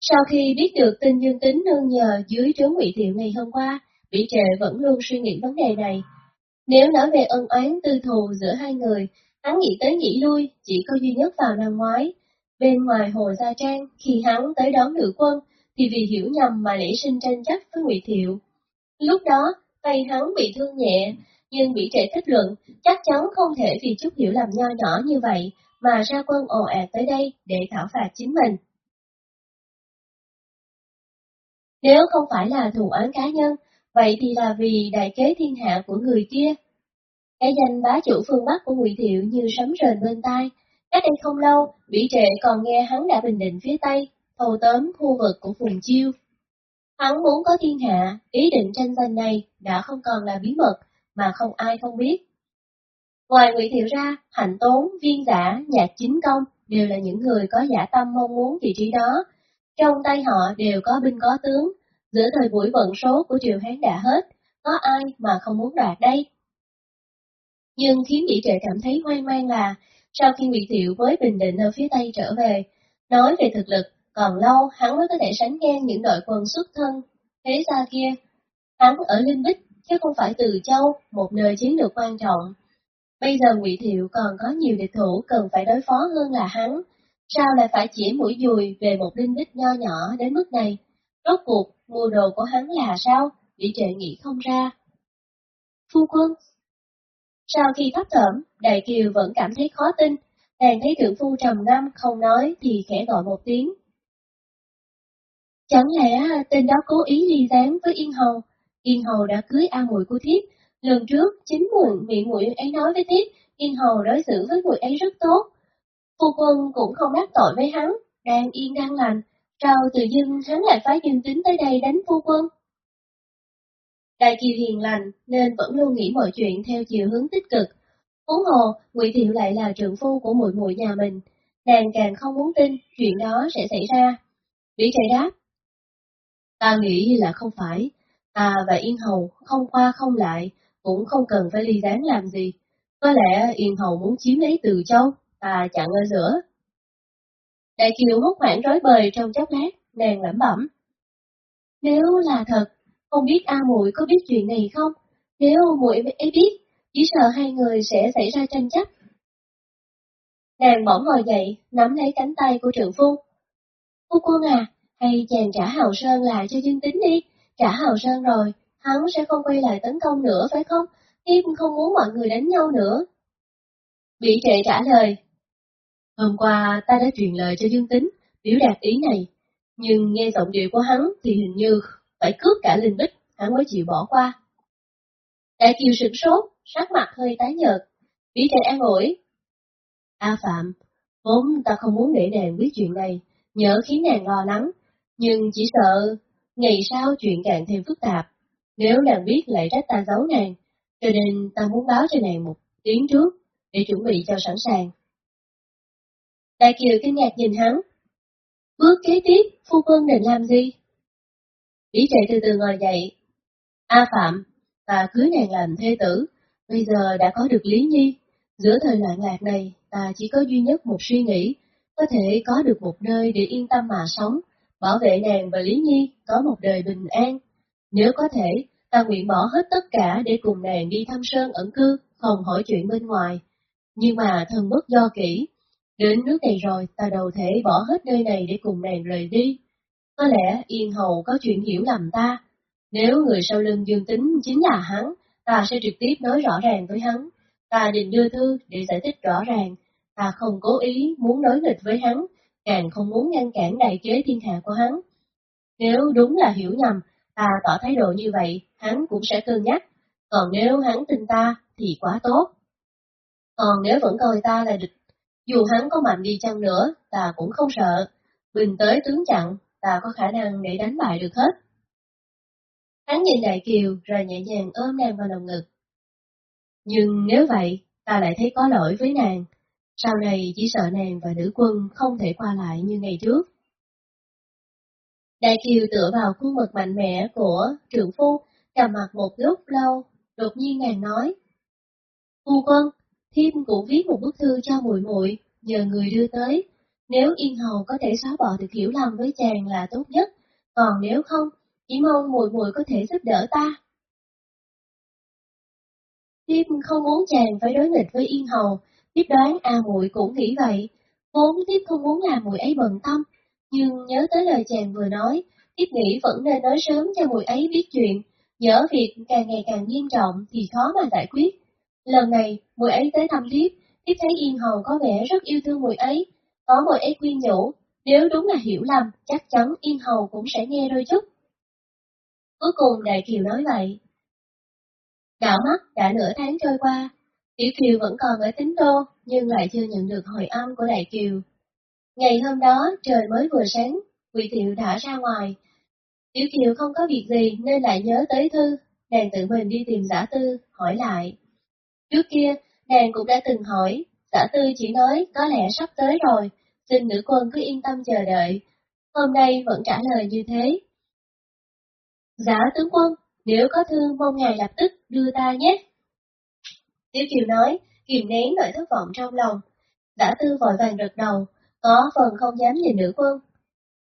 Sau khi biết được tin dương tính nương nhờ dưới trướng ngụy thiệu ngày hôm qua, bỉ trệ vẫn luôn suy nghĩ vấn đề này. Nếu nói về ân oán tư thù giữa hai người, hắn nghĩ tới nghĩ lui, chỉ có duy nhất vào năm ngoái. Bên ngoài hồ Gia Trang, khi hắn tới đón nữ quân, thì vì hiểu nhầm mà nảy sinh tranh chấp với ngụy Thiệu. Lúc đó, tay hắn bị thương nhẹ, nhưng bị trệ kết luận, chắc chắn không thể vì chút hiểu lầm nho nhỏ như vậy mà ra quân ồ ạt tới đây để thảo phạt chính mình. Nếu không phải là thù án cá nhân, vậy thì là vì đại kế thiên hạ của người kia. Cái danh bá chủ phương Bắc của Ngụy Thiệu như sấm rền bên tai. Cách đây không lâu, bị trệ còn nghe hắn đã bình định phía Tây, thầu tóm khu vực của Phùng Chiêu. Hắn muốn có thiên hạ, ý định tranh giành này đã không còn là bí mật, mà không ai không biết. Ngoài Ngụy Thiệu ra, Hạnh Tốn, Viên Giả, Nhạc Chính Công đều là những người có giả tâm mong muốn vị trí đó. Trong tay họ đều có binh có tướng, giữa thời buổi vận số của triều Hán đã hết, có ai mà không muốn đoạt đây? Nhưng khiến vị trệ cảm thấy hoang mang là, sau khi Ngụy Thiệu với Bình Định ở phía Tây trở về, nói về thực lực, còn lâu hắn mới có thể sánh ngang những đội quân xuất thân, thế ra kia. Hắn ở Linh Bích, chứ không phải Từ Châu, một nơi chiến lược quan trọng, Bây giờ Ngụy Thiệu còn có nhiều địch thủ cần phải đối phó hơn là hắn, sao lại phải chỉ mũi dùi về một linh đích nho nhỏ đến mức này? Rốt cuộc, mua đồ của hắn là sao? Bị trệ nghĩ không ra. Phu quân Sau khi thấp thởm, Đại Kiều vẫn cảm thấy khó tin, Nàng thấy trưởng phu trầm ngâm không nói thì khẽ gọi một tiếng. Chẳng lẽ tên đó cố ý ly gián với Yên Hầu? Yên Hầu đã cưới A muội của thiếp. Lần trước, chính muội miệng muội ấy nói với thiếp, Yên Hầu đối xử với muội ấy rất tốt. Phu quân cũng không đắc tội với hắn, đang yên đang lành, sao tự dưng hắn lại phái dương tính tới đây đánh phu quân? Đại Kiều hiền lành nên vẫn luôn nghĩ mọi chuyện theo chiều hướng tích cực. Huống hồ, Ngụy Thiệu lại là trưởng phu của muội muội nhà mình, nàng càng không muốn tin chuyện đó sẽ xảy ra. Lý trời đáp, ta nghĩ là không phải, ta và Yên Hầu không qua không lại, cũng không cần phải ly gián làm gì. Có lẽ Yên Hầu muốn chiếm lấy từ châu, ta chặn ở giữa. Đại Kiều hốt hoảng rối bời trong chốc lát, nàng lẩm bẩm. Nếu là thật, không biết A muội có biết chuyện này không? Nếu muội ấy biết, chỉ sợ hai người sẽ xảy ra tranh chấp. Nàng bỗng ngồi dậy, nắm lấy cánh tay của trưởng phu. Phu quân à, hay chàng trả Hào Sơn lại cho Dương Tính đi, trả Hào Sơn rồi, hắn sẽ không quay lại tấn công nữa phải không? Thiếp không muốn mọi người đánh nhau nữa. Bị trệ trả lời. Hôm qua ta đã truyền lời cho Dương Tính, biểu đạt ý này, nhưng nghe giọng điệu của hắn thì hình như phải cướp cả Linh Bích, hắn mới chịu bỏ qua. Đại Kiều sửng sốt, sắc mặt hơi tái nhợt, bí Trạch an ủi. A Phạm, vốn ta không muốn để nàng biết chuyện này, nhớ khiến nàng lo lắng, nhưng chỉ sợ ngày sau chuyện càng thêm phức tạp. Nếu nàng biết lại trách ta giấu nàng, cho nên ta muốn báo cho nàng một tiếng trước, để chuẩn bị cho sẵn sàng. Đại Kiều kinh ngạc nhìn hắn. Bước kế tiếp, phu quân định làm gì? Lý Trệ từ từ ngồi dậy. A Phạm, ta cưới nàng làm thê tử, bây giờ đã có được Lý Nhi. Giữa thời loạn lạc này, ta chỉ có duy nhất một suy nghĩ, có thể có được một nơi để yên tâm mà sống, bảo vệ nàng và Lý Nhi có một đời bình an. Nếu có thể, ta nguyện bỏ hết tất cả để cùng nàng đi thăm sơn ẩn cư, không hỏi chuyện bên ngoài. Nhưng mà thần bất do kỹ, đến nước này rồi ta đầu thể bỏ hết nơi này để cùng nàng rời đi. Có lẽ Yên Hầu có chuyện hiểu lầm ta. Nếu người sau lưng dương tính chính là hắn, ta sẽ trực tiếp nói rõ ràng với hắn. Ta định đưa thư để giải thích rõ ràng. Ta không cố ý muốn đối nghịch với hắn, càng không muốn ngăn cản đại kế thiên hạ của hắn. Nếu đúng là hiểu nhầm, ta tỏ thái độ như vậy, hắn cũng sẽ cân nhắc. Còn nếu hắn tin ta, thì quá tốt. Còn nếu vẫn coi ta là địch, dù hắn có mạnh đi chăng nữa, ta cũng không sợ. Bình tới tướng chặn, ta có khả năng để đánh bại được hết. Hắn nhìn Đại Kiều rồi nhẹ nhàng ôm nàng vào lòng ngực. Nhưng nếu vậy, ta lại thấy có lỗi với nàng. Sau này chỉ sợ nàng và nữ quân không thể qua lại như ngày trước. Đại Kiều tựa vào khuôn mặt mạnh mẽ của trưởng phu, cầm mặt một lúc lâu, đột nhiên nàng nói. Phu quân, thiêm cũng viết một bức thư cho muội muội nhờ người đưa tới, nếu Yên Hầu có thể xóa bỏ được hiểu lầm với chàng là tốt nhất, còn nếu không, chỉ mong muội muội có thể giúp đỡ ta. Thiêm không muốn chàng phải đối nghịch với Yên Hầu, tiếp đoán A muội cũng nghĩ vậy, vốn tiếp không muốn làm muội ấy bận tâm, nhưng nhớ tới lời chàng vừa nói, tiếp nghĩ vẫn nên nói sớm cho muội ấy biết chuyện, nhớ việc càng ngày càng nghiêm trọng thì khó mà giải quyết. Lần này, mùi ấy tới thăm tiếp, tiếp thấy Yên Hầu có vẻ rất yêu thương mùi ấy, có mùi ấy khuyên nhủ, nếu đúng là hiểu lầm, chắc chắn Yên Hầu cũng sẽ nghe đôi chút. Cuối cùng Đại Kiều nói vậy. Đảo mắt đã nửa tháng trôi qua, Tiểu Kiều vẫn còn ở tính đô, nhưng lại chưa nhận được hồi âm của Đại Kiều. Ngày hôm đó, trời mới vừa sáng, Quỳ Thiệu đã ra ngoài. Tiểu Kiều không có việc gì nên lại nhớ tới thư, nàng tự mình đi tìm giả tư, hỏi lại. Trước kia, nàng cũng đã từng hỏi, giả tư chỉ nói có lẽ sắp tới rồi, xin nữ quân cứ yên tâm chờ đợi. Hôm nay vẫn trả lời như thế. Giả tướng quân, nếu có thư mong ngài lập tức đưa ta nhé. Tiểu Kiều nói, kìm nén nỗi thất vọng trong lòng. Giả tư vội vàng gật đầu, có phần không dám nhìn nữ quân.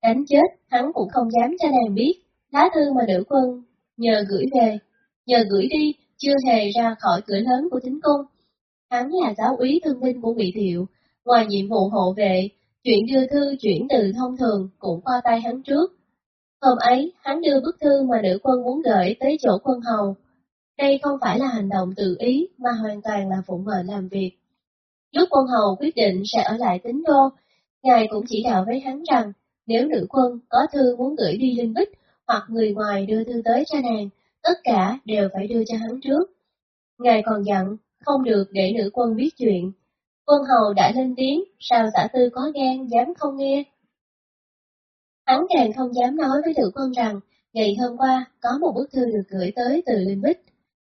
Đánh chết, hắn cũng không dám cho nàng biết, lá thư mà nữ quân nhờ gửi về, nhờ gửi đi, chưa hề ra khỏi cửa lớn của chính cung. Hắn là giáo úy thương binh của vị thiệu, ngoài nhiệm vụ hộ vệ, Chuyện đưa thư chuyển từ thông thường cũng qua tay hắn trước. Hôm ấy, hắn đưa bức thư mà nữ quân muốn gửi tới chỗ quân hầu. Đây không phải là hành động tự ý, mà hoàn toàn là phụng mệnh làm việc. Lúc quân hầu quyết định sẽ ở lại tính đô, ngài cũng chỉ đạo với hắn rằng, nếu nữ quân có thư muốn gửi đi Linh Bích, hoặc người ngoài đưa thư tới cho nàng, tất cả đều phải đưa cho hắn trước. Ngài còn dặn, không được để nữ quân biết chuyện. Quân hầu đã lên tiếng, sao giả tư có gan dám không nghe. Hắn càng không dám nói với nữ quân rằng, ngày hôm qua có một bức thư được gửi tới từ Linh Bích.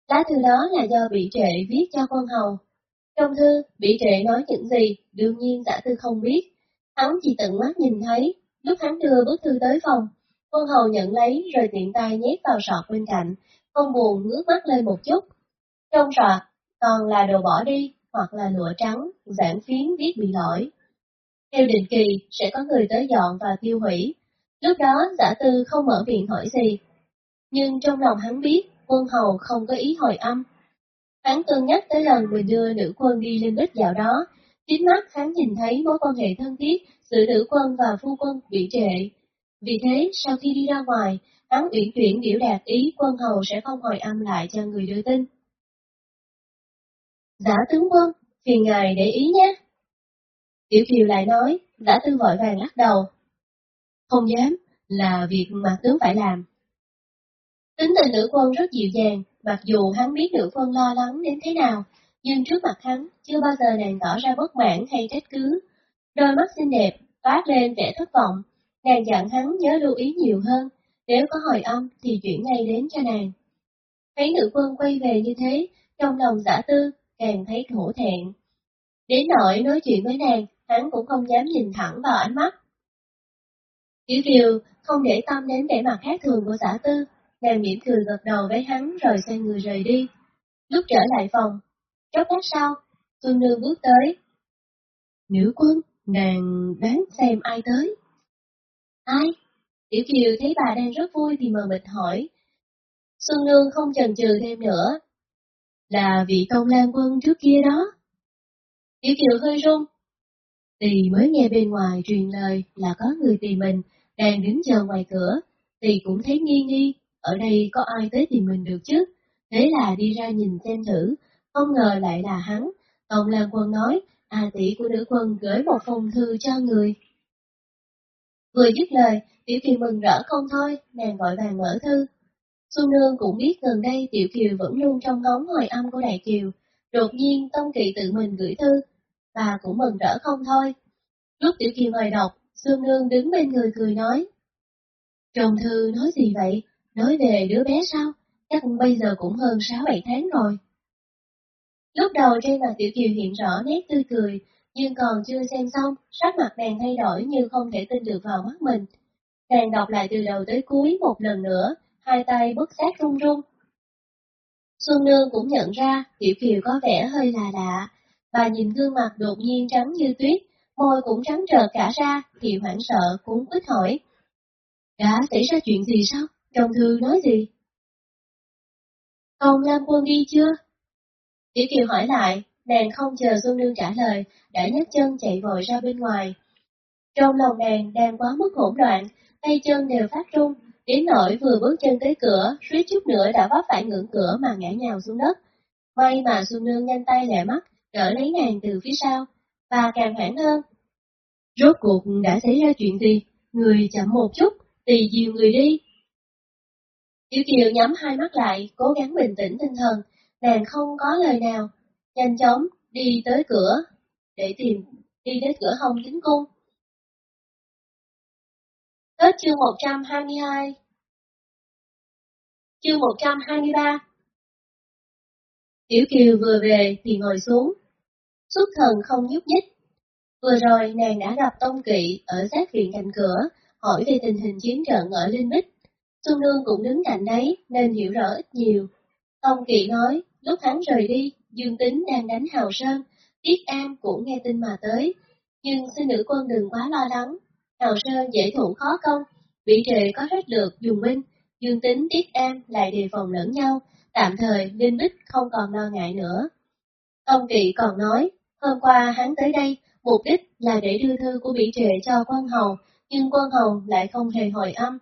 Lá thư đó là do bị trệ viết cho quân hầu. Trong thư, bị trệ nói những gì, đương nhiên giả tư không biết. Hắn chỉ tận mắt nhìn thấy, lúc hắn đưa bức thư tới phòng, quân hầu nhận lấy rồi tiện tay nhét vào sọt bên cạnh, không buồn ngước mắt lên một chút. Trong sọt, còn là đồ bỏ đi, hoặc là lụa trắng, giảng phiến viết bị lỗi. Theo định kỳ, sẽ có người tới dọn và tiêu hủy. Lúc đó giả tư không mở miệng hỏi gì. Nhưng trong lòng hắn biết, quân hầu không có ý hồi âm. Hắn cân nhắc tới lần mình đưa nữ quân đi lên đích dạo đó, chính mắt hắn nhìn thấy mối quan hệ thân thiết giữa nữ quân và phu quân bị trệ. Vì thế, sau khi đi ra ngoài, hắn uyển chuyển biểu đạt ý quân hầu sẽ không hồi âm lại cho người đưa tin. Giả tướng quân, phiền ngài để ý nhé. Tiểu Kiều lại nói, giả tư vội vàng lắc đầu. Không dám, là việc mà tướng phải làm. Tính tình nữ quân rất dịu dàng, mặc dù hắn biết nữ quân lo lắng đến thế nào, nhưng trước mặt hắn, chưa bao giờ nàng tỏ ra bất mãn hay trách cứ. Đôi mắt xinh đẹp, toát lên vẻ thất vọng, nàng dặn hắn nhớ lưu ý nhiều hơn, nếu có hồi âm thì chuyển ngay đến cho nàng. Thấy nữ quân quay về như thế, trong lòng giả tư, càng thấy hổ thẹn. Đến nỗi nói chuyện với nàng, hắn cũng không dám nhìn thẳng vào ánh mắt. Tiểu Kiều không để tâm đến vẻ mặt khác thường của giả tư, nàng mỉm cười gật đầu với hắn rồi xoay người rời đi. Lúc trở lại phòng, chốc lát sau, Xuân Nương bước tới. Nữ quân, nàng đoán xem ai tới. Ai? Tiểu Kiều thấy bà đang rất vui thì mờ mịt hỏi. Xuân Nương không chần chừ thêm nữa. Là vị công lan quân trước kia đó. Tiểu Kiều hơi run. Tì mới nghe bên ngoài truyền lời là có người tìm mình, đang đứng chờ ngoài cửa. Tì cũng thấy nghi nghi, ở đây có ai tới tìm mình được chứ? Thế là đi ra nhìn xem thử, không ngờ lại là hắn. Công lan quân nói, à tỷ của nữ quân gửi một phong thư cho người. Vừa dứt lời, Tiểu Kiều mừng rỡ không thôi, nàng vội vàng mở thư. Xuân Nương cũng biết gần đây Tiểu Kiều vẫn luôn trong ngóng hồi âm của Đại Kiều, đột nhiên Tông Kỵ tự mình gửi thư, bà cũng mừng rỡ không thôi. Lúc Tiểu Kiều ngồi đọc, Xuân Nương đứng bên người cười nói. Trong thư nói gì vậy? Nói về đứa bé sao? Chắc bây giờ cũng hơn 6-7 tháng rồi. Lúc đầu trên mặt Tiểu Kiều hiện rõ nét tươi cười, nhưng còn chưa xem xong, sắc mặt nàng thay đổi như không thể tin được vào mắt mình. Nàng đọc lại từ đầu tới cuối một lần nữa, hai tay bất giác run run. Xuân Nương cũng nhận ra Tiểu Kiều có vẻ hơi là lạ, và nhìn gương mặt đột nhiên trắng như tuyết, môi cũng trắng trợt cả ra, thì hoảng sợ cũng quýt hỏi. Đã xảy ra chuyện gì sao? Trong thư nói gì? Ông Lam Quân đi chưa? Tiểu Kiều hỏi lại, nàng không chờ Xuân Nương trả lời, đã nhấc chân chạy vội ra bên ngoài. Trong lòng nàng đang quá mức hỗn loạn, tay chân đều phát run, đến nỗi vừa bước chân tới cửa, suýt chút nữa đã vấp phải ngưỡng cửa mà ngã nhào xuống đất. May mà Xuân Nương nhanh tay lẹ mắt, đỡ lấy nàng từ phía sau, và càng hoảng hơn. Rốt cuộc đã xảy ra chuyện gì? Người chậm một chút, tùy dìu người đi. Tiểu Kiều nhắm hai mắt lại, cố gắng bình tĩnh tinh thần, nàng không có lời nào, nhanh chóng đi tới cửa, để tìm, đi đến cửa hông chính cung tết chương 122 Chương 123 Tiểu Kiều vừa về thì ngồi xuống, xuất thần không nhúc nhích. Vừa rồi nàng đã gặp Tông Kỵ ở sát viện cạnh cửa, hỏi về tình hình chiến trận ở Linh Bích. Xuân Nương cũng đứng cạnh đấy nên hiểu rõ ít nhiều. Tông Kỵ nói, lúc hắn rời đi, Dương Tính đang đánh Hào Sơn, Tiết An cũng nghe tin mà tới. Nhưng xin nữ quân đừng quá lo lắng, Hào Sơn dễ thủ khó công, vị trệ có rất được dùng binh, Dương Tính Tiết An lại đề phòng lẫn nhau, tạm thời Linh Bích không còn lo ngại nữa. Ông Kỵ còn nói, hôm qua hắn tới đây, mục đích là để đưa thư của bị trệ cho quân hầu, nhưng quân hầu lại không hề hồi âm.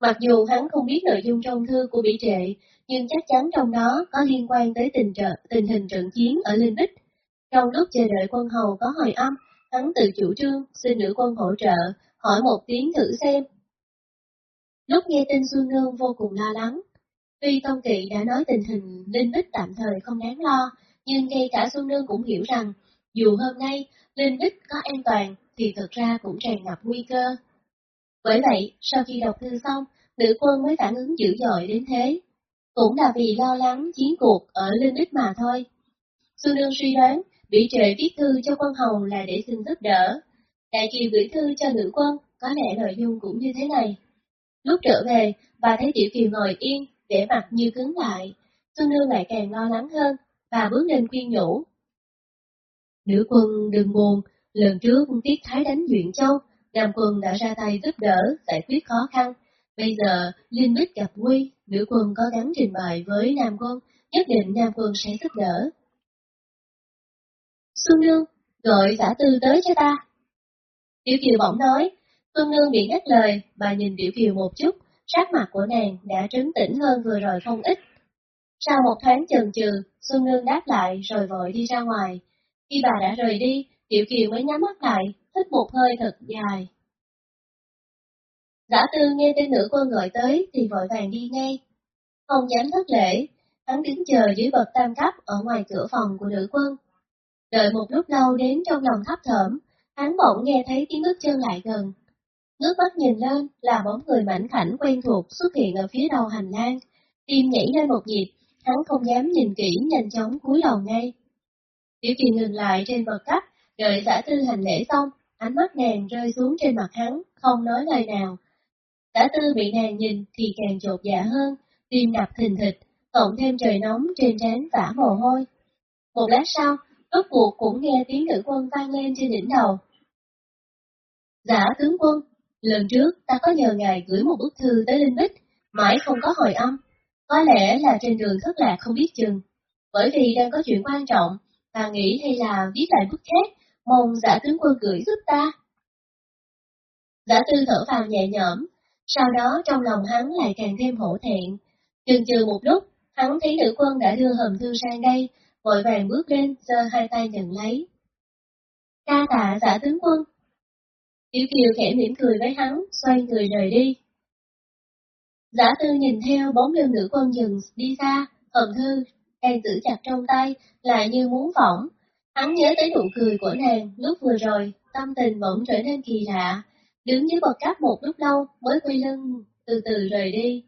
Mặc dù hắn không biết nội dung trong thư của bị trệ, nhưng chắc chắn trong đó có liên quan tới tình, trợ, tình hình trận chiến ở Linh Bích. Trong lúc chờ đợi quân hầu có hồi âm, hắn tự chủ trương xin nữ quân hỗ trợ, hỏi một tiếng thử xem. Lúc nghe tin Xuân Nương vô cùng lo lắng, tuy Tông Kỵ đã nói tình hình Linh Bích tạm thời không đáng lo, nhưng ngay cả Xuân Nương cũng hiểu rằng, dù hôm nay Linh Bích có an toàn, thì thực ra cũng tràn ngập nguy cơ. Bởi vậy, sau khi đọc thư xong, nữ quân mới phản ứng dữ dội đến thế. Cũng là vì lo lắng chiến cuộc ở Linh Bích mà thôi. Xuân Nương suy đoán, bị trời viết thư cho quân hầu là để xin giúp đỡ. Đại kiều gửi thư cho nữ quân, có lẽ nội dung cũng như thế này. Lúc trở về, bà thấy Tiểu Kiều ngồi yên, vẻ mặt như cứng lại. Xuân Nương lại càng lo lắng hơn, bà bước lên khuyên nhủ. Nữ quân đừng buồn, lần trước Tiết Thái đánh Duyện Châu, Nam quân đã ra tay giúp đỡ, giải quyết khó khăn. Bây giờ, Linh Bích gặp nguy, nữ quân có gắn trình bày với Nam quân, nhất định Nam quân sẽ giúp đỡ. Xuân Nương, gọi giả tư tới cho ta. Tiểu Kiều bỗng nói, Xuân Nương bị ngắt lời, bà nhìn Tiểu Kiều một chút, sắc mặt của nàng đã trấn tĩnh hơn vừa rồi không ít. Sau một thoáng chần chừ, Xuân Nương đáp lại rồi vội đi ra ngoài. Khi bà đã rời đi, Tiểu Kiều mới nhắm mắt lại, hít một hơi thật dài. Giả tư nghe tên nữ quân gọi tới thì vội vàng đi ngay. Không dám thất lễ, hắn đứng chờ dưới bậc tam cấp ở ngoài cửa phòng của nữ quân. Đợi một lúc lâu đến trong lòng thấp thởm, hắn bỗng nghe thấy tiếng bước chân lại gần. Ngước mắt nhìn lên là bóng người mảnh khảnh quen thuộc xuất hiện ở phía đầu hành lang. Tim nhảy lên một nhịp, hắn không dám nhìn kỹ nhanh chóng cúi đầu ngay. Tiểu kỳ ngừng lại trên bậc cấp, đợi giả tư hành lễ xong, ánh mắt nàng rơi xuống trên mặt hắn, không nói lời nào. Giả tư bị nàng nhìn thì càng chột dạ hơn, tim đập thình thịch, cộng thêm trời nóng trên trán vả mồ hôi. Một lát sau, rốt cuộc cũng nghe tiếng nữ quân vang lên trên đỉnh đầu. Giả tướng quân, lần trước ta có nhờ ngài gửi một bức thư tới Linh Bích, mãi không có hồi âm. Có lẽ là trên đường thất lạc không biết chừng. Bởi vì đang có chuyện quan trọng, ta nghĩ hay là viết lại bức khác, mong giả tướng quân gửi giúp ta. Giả tư thở vào nhẹ nhõm, sau đó trong lòng hắn lại càng thêm hổ thẹn. Chừng chừ một lúc, hắn thấy nữ quân đã đưa hầm thư sang đây, vội vàng bước lên, giơ hai tay nhận lấy. Ca tạ giả tướng quân. Tiểu Kiều khẽ mỉm cười với hắn, xoay người rời đi. Giả tư nhìn theo bóng lưng nữ quân dừng đi xa, hầm thư, đang giữ chặt trong tay, lại như muốn phỏng. Hắn nhớ tới nụ cười của nàng lúc vừa rồi, tâm tình bỗng trở nên kỳ lạ, đứng dưới bậc cáp một lúc lâu mới quay lưng, từ từ rời đi.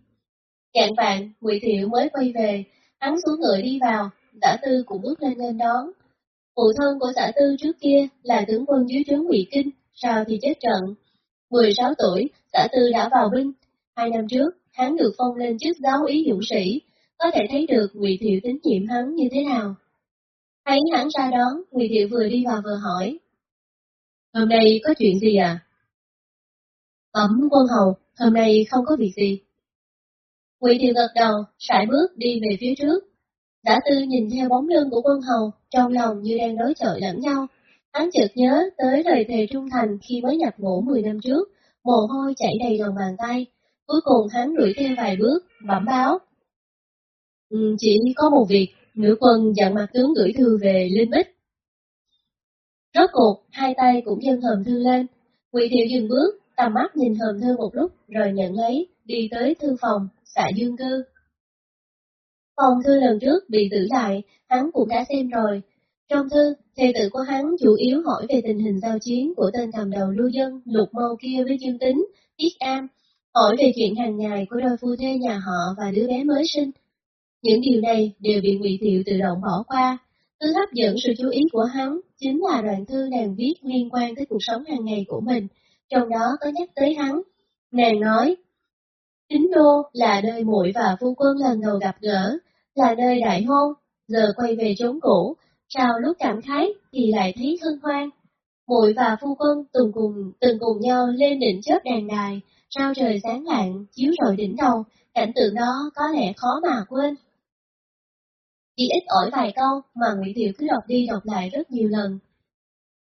Cạn vạn, Ngụy Thiệu mới quay về, hắn xuống ngựa đi vào, giả tư cũng bước lên lên đón. Phụ thân của giả tư trước kia là tướng quân dưới trướng Ngụy Kinh, sau thì chết trận. 16 tuổi, giả tư đã vào binh. Hai năm trước, hắn được phong lên chức giáo ý dũng sĩ, có thể thấy được Ngụy Thiệu tín nhiệm hắn như thế nào. Thấy hắn ra đón, Ngụy Thiệu vừa đi vào vừa hỏi. Hôm nay có chuyện gì à? Ẩm quân hầu, hôm nay không có việc gì. Ngụy Thiệu gật đầu, sải bước đi về phía trước đã tư nhìn theo bóng lưng của quân hầu, trong lòng như đang đối chọi lẫn nhau. Hắn chợt nhớ tới lời thề trung thành khi mới nhập ngũ 10 năm trước, mồ hôi chảy đầy lòng bàn tay. Cuối cùng hắn đuổi theo vài bước, bẩm báo. Ừ, chỉ có một việc, nữ quân dặn mặt tướng gửi thư về Linh Bích. Rốt cuộc, hai tay cũng dâng hòm thư lên. Ngụy Thiệu dừng bước, tầm mắt nhìn hòm thư một lúc, rồi nhận lấy, đi tới thư phòng, xạ dương cư. Phòng thư lần trước bị giữ lại, hắn cũng đã xem rồi. Trong thư, thầy tự của hắn chủ yếu hỏi về tình hình giao chiến của tên cầm đầu lưu dân lục mâu kia với Dương Tính, Tiết an, hỏi về chuyện hàng ngày của đôi phu thê nhà họ và đứa bé mới sinh. Những điều này đều bị Ngụy Thiệu tự động bỏ qua. Thứ hấp dẫn sự chú ý của hắn chính là đoạn thư nàng viết liên quan tới cuộc sống hàng ngày của mình, trong đó có nhắc tới hắn. Nàng nói, Tính đô là nơi muội và phu quân lần đầu gặp gỡ, là nơi đại hôn, giờ quay về chốn cũ, chào lúc cảm khái thì lại thấy hân hoan. Muội và phu quân từng cùng, từng cùng nhau lên đỉnh chớp đàn đài, sao trời sáng lạng, chiếu rọi đỉnh đầu, cảnh tượng đó có lẽ khó mà quên. Chỉ ít ỏi vài câu mà Nguyễn Thiệu cứ đọc đi đọc lại rất nhiều lần.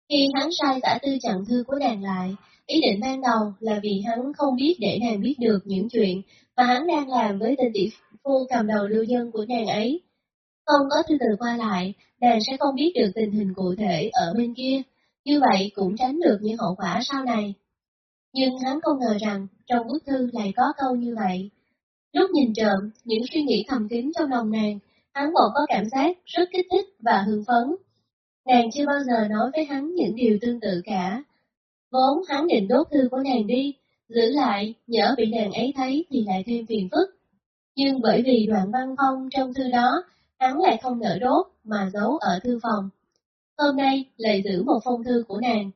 Khi hắn sai giả tư chặn thư của nàng lại, ý định ban đầu là vì hắn không biết để nàng biết được những chuyện mà hắn đang làm với tên tỷ phu cầm đầu lưu dân của nàng ấy. Không có thư từ qua lại, nàng sẽ không biết được tình hình cụ thể ở bên kia, như vậy cũng tránh được những hậu quả sau này. Nhưng hắn không ngờ rằng trong bức thư lại có câu như vậy. Lúc nhìn trộm, những suy nghĩ thầm kín trong lòng nàng, hắn bỗng có cảm giác rất kích thích và hưng phấn. Nàng chưa bao giờ nói với hắn những điều tương tự cả. Vốn hắn định đốt thư của nàng đi, giữ lại, nhỡ bị nàng ấy thấy thì lại thêm phiền phức. Nhưng bởi vì đoạn văn phong trong thư đó, hắn lại không nỡ đốt mà giấu ở thư phòng. Hôm nay lại giữ một phong thư của nàng.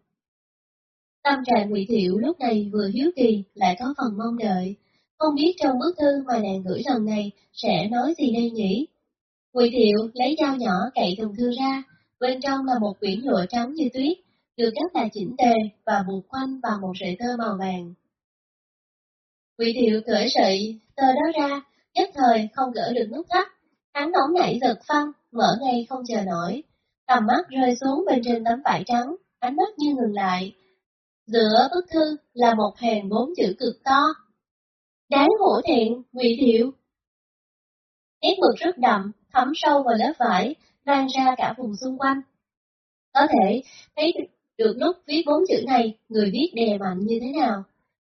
Tâm trạng Ngụy Thiệu lúc này vừa hiếu kỳ lại có phần mong đợi, không biết trong bức thư mà nàng gửi lần này sẽ nói gì đây nhỉ? Ngụy Thiệu lấy dao nhỏ cậy thùng thư ra, bên trong là một quyển lụa trắng như tuyết, được cắt lại chỉnh tề và buộc quanh bằng một sợi tơ màu vàng. Quỷ Thiệu cởi sợi tơ đó ra, nhất thời không gỡ được nút thắt, hắn nóng nảy giật phăng, mở ngay không chờ nổi, tầm mắt rơi xuống bên trên tấm vải trắng, ánh mắt như ngừng lại. Giữa bức thư là một hàng bốn chữ cực to. Đáng hổ thẹn, quỷ Thiệu. Nét mực rất đậm, thấm sâu vào lớp vải, lan ra cả vùng xung quanh. Có thể thấy được lúc viết bốn chữ này, người viết đè mạnh như thế nào.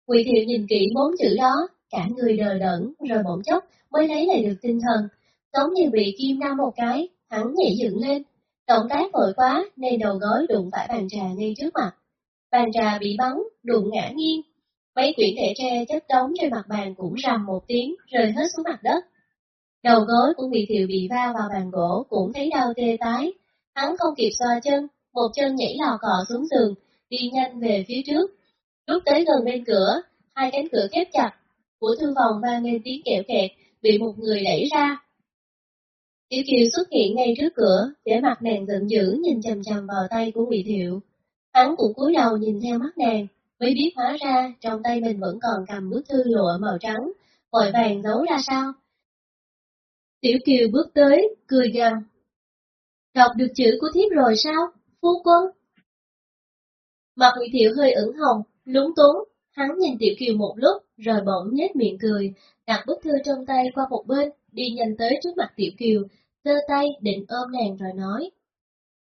Quỳ thiệu nhìn kỹ bốn chữ đó, cả người đờ đẫn, rồi bỗng chốc mới lấy lại được tinh thần. Giống như bị kim đâm một cái, hắn nhảy dựng lên. Động tác vội quá nên đầu gối đụng phải bàn trà ngay trước mặt. Bàn trà bị bắn, đụng ngã nghiêng. Mấy quyển thể tre chất đống trên mặt bàn cũng rầm một tiếng, rơi hết xuống mặt đất. Đầu gối của Quỳ thiệu bị va vào bàn gỗ cũng thấy đau tê tái. Hắn không kịp xoa chân, một chân nhảy lò cò xuống giường, đi nhanh về phía trước. Lúc tới gần bên cửa, hai cánh cửa khép chặt, của thư phòng vang lên tiếng kẹo kẹt, bị một người đẩy ra. Tiểu Kiều xuất hiện ngay trước cửa, vẻ mặt nàng giận dữ nhìn chầm chầm vào tay của Ngụy Thiệu. Hắn cũng cúi đầu nhìn theo mắt nàng, mới biết hóa ra trong tay mình vẫn còn cầm bức thư lụa màu trắng, vội vàng giấu ra sao. Tiểu Kiều bước tới, cười gằn. Đọc được chữ của thiếp rồi sao, phu quân? Mặt Ngụy Thiệu hơi ửng hồng, lúng túng, hắn nhìn Tiểu Kiều một lúc, rồi bỗng nhếch miệng cười, đặt bức thư trong tay qua một bên, đi nhanh tới trước mặt Tiểu Kiều, giơ tay định ôm nàng rồi nói.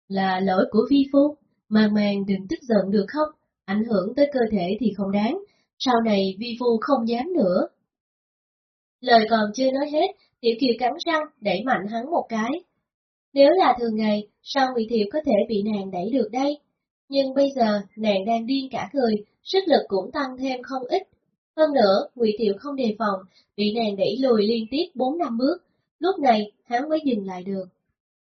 Là lỗi của Vi Phu, mang mang đừng tức giận được không, ảnh hưởng tới cơ thể thì không đáng, sau này Vi Phu không dám nữa. Lời còn chưa nói hết, Tiểu Kiều cắn răng, đẩy mạnh hắn một cái. Nếu là thường ngày, sao Ngụy Thiệu có thể bị nàng đẩy được đây? Nhưng bây giờ, nàng đang điên cả người, sức lực cũng tăng thêm không ít. Hơn nữa, Ngụy Thiệu không đề phòng, bị nàng đẩy lùi liên tiếp 4 năm bước, lúc này hắn mới dừng lại được.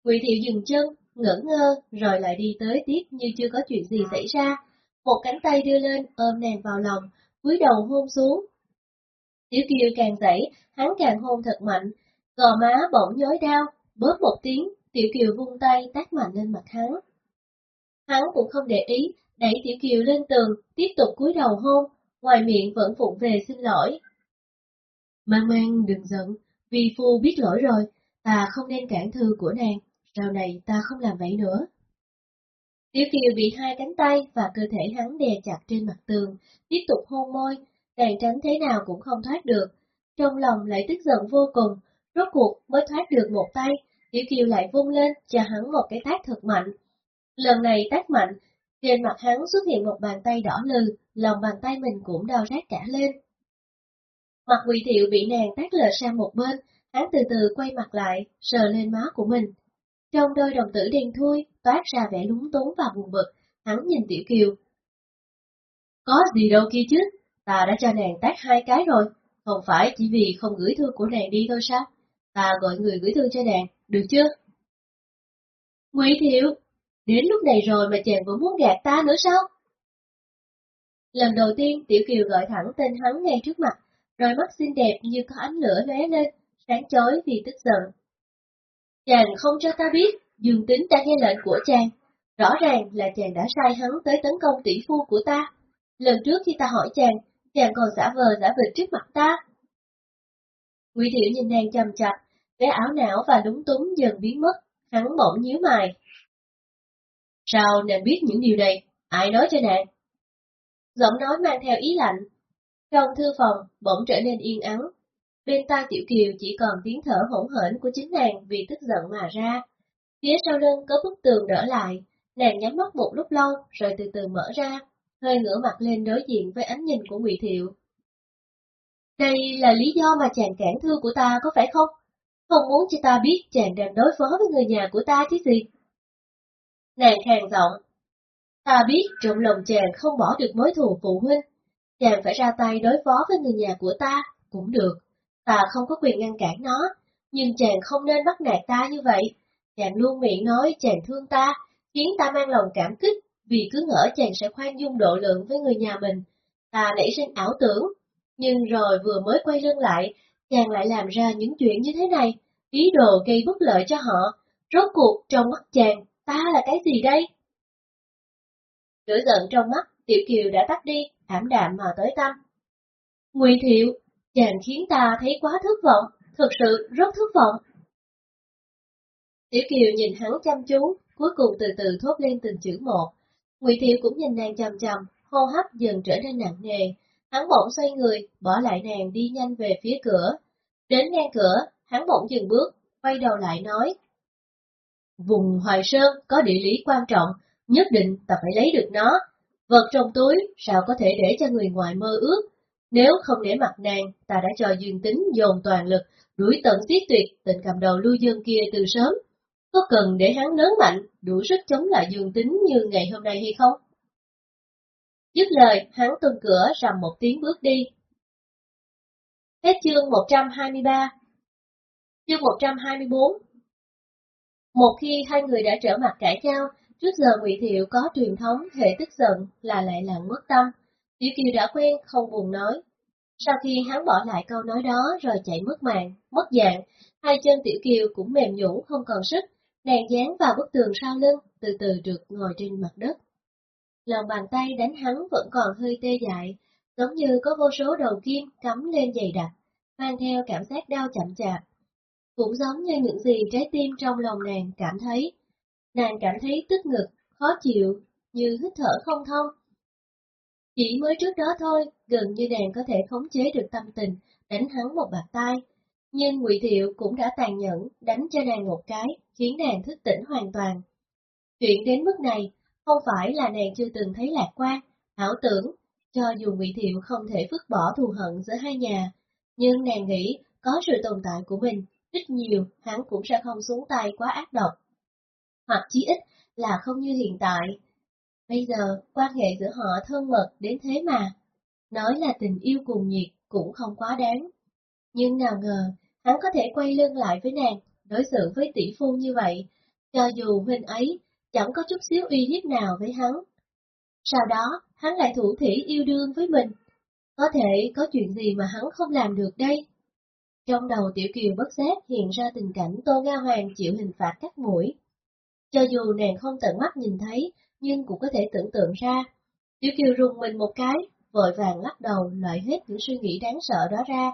Ngụy Thiệu dừng chân, ngỡ ngơ, rồi lại đi tới tiếp như chưa có chuyện gì xảy ra. Một cánh tay đưa lên, ôm nàng vào lòng, cúi đầu hôn xuống. Tiểu Kiều càng dậy, hắn càng hôn thật mạnh, gò má bỗng nhói đau, bớt một tiếng, Tiểu Kiều vung tay tát mạnh lên mặt hắn. Hắn cũng không để ý, đẩy Tiểu Kiều lên tường, tiếp tục cúi đầu hôn, ngoài miệng vẫn phụng về xin lỗi. Mang mang đừng giận, vì phu biết lỗi rồi, ta không nên cản thư của nàng, sau này ta không làm vậy nữa. Tiểu Kiều bị hai cánh tay và cơ thể hắn đè chặt trên mặt tường, tiếp tục hôn môi, đàn tránh thế nào cũng không thoát được. Trong lòng lại tức giận vô cùng, rốt cuộc mới thoát được một tay, Tiểu Kiều lại vung lên cho hắn một cái tát thật mạnh. Lần này tát mạnh, trên mặt hắn xuất hiện một bàn tay đỏ lừ, lòng bàn tay mình cũng đau rát cả lên. Mặt Ngụy Thiệu bị nàng tát lờ sang một bên, hắn từ từ quay mặt lại, sờ lên má của mình. Trong đôi đồng tử đen thui, toát ra vẻ lúng túng và buồn bực, hắn nhìn Tiểu Kiều. Có gì đâu kia chứ, ta đã cho nàng tát hai cái rồi, không phải chỉ vì không gửi thư của nàng đi thôi sao? Ta gọi người gửi thư cho nàng, được chưa? Ngụy Thiệu, đến lúc này rồi mà chàng vẫn muốn gạt ta nữa sao? Lần đầu tiên Tiểu Kiều gọi thẳng tên hắn ngay trước mặt, đôi mắt xinh đẹp như có ánh lửa lóe lên, sáng chói vì tức giận. Chàng không cho ta biết, Dương Tính đã nghe lệnh của chàng. Rõ ràng là chàng đã sai hắn tới tấn công tỷ phu của ta. Lần trước khi ta hỏi chàng, chàng còn giả vờ giả vịt trước mặt ta. Ngụy Thiệu nhìn nàng chầm chặt, vẻ ảo não và lúng túng dần biến mất, hắn bỗng nhíu mày. Sao nàng biết những điều này? Ai nói cho nàng? Giọng nói mang theo ý lạnh. Trong thư phòng bỗng trở nên yên ắng. bên tai Tiểu Kiều chỉ còn tiếng thở hỗn hển của chính nàng vì tức giận mà ra. Phía sau lưng có bức tường đỡ lại, nàng nhắm mắt một lúc lâu rồi từ từ mở ra, hơi ngửa mặt lên đối diện với ánh nhìn của Ngụy Thiệu. Đây là lý do mà chàng cản thư của ta có phải không? Không muốn cho ta biết chàng đang đối phó với người nhà của ta chứ gì? Nàng khàn giọng. Ta biết trong lòng chàng không bỏ được mối thù phụ huynh. Chàng phải ra tay đối phó với người nhà của ta, cũng được. Ta không có quyền ngăn cản nó, nhưng chàng không nên bắt nạt ta như vậy. Chàng luôn miệng nói chàng thương ta, khiến ta mang lòng cảm kích, vì cứ ngỡ chàng sẽ khoan dung độ lượng với người nhà mình. Ta nảy sinh ảo tưởng, nhưng rồi vừa mới quay lưng lại, chàng lại làm ra những chuyện như thế này, ý đồ gây bất lợi cho họ. Rốt cuộc trong mắt chàng, ta là cái gì đây? Lửa giận trong mắt, Tiểu Kiều đã tắt đi, ảm đạm mà tới tâm. Ngụy Thiệu, chàng khiến ta thấy quá thất vọng, thực sự rất thất vọng. Tiểu Kiều nhìn hắn chăm chú, cuối cùng từ từ thốt lên từng chữ một. Ngụy Thiệu cũng nhìn nàng chăm chăm, hô hấp dần trở nên nặng nề. Hắn bỗng xoay người, bỏ lại nàng đi nhanh về phía cửa. Đến ngang cửa, hắn bỗng dừng bước, quay đầu lại nói. Vùng Hoài Sơn có địa lý quan trọng, nhất định ta phải lấy được nó. Vật trong túi sao có thể để cho người ngoài mơ ước. Nếu không để mặt nàng, ta đã cho Dương Tính dồn toàn lực, đuổi tận tiết tuyệt tình cầm đầu lưu dân kia từ sớm. Có cần để hắn lớn mạnh, đủ sức chống lại Dương Tính như ngày hôm nay hay không? Dứt lời, hắn tung cửa rầm một tiếng bước đi. Hết chương 123 Chương 124 Một khi hai người đã trở mặt cãi nhau, trước giờ Ngụy Thiệu có truyền thống hệ tức giận là lại lặng mất tâm. Tiểu Kiều đã quen, không buồn nói. Sau khi hắn bỏ lại câu nói đó rồi chạy mất mạng, mất dạng, hai chân Tiểu Kiều cũng mềm nhũn không còn sức, nàng dán vào bức tường sau lưng, từ từ được ngồi trên mặt đất. Lòng bàn tay đánh hắn vẫn còn hơi tê dại, giống như có vô số đầu kim cắm lên dày đặc, mang theo cảm giác đau chậm chạp. Cũng giống như những gì trái tim trong lòng nàng cảm thấy. Nàng cảm thấy tức ngực, khó chịu, như hít thở không thông. Chỉ mới trước đó thôi, gần như nàng có thể khống chế được tâm tình, đánh hắn một bạt tay. Nhưng Ngụy Thiệu cũng đã tàn nhẫn, đánh cho nàng một cái, khiến nàng thức tỉnh hoàn toàn. Chuyện đến mức này, không phải là nàng chưa từng thấy lạc quan, ảo tưởng, cho dù Ngụy Thiệu không thể vứt bỏ thù hận giữa hai nhà, nhưng nàng nghĩ có sự tồn tại của mình, ít nhiều hắn cũng sẽ không xuống tay quá ác độc. Hoặc chí ít là không như hiện tại. Bây giờ, quan hệ giữa họ thân mật đến thế mà. Nói là tình yêu cùng nhiệt cũng không quá đáng. Nhưng nào ngờ, hắn có thể quay lưng lại với nàng, đối xử với tỷ phu như vậy, cho dù huynh ấy chẳng có chút xíu uy hiếp nào với hắn. Sau đó, hắn lại thủ thỉ yêu đương với mình. Có thể có chuyện gì mà hắn không làm được đây? Trong đầu Tiểu Kiều bất giác hiện ra tình cảnh Tô Nga Hoàng chịu hình phạt cắt mũi. Cho dù nàng không tận mắt nhìn thấy, nhưng cũng có thể tưởng tượng ra. Tiểu Kiều rùng mình một cái, vội vàng lắc đầu loại hết những suy nghĩ đáng sợ đó ra.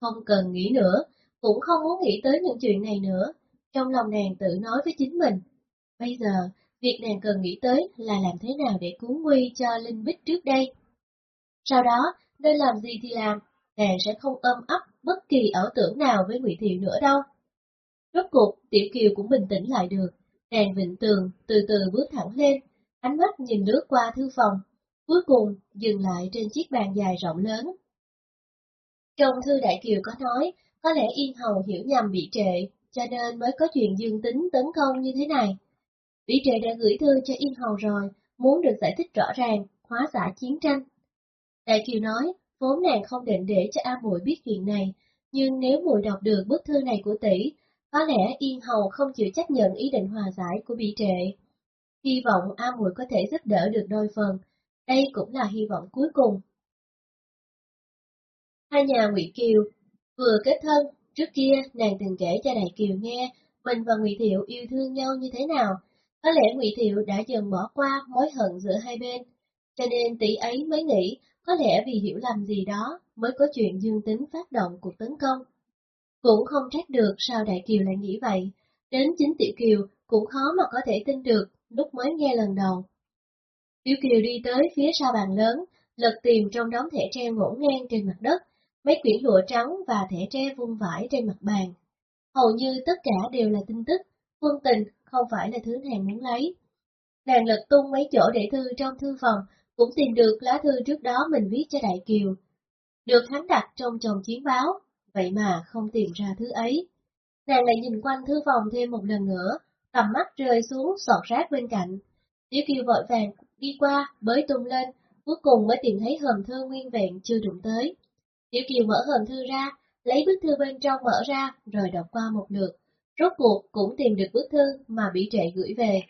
Không cần nghĩ nữa, cũng không muốn nghĩ tới những chuyện này nữa. Trong lòng nàng tự nói với chính mình, Bây giờ, việc nàng cần nghĩ tới là làm thế nào để cứu nguy cho Linh Bích trước đây. Sau đó, nên làm gì thì làm, nàng sẽ không ôm ấp bất kỳ ảo tưởng nào với Ngụy Thiệu nữa đâu. Rốt cuộc, Tiểu Kiều cũng bình tĩnh lại được, nàng vịnh tường, từ từ bước thẳng lên, ánh mắt nhìn lướt qua thư phòng, cuối cùng dừng lại trên chiếc bàn dài rộng lớn. Trong thư Đại Kiều có nói, có lẽ Yên Hầu hiểu nhầm bị trệ, cho nên mới có chuyện dương tính tấn công như thế này. Bị Trệ đã gửi thư cho Yên Hầu rồi, muốn được giải thích rõ ràng, hóa giải chiến tranh. Đại Kiều nói, vốn nàng không định để cho A Muội biết chuyện này, nhưng nếu muội đọc được bức thư này của tỷ, có lẽ Yên Hầu không chịu chấp nhận ý định hòa giải của Bị Trệ. Hy vọng A Muội có thể giúp đỡ được đôi phần, đây cũng là hy vọng cuối cùng. Hai nhà Ngụy Kiều vừa kết thân, trước kia nàng từng kể cho Đại Kiều nghe mình và Ngụy Thiệu yêu thương nhau như thế nào, có lẽ Ngụy Thiệu đã dần bỏ qua mối hận giữa hai bên, cho nên tỷ ấy mới nghĩ có lẽ vì hiểu lầm gì đó mới có chuyện dương tính phát động cuộc tấn công. Cũng không trách được sao Đại Kiều lại nghĩ vậy, đến chính Tiểu Kiều cũng khó mà có thể tin được lúc mới nghe lần đầu. Tiểu Kiều đi tới phía sau bàn lớn, lật tìm trong đống thẻ tre ngổn ngang trên mặt đất, mấy quyển lụa trắng và thẻ tre vung vải trên mặt bàn. Hầu như tất cả đều là tin tức, quân tình không phải là thứ nàng muốn lấy. Nàng lật tung mấy chỗ để thư trong thư phòng, cũng tìm được lá thư trước đó mình viết cho Đại Kiều. Được hắn đặt trong chồng chiến báo, vậy mà không tìm ra thứ ấy. Nàng lại nhìn quanh thư phòng thêm một lần nữa, tầm mắt rơi xuống sọt rác bên cạnh. Tiểu Kiều vội vàng đi qua, bới tung lên, cuối cùng mới tìm thấy hòm thư nguyên vẹn chưa đụng tới. Tiểu Kiều mở hòm thư ra, lấy bức thư bên trong mở ra, rồi đọc qua một lượt. Rốt cuộc cũng tìm được bức thư mà bị trệ gửi về.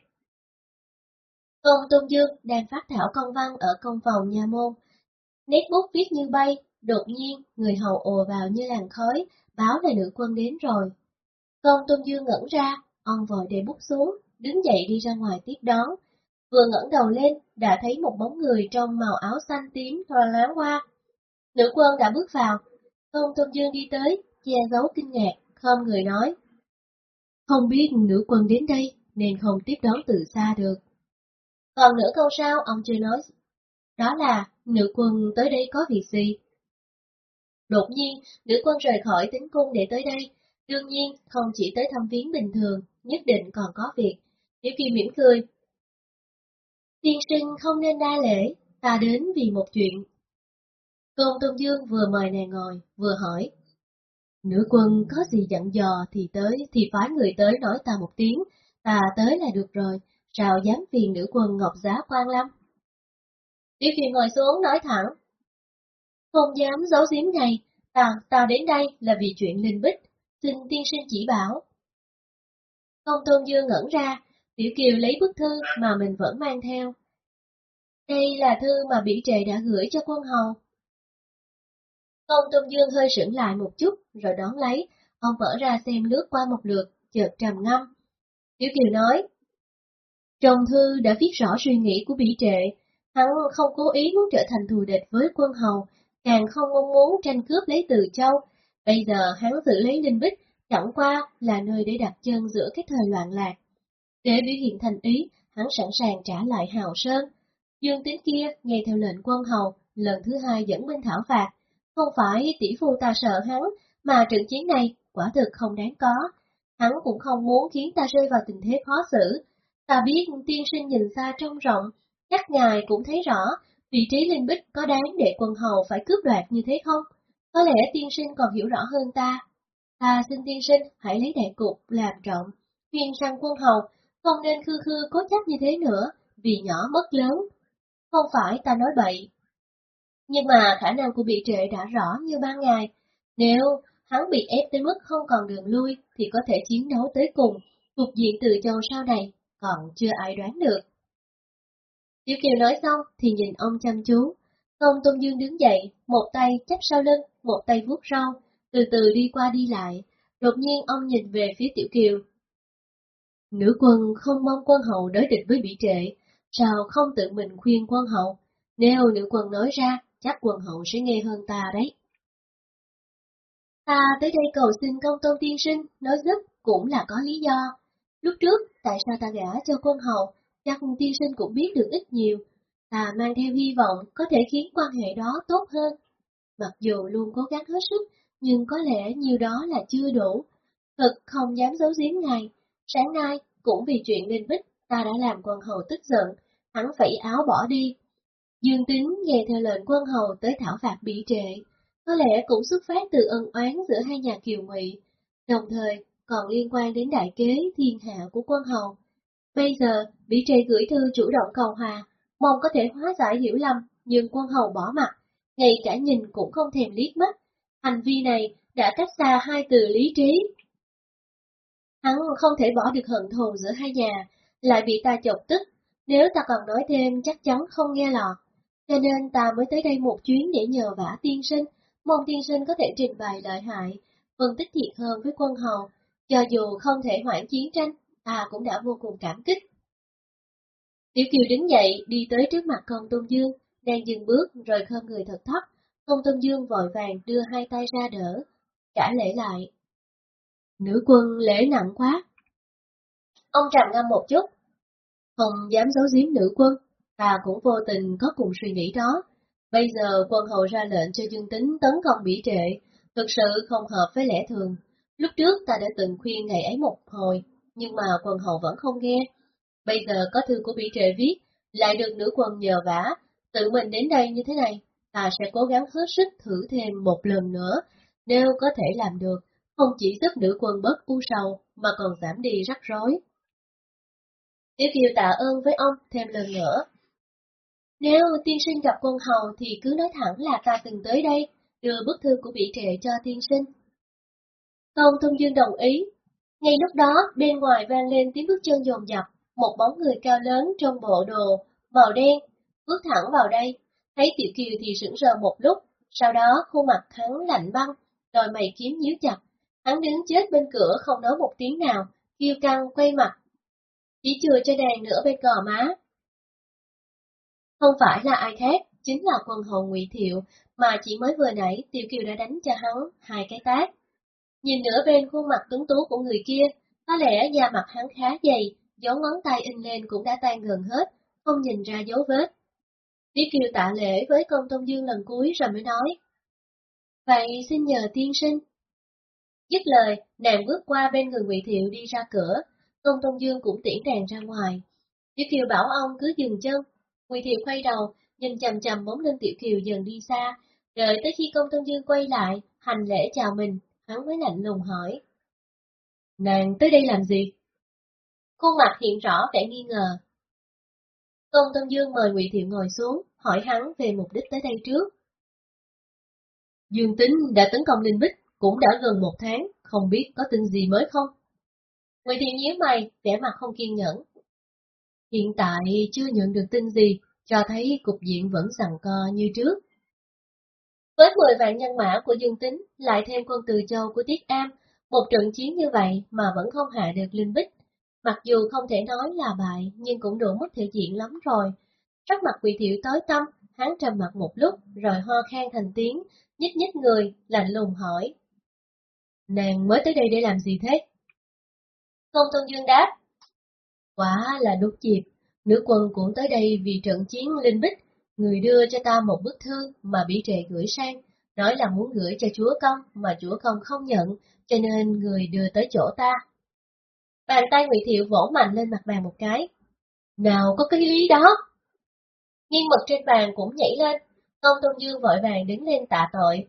Công Tôn Dương đang phát thảo công văn ở công phòng nhà môn. Nét bút viết như bay, đột nhiên người hầu ồ vào như làn khói, báo là nữ quân đến rồi. Công Tôn Dương ngẩn ra, ông vội để bút xuống, đứng dậy đi ra ngoài tiếp đón. Vừa ngẩng đầu lên, đã thấy một bóng người trong màu áo xanh tím thoa láng qua. Nữ quân đã bước vào, Công Tôn Dương đi tới, che giấu kinh ngạc, không người nói. Không biết nữ quân đến đây, nên không tiếp đón từ xa được. Còn nửa câu sau ông chưa nói, đó là nữ quân tới đây có việc gì? Đột nhiên, nữ quân rời khỏi tính cung để tới đây, đương nhiên không chỉ tới thăm viếng bình thường, nhất định còn có việc. Tiểu Kỳ mỉm cười. Tiên sinh không nên đa lễ, ta đến vì một chuyện. Công Tôn Dương vừa mời nàng ngồi, vừa hỏi. Nữ quân có gì dặn dò thì tới, thì phái người tới nói ta một tiếng, ta tới là được rồi, sao dám phiền nữ quân ngọc giá quan lâm. Tiểu Phi ngồi xuống nói thẳng. Không dám giấu giếm ngày ta, ta đến đây là vì chuyện linh bích, xin tiên sinh chỉ bảo. Công Tôn Dương ngẩn ra, Tiểu Kiều lấy bức thư mà mình vẫn mang theo. Đây là thư mà Bỉ Trệ đã gửi cho quân hầu. Công Tôn Dương hơi sững lại một chút, rồi đón lấy, ông mở ra xem lướt qua một lượt, chợt trầm ngâm. Tiểu Kiều nói, trong thư đã viết rõ suy nghĩ của Bỉ Trệ, hắn không cố ý muốn trở thành thù địch với quân hầu, càng không mong muốn tranh cướp lấy Từ Châu. Bây giờ hắn xử lấy Linh Bích, chẳng qua là nơi để đặt chân giữa cái thời loạn lạc. Để biểu hiện thành ý, hắn sẵn sàng trả lại Hào Sơn. Dương Tín kia nghe theo lệnh quân hầu, lần thứ hai dẫn binh thảo phạt. Không phải tỷ phu ta sợ hắn, mà trận chiến này quả thực không đáng có. Hắn cũng không muốn khiến ta rơi vào tình thế khó xử. Ta biết tiên sinh nhìn xa trông rộng, chắc ngài cũng thấy rõ, vị trí linh bích có đáng để quân hầu phải cướp đoạt như thế không? Có lẽ tiên sinh còn hiểu rõ hơn ta. Ta xin tiên sinh hãy lấy đại cục làm trọng, khuyên sang quân hầu, không nên khư khư cố chấp như thế nữa, vì nhỏ mất lớn. Không phải ta nói bậy. Nhưng mà khả năng của bị trệ đã rõ như ban ngày. Nếu hắn bị ép tới mức không còn đường lui, thì có thể chiến đấu tới cùng, cục diện từ châu sau này, còn chưa ai đoán được. Tiểu Kiều nói xong thì nhìn ông chăm chú. Ông Tôn Dương đứng dậy, một tay chắp sau lưng, một tay vuốt rau, từ từ đi qua đi lại. Đột nhiên ông nhìn về phía Tiểu Kiều. Nữ quân không mong quân hậu đối địch với bị trệ, sao không tự mình khuyên quân hậu? Nếu nữ quân nói ra, chắc quân hậu sẽ nghe hơn ta đấy. Ta tới đây cầu xin công tôn tiên sinh, nói giúp cũng là có lý do. Lúc trước, tại sao ta gả cho quân hậu, chắc tiên sinh cũng biết được ít nhiều. Ta mang theo hy vọng có thể khiến quan hệ đó tốt hơn. Mặc dù luôn cố gắng hết sức, nhưng có lẽ nhiều đó là chưa đủ. Thật không dám giấu giếm ngài. Sáng nay, cũng vì chuyện Linh Bích, ta đã làm quân hầu tức giận, hắn phẩy áo bỏ đi. Dương Tính nghe theo lệnh quân hầu tới thảo phạt bị trệ, có lẽ cũng xuất phát từ ân oán giữa hai nhà kiều ngụy, đồng thời còn liên quan đến đại kế thiên hạ của quân hầu. Bây giờ, bị trệ gửi thư chủ động cầu hòa, mong có thể hóa giải hiểu lầm, nhưng quân hầu bỏ mặt, ngay cả nhìn cũng không thèm liếc mắt. Hành vi này đã cách xa hai từ lý trí. Hắn không thể bỏ được hận thù giữa hai nhà, lại bị ta chọc tức, nếu ta còn nói thêm chắc chắn không nghe lọt. Cho nên ta mới tới đây một chuyến để nhờ vả tiên sinh, mong tiên sinh có thể trình bày lợi hại, phân tích thiệt hơn với quân hầu, cho dù không thể hoãn chiến tranh, ta cũng đã vô cùng cảm kích. Tiểu Kiều đứng dậy, đi tới trước mặt công Tôn Dương, đang dừng bước rồi khom người thật thấp. Công Tôn Dương vội vàng đưa hai tay ra đỡ, trả lễ lại. Nữ quân lễ nặng quá. Ông trầm ngâm một chút. Không dám giấu giếm nữ quân, ta cũng vô tình có cùng suy nghĩ đó. Bây giờ quân hầu ra lệnh cho dương tính tấn công bỉ trệ, thực sự không hợp với lẽ thường. Lúc trước ta đã từng khuyên ngày ấy một hồi, nhưng mà quân hầu vẫn không nghe. Bây giờ có thư của bỉ trệ viết, lại được nữ quân nhờ vả, tự mình đến đây như thế này, ta sẽ cố gắng hết sức thử thêm một lần nữa, nếu có thể làm được, không chỉ giúp nữ quân bớt u sầu, mà còn giảm đi rắc rối. Tiểu Kiều tạ ơn với ông thêm lần nữa. Nếu tiên sinh gặp quân hầu thì cứ nói thẳng là ta từng tới đây, đưa bức thư của bị trệ cho tiên sinh. Tôn Thông Dương đồng ý. Ngay lúc đó, bên ngoài vang lên tiếng bước chân dồn dập, một bóng người cao lớn trong bộ đồ màu đen, bước thẳng vào đây. Thấy Tiểu Kiều thì sững sờ một lúc, sau đó khuôn mặt hắn lạnh băng, đôi mày kiếm nhíu chặt. Hắn đứng chết bên cửa không nói một tiếng nào, kiêu căng quay mặt. Chỉ chừa cho đèn nữa bên gò má. Không phải là ai khác, chính là quân hầu ngụy Thiệu, mà chỉ mới vừa nãy Tiểu Kiều đã đánh cho hắn hai cái tát. Nhìn nửa bên khuôn mặt tuấn tú của người kia, có lẽ da mặt hắn khá dày, dấu ngón tay in lên cũng đã tan gần hết, không nhìn ra dấu vết. Tiểu Kiều tạ lễ với công tôn dương lần cuối rồi mới nói. Vậy xin nhờ tiên sinh. Dứt lời, nàng bước qua bên người Ngụy Thiệu đi ra cửa, công tôn dương cũng tiễn nàng ra ngoài. Tiểu Kiều bảo ông cứ dừng chân, Ngụy Thiệu quay đầu, nhìn chầm chầm bóng lưng Tiểu Kiều dần đi xa, đợi tới khi công tôn dương quay lại, hành lễ chào mình, hắn mới lạnh lùng hỏi. Nàng tới đây làm gì? Khuôn mặt hiện rõ vẻ nghi ngờ. Công tâm dương mời Ngụy Thiệu ngồi xuống, hỏi hắn về mục đích tới đây trước. Dương Tính đã tấn công Linh Bích, cũng đã gần một tháng, không biết có tin gì mới không? Ngụy Thiệu nhíu mày, vẻ mặt không kiên nhẫn. Hiện tại chưa nhận được tin gì, cho thấy cục diện vẫn sằng co như trước. Với 10 vạn nhân mã của Dương Tính, lại thêm quân từ châu của Tiết Am, một trận chiến như vậy mà vẫn không hạ được Linh Bích. Mặc dù không thể nói là bại, nhưng cũng đủ mất thể diện lắm rồi. Sắc mặt quỷ thiệu tối tâm, hắn trầm mặt một lúc, rồi ho khan thành tiếng, nhích nhích người, lạnh lùng hỏi. Nàng mới tới đây để làm gì thế? Công Tôn Dương đáp. Quả là đúng dịp, nữ quân cũng tới đây vì trận chiến Linh Bích, người đưa cho ta một bức thư mà bị trệ gửi sang, nói là muốn gửi cho chúa công mà chúa công không nhận, cho nên người đưa tới chỗ ta. Bàn tay Ngụy Thiệu vỗ mạnh lên mặt bàn một cái. Nào có cái lý đó? Nghiên mực trên bàn cũng nhảy lên, Công Tôn Dương vội vàng đứng lên tạ tội.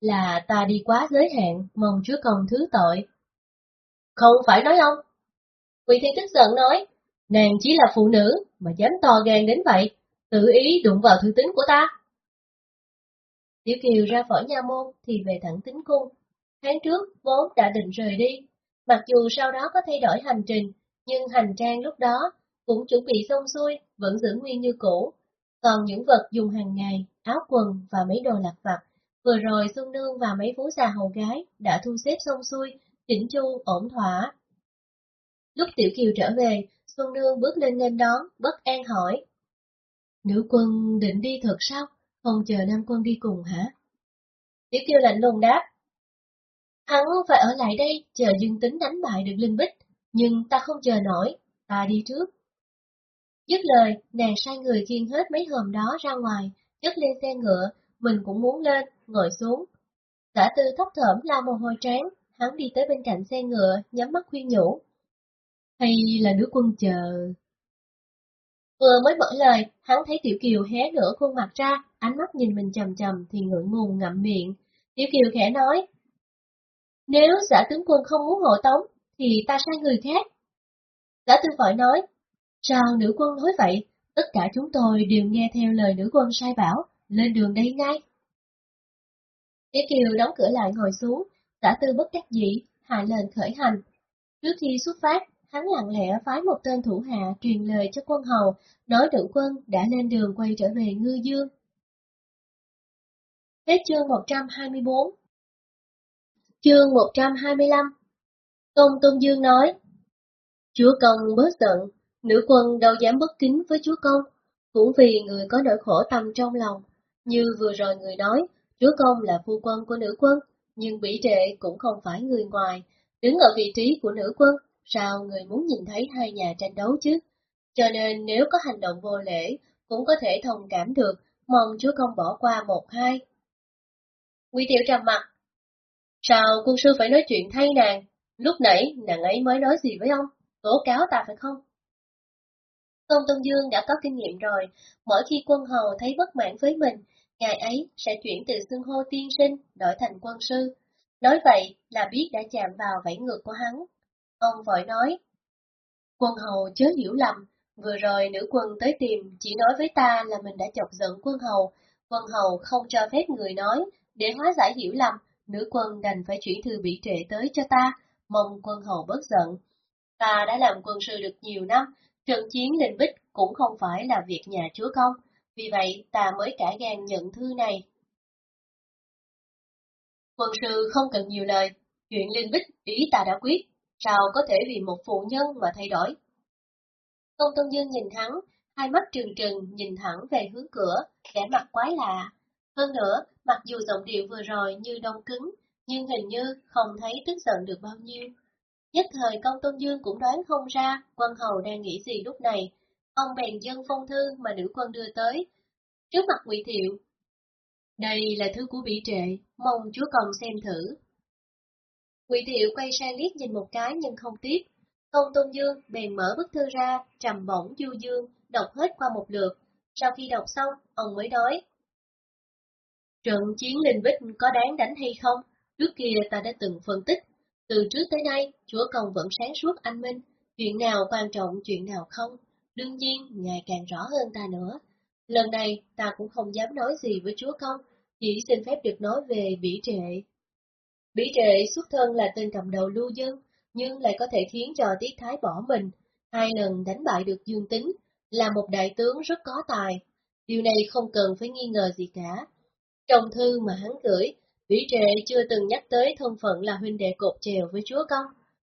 Là ta đi quá giới hạn, mong chúa công thứ tội. Không phải nói ông. Quỷ Thiên tức giận nói, nàng chỉ là phụ nữ, mà dám to gan đến vậy, tự ý đụng vào thư tính của ta. Tiểu Kiều ra khỏi nha môn thì về thẳng tính cung. Tháng trước vốn đã định rời đi, mặc dù sau đó có thay đổi hành trình, nhưng hành trang lúc đó cũng chuẩn bị xong xuôi, vẫn giữ nguyên như cũ. Còn những vật dùng hàng ngày, áo quần và mấy đồ lặt vặt, vừa rồi Xuân Nương và mấy phú già hầu gái đã thu xếp xong xuôi, chỉnh chu, ổn thỏa. Lúc Tiểu Kiều trở về, Xuân Nương bước lên lên đón, bất an hỏi. Nữ quân định đi thật sao? Không chờ Nam quân đi cùng hả? Tiểu Kiều lạnh lùng đáp. Hắn phải ở lại đây, chờ dương tính đánh bại được Linh Bích, nhưng ta không chờ nổi, ta đi trước. Dứt lời, nàng sai người khiêng hết mấy hòm đó ra ngoài, chất lên xe ngựa, mình cũng muốn lên, ngồi xuống. giả tư thấp thởm la mồ hôi trán, hắn đi tới bên cạnh xe ngựa, nhắm mắt khuyên nhủ. Hay là nữ quân chờ? Vừa mới mở lời, hắn thấy Tiểu Kiều hé nửa khuôn mặt ra, ánh mắt nhìn mình chầm chầm thì ngượng ngùng ngậm miệng. Tiểu Kiều khẽ nói, nếu giả tướng quân không muốn hộ tống, thì ta sai người khác. Giả tư vội nói, sao nữ quân nói vậy? Tất cả chúng tôi đều nghe theo lời nữ quân sai bảo, lên đường đây ngay. Tiểu Kiều đóng cửa lại ngồi xuống, giả tư bất đắc dĩ, hạ lệnh khởi hành. Trước khi xuất phát, hắn lặng lẽ phái một tên thủ hạ truyền lời cho quân hầu, nói nữ quân đã lên đường quay trở về Ngư Dương. Hết chương 124 Chương 125 Công Tôn Dương nói Chúa công bớt giận, nữ quân đâu dám bất kính với chúa công, cũng vì người có nỗi khổ tâm trong lòng. Như vừa rồi người nói, chúa công là phu quân của nữ quân, nhưng bỉ trệ cũng không phải người ngoài, đứng ở vị trí của nữ quân, sao người muốn nhìn thấy hai nhà tranh đấu chứ? Cho nên nếu có hành động vô lễ, cũng có thể thông cảm được mong chúa công bỏ qua một hai. Ngụy Tiểu trầm mặt. Sao quân sư phải nói chuyện thay nàng? Lúc nãy nàng ấy mới nói gì với ông? Tố cáo ta phải không? Công Tôn Dương đã có kinh nghiệm rồi, mỗi khi quân hầu thấy bất mãn với mình, ngài ấy sẽ chuyển từ xưng hô tiên sinh đổi thành quân sư. Nói vậy là biết đã chạm vào vảy ngược của hắn. Ông vội nói, quân hầu chớ hiểu lầm, vừa rồi nữ quân tới tìm chỉ nói với ta là mình đã chọc giận quân hầu, quân hầu không cho phép người nói, để hóa giải hiểu lầm, nữ quân đành phải chuyển thư bị trệ tới cho ta, mong quân hầu bớt giận. Ta đã làm quân sư được nhiều năm, trận chiến linh bích cũng không phải là việc nhà chúa công, vì vậy ta mới cả gan nhận thư này. Quân sư không cần nhiều lời, chuyện linh bích ý ta đã quyết, sao có thể vì một phụ nhân mà thay đổi. Công Tôn Dương nhìn hắn, hai mắt trừng trừng nhìn thẳng về hướng cửa, vẻ mặt quái lạ. Hơn nữa, mặc dù giọng điệu vừa rồi như đông cứng, nhưng hình như không thấy tức giận được bao nhiêu. Nhất thời công tôn dương cũng đoán không ra quân hầu đang nghĩ gì lúc này. Ông bèn dân phong thư mà nữ quân đưa tới. Trước mặt ngụy Thiệu. Đây là thư của bị trệ, mong chúa công xem thử. Ngụy Thiệu quay sang liếc nhìn một cái nhưng không tiếp. Công tôn dương bèn mở bức thư ra, trầm bổng du dương, đọc hết qua một lượt. Sau khi đọc xong, ông mới nói. Trận chiến linh bích có đáng đánh hay không? Trước kia ta đã từng phân tích, từ trước tới nay, Chúa Công vẫn sáng suốt anh minh, chuyện nào quan trọng, chuyện nào không, đương nhiên ngày càng rõ hơn ta nữa. Lần này, ta cũng không dám nói gì với Chúa Công, chỉ xin phép được nói về bỉ trệ. Bỉ trệ xuất thân là tên cầm đầu lưu dân, nhưng lại có thể khiến cho Tiết Thái bỏ mình, hai lần đánh bại được Dương Tính, là một đại tướng rất có tài. Điều này không cần phải nghi ngờ gì cả. Trong thư mà hắn gửi, Vĩ Trệ chưa từng nhắc tới thân phận là huynh đệ cột chèo với chúa công.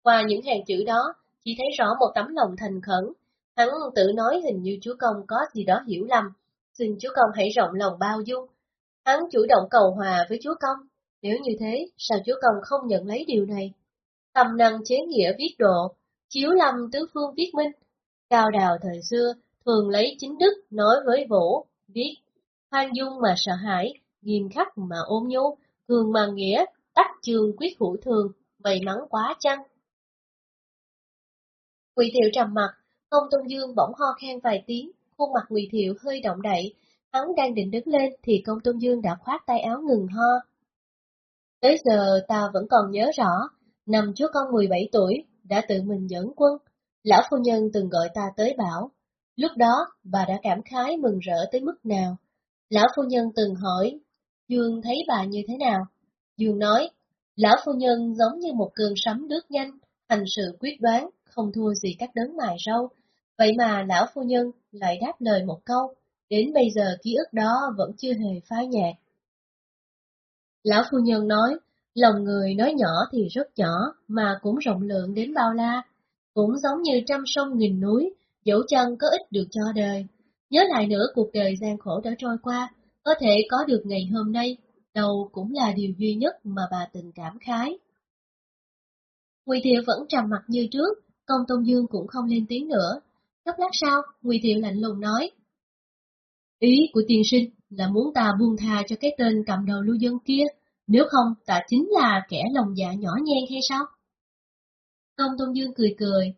Qua những hàng chữ đó, chỉ thấy rõ một tấm lòng thành khẩn. Hắn tự nói hình như chúa công có gì đó hiểu lầm, xin chúa công hãy rộng lòng bao dung. Hắn chủ động cầu hòa với chúa công, nếu như thế, sao chúa công không nhận lấy điều này? Tầm năng chế nghĩa viết độ, chiếu lâm tứ phương viết minh. Cao đào thời xưa thường lấy chính đức nói với vũ, viết, hoang dung mà sợ hãi, nghiêm khắc mà ôn nhu, thường mà nghĩa, tắc trường quyết hữu thường, may mắn quá chăng? Quỳ thiệu trầm mặt, công tôn dương bỗng ho khen vài tiếng, khuôn mặt quỳ thiệu hơi động đậy, hắn đang định đứng lên thì công tôn dương đã khoát tay áo ngừng ho. Tới giờ ta vẫn còn nhớ rõ, năm trước con 17 tuổi, đã tự mình dẫn quân, lão phu nhân từng gọi ta tới bảo. Lúc đó, bà đã cảm khái mừng rỡ tới mức nào. Lão phu nhân từng hỏi Dương thấy bà như thế nào? Dương nói, lão phu nhân giống như một cơn sấm đứt nhanh, hành sự quyết đoán, không thua gì các đấng mài râu. Vậy mà lão phu nhân lại đáp lời một câu, đến bây giờ ký ức đó vẫn chưa hề phai nhạt. Lão phu nhân nói, lòng người nói nhỏ thì rất nhỏ, mà cũng rộng lượng đến bao la, cũng giống như trăm sông nghìn núi, dẫu chân có ích được cho đời. Nhớ lại nữa cuộc đời gian khổ đã trôi qua, có thể có được ngày hôm nay, đâu cũng là điều duy nhất mà bà tình cảm khái. Ngụy Thiệu vẫn trầm mặt như trước, công tôn dương cũng không lên tiếng nữa. Chốc lát sau, Ngụy Thiệu lạnh lùng nói. Ý của tiên sinh là muốn ta buông tha cho cái tên cầm đầu lưu dân kia, nếu không ta chính là kẻ lòng dạ nhỏ nhen hay sao? Công tôn dương cười cười.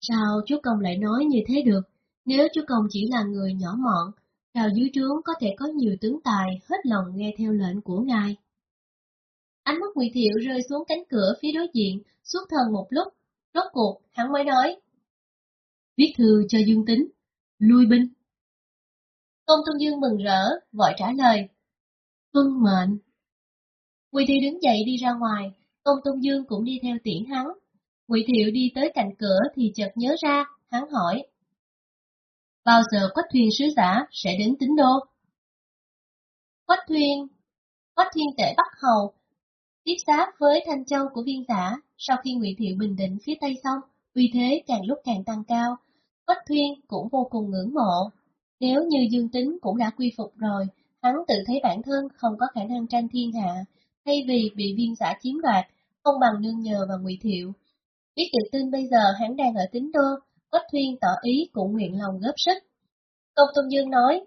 Sao chú công lại nói như thế được, nếu chú công chỉ là người nhỏ mọn, nào dưới trướng có thể có nhiều tướng tài hết lòng nghe theo lệnh của ngài. Ánh mắt Ngụy Thiệu rơi xuống cánh cửa phía đối diện, suốt thần một lúc, rốt cuộc hắn mới nói. Viết thư cho Dương Tính, lui binh. Công Tôn Dương mừng rỡ, vội trả lời. Vâng mệnh. Ngụy Thiệu đứng dậy đi ra ngoài, Công Tôn Dương cũng đi theo tiễn hắn. Ngụy Thiệu đi tới cạnh cửa thì chợt nhớ ra, hắn hỏi bao giờ Quách Thuyên sứ giả sẽ đến tính đô? Quách Thuyên, Quách Thuyên tể Bắc Hầu, tiếp giáp với Thanh Châu của viên giả, sau khi Ngụy Thiệu bình định phía Tây xong, uy thế càng lúc càng tăng cao, Quách Thuyên cũng vô cùng ngưỡng mộ. Nếu như Dương Tính cũng đã quy phục rồi, hắn tự thấy bản thân không có khả năng tranh thiên hạ, thay vì bị viên giả chiếm đoạt, không bằng nương nhờ và Ngụy Thiệu. Biết được tin bây giờ hắn đang ở tính đô, Quách Thuyên tỏ ý cũng nguyện lòng góp sức. Công Tôn Dương nói,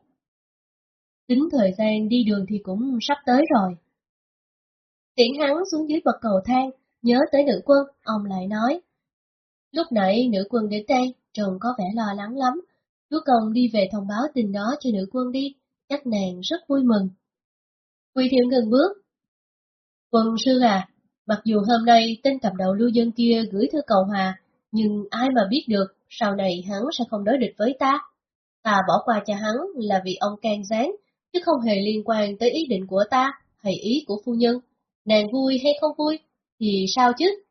tính thời gian đi đường thì cũng sắp tới rồi. Tiễn hắn xuống dưới bậc cầu thang, nhớ tới nữ quân, ông lại nói. Lúc nãy nữ quân đến đây, trông có vẻ lo lắng lắm. Chúa công đi về thông báo tin đó cho nữ quân đi, chắc nàng rất vui mừng. Quỳ thiệu ngừng bước. Quân sư à, mặc dù hôm nay tên cầm đầu lưu dân kia gửi thư cầu hòa, nhưng ai mà biết được sau này hắn sẽ không đối địch với ta. Ta bỏ qua cho hắn là vì ông can gián, chứ không hề liên quan tới ý định của ta hay ý của phu nhân. Nàng vui hay không vui, thì sao chứ?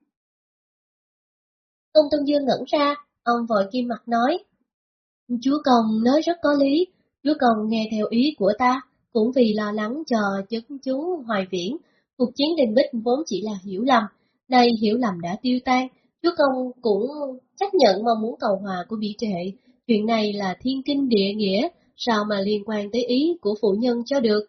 Công Tôn Dương ngẩn ra, ông vội kim mặt nói. Chúa Công nói rất có lý, Chúa Công nghe theo ý của ta, cũng vì lo lắng cho chứng chú hoài viễn. Cuộc chiến đình bích vốn chỉ là hiểu lầm, nay hiểu lầm đã tiêu tan, Chúa Công cũng chấp nhận mong muốn cầu hòa của bị trệ. Chuyện này là thiên kinh địa nghĩa, sao mà liên quan tới ý của phụ nhân cho được.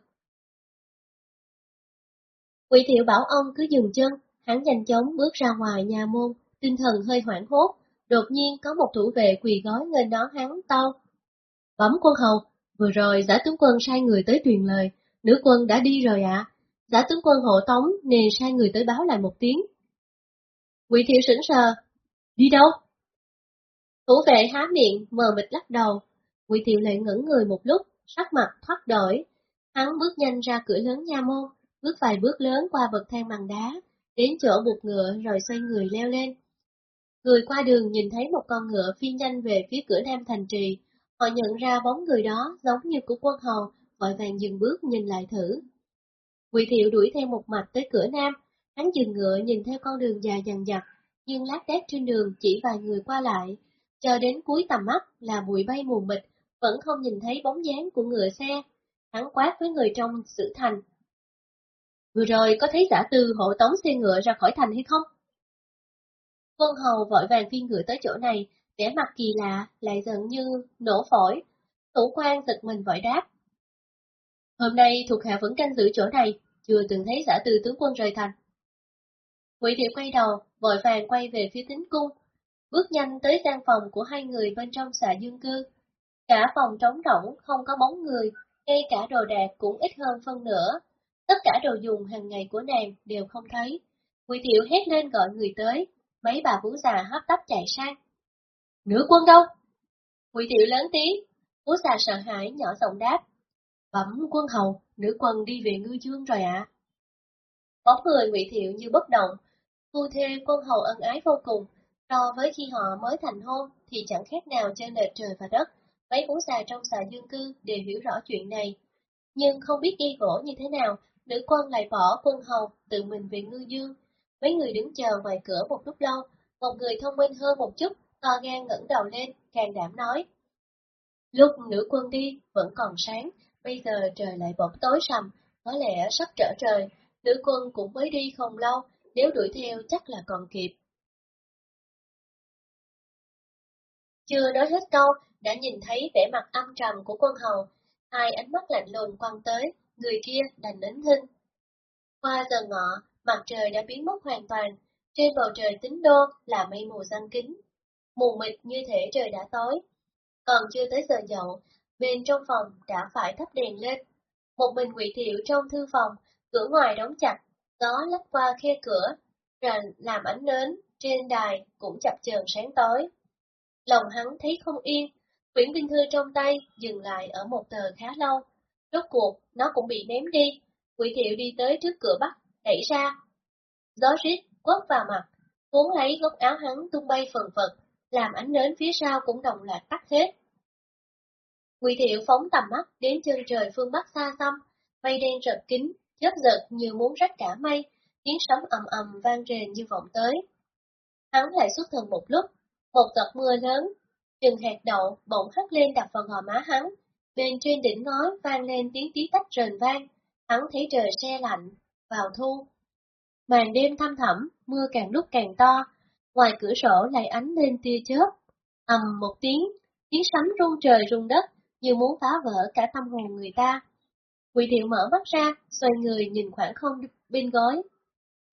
Quỷ thiệu bảo ông cứ dừng chân, hắn nhanh chóng bước ra ngoài nhà môn, tinh thần hơi hoảng hốt, đột nhiên có một thủ vệ quỳ gói nghênh đón hắn to. Bấm quân hầu, vừa rồi giả tướng quân sai người tới truyền lời, nữ quân đã đi rồi ạ. Giả tướng quân hộ tống nên sai người tới báo lại một tiếng. Quỷ thiệu sững sờ, đi đâu? Thủ vệ há miệng, mờ mịt lắc đầu. Quỷ thiệu lại ngẩn người một lúc, sắc mặt thoát đổi. Hắn bước nhanh ra cửa lớn nha môn, bước vài bước lớn qua bậc thang bằng đá, đến chỗ buộc ngựa rồi xoay người leo lên. Người qua đường nhìn thấy một con ngựa phi nhanh về phía cửa nam thành trì, họ nhận ra bóng người đó giống như của quân hầu, vội vàng dừng bước nhìn lại thử. Quỷ thiệu đuổi theo một mạch tới cửa nam, hắn dừng ngựa nhìn theo con đường dài dằn dặt, nhưng lát đét trên đường chỉ vài người qua lại, chờ đến cuối tầm mắt là bụi bay mù mịt, vẫn không nhìn thấy bóng dáng của ngựa xe. Hắn quát với người trong sự thành. Vừa rồi có thấy giả tư hộ tống xe ngựa ra khỏi thành hay không? Vân Hầu vội vàng phi ngựa tới chỗ này, vẻ mặt kỳ lạ, lại giận như nổ phổi. Thủ quan giật mình vội đáp. Hôm nay thuộc hạ vẫn canh giữ chỗ này, chưa từng thấy giả tư tướng quân rời thành. Quỷ điệu quay đầu, vội vàng quay về phía tính cung, bước nhanh tới gian phòng của hai người bên trong xà dương cư. Cả phòng trống rỗng, không có bóng người, ngay cả đồ đạc cũng ít hơn phân nửa. Tất cả đồ dùng hàng ngày của nàng đều không thấy. Quỷ thiệu hét lên gọi người tới, mấy bà vú già hấp tấp chạy sang. Nữ quân đâu? Quỷ tiểu lớn tí, vú già sợ hãi nhỏ giọng đáp. Bẩm quân hầu, nữ quân đi về ngư dương rồi ạ. À. Bóng người Ngụy Thiệu như bất động, phu thê quân hầu ân ái vô cùng, So với khi họ mới thành hôn thì chẳng khác nào trên lệch trời và đất, mấy vũ xà trong xà dương cư đều hiểu rõ chuyện này. Nhưng không biết ghi gỗ như thế nào, nữ quân lại bỏ quân hầu tự mình về ngư dương. Mấy người đứng chờ ngoài cửa một lúc lâu, một người thông minh hơn một chút, to gan ngẩng đầu lên, càng đảm nói. Lúc nữ quân đi, vẫn còn sáng, bây giờ trời lại bỗng tối sầm, có lẽ sắp trở trời, nữ quân cũng mới đi không lâu, nếu đuổi theo chắc là còn kịp. Chưa nói hết câu, đã nhìn thấy vẻ mặt âm trầm của quân hầu, hai ánh mắt lạnh lùng quăng tới, người kia đành nín thinh. Qua giờ ngọ, mặt trời đã biến mất hoàn toàn, trên bầu trời tính đô là mây mù xanh kín. Mù mịt như thể trời đã tối. Còn chưa tới giờ dậu, bên trong phòng đã phải thắp đèn lên. Một mình quỷ thiệu trong thư phòng, cửa ngoài đóng chặt, gió lách qua khe cửa, rồi làm ánh nến, trên đài cũng chập chờn sáng tối. Lòng hắn thấy không yên, quyển binh thư trong tay dừng lại ở một tờ khá lâu. Rốt cuộc, nó cũng bị ném đi. Quỷ thiệu đi tới trước cửa bắc, đẩy ra. Gió rít, quất vào mặt, cuốn lấy góc áo hắn tung bay phần phật, làm ánh nến phía sau cũng đồng loạt tắt hết. Quỷ thiệu phóng tầm mắt đến chân trời phương bắc xa xăm, mây đen rợp kín, chớp giật như muốn rách cả mây, tiếng sấm ầm ầm vang rền như vọng tới. Hắn lại xuất thần một lúc, một giọt mưa lớn, chừng hạt đậu bỗng hắt lên đập vào gò má hắn, bên trên đỉnh ngói vang lên tiếng tí tách rền vang, hắn thấy trời xe lạnh, vào thu. Màn đêm thăm thẳm, mưa càng lúc càng to, ngoài cửa sổ lại ánh lên tia chớp. ầm một tiếng, tiếng sấm rung trời rung đất, như muốn phá vỡ cả tâm hồn người ta. Quỷ thiệu mở mắt ra, xoay người nhìn khoảng không bên gối.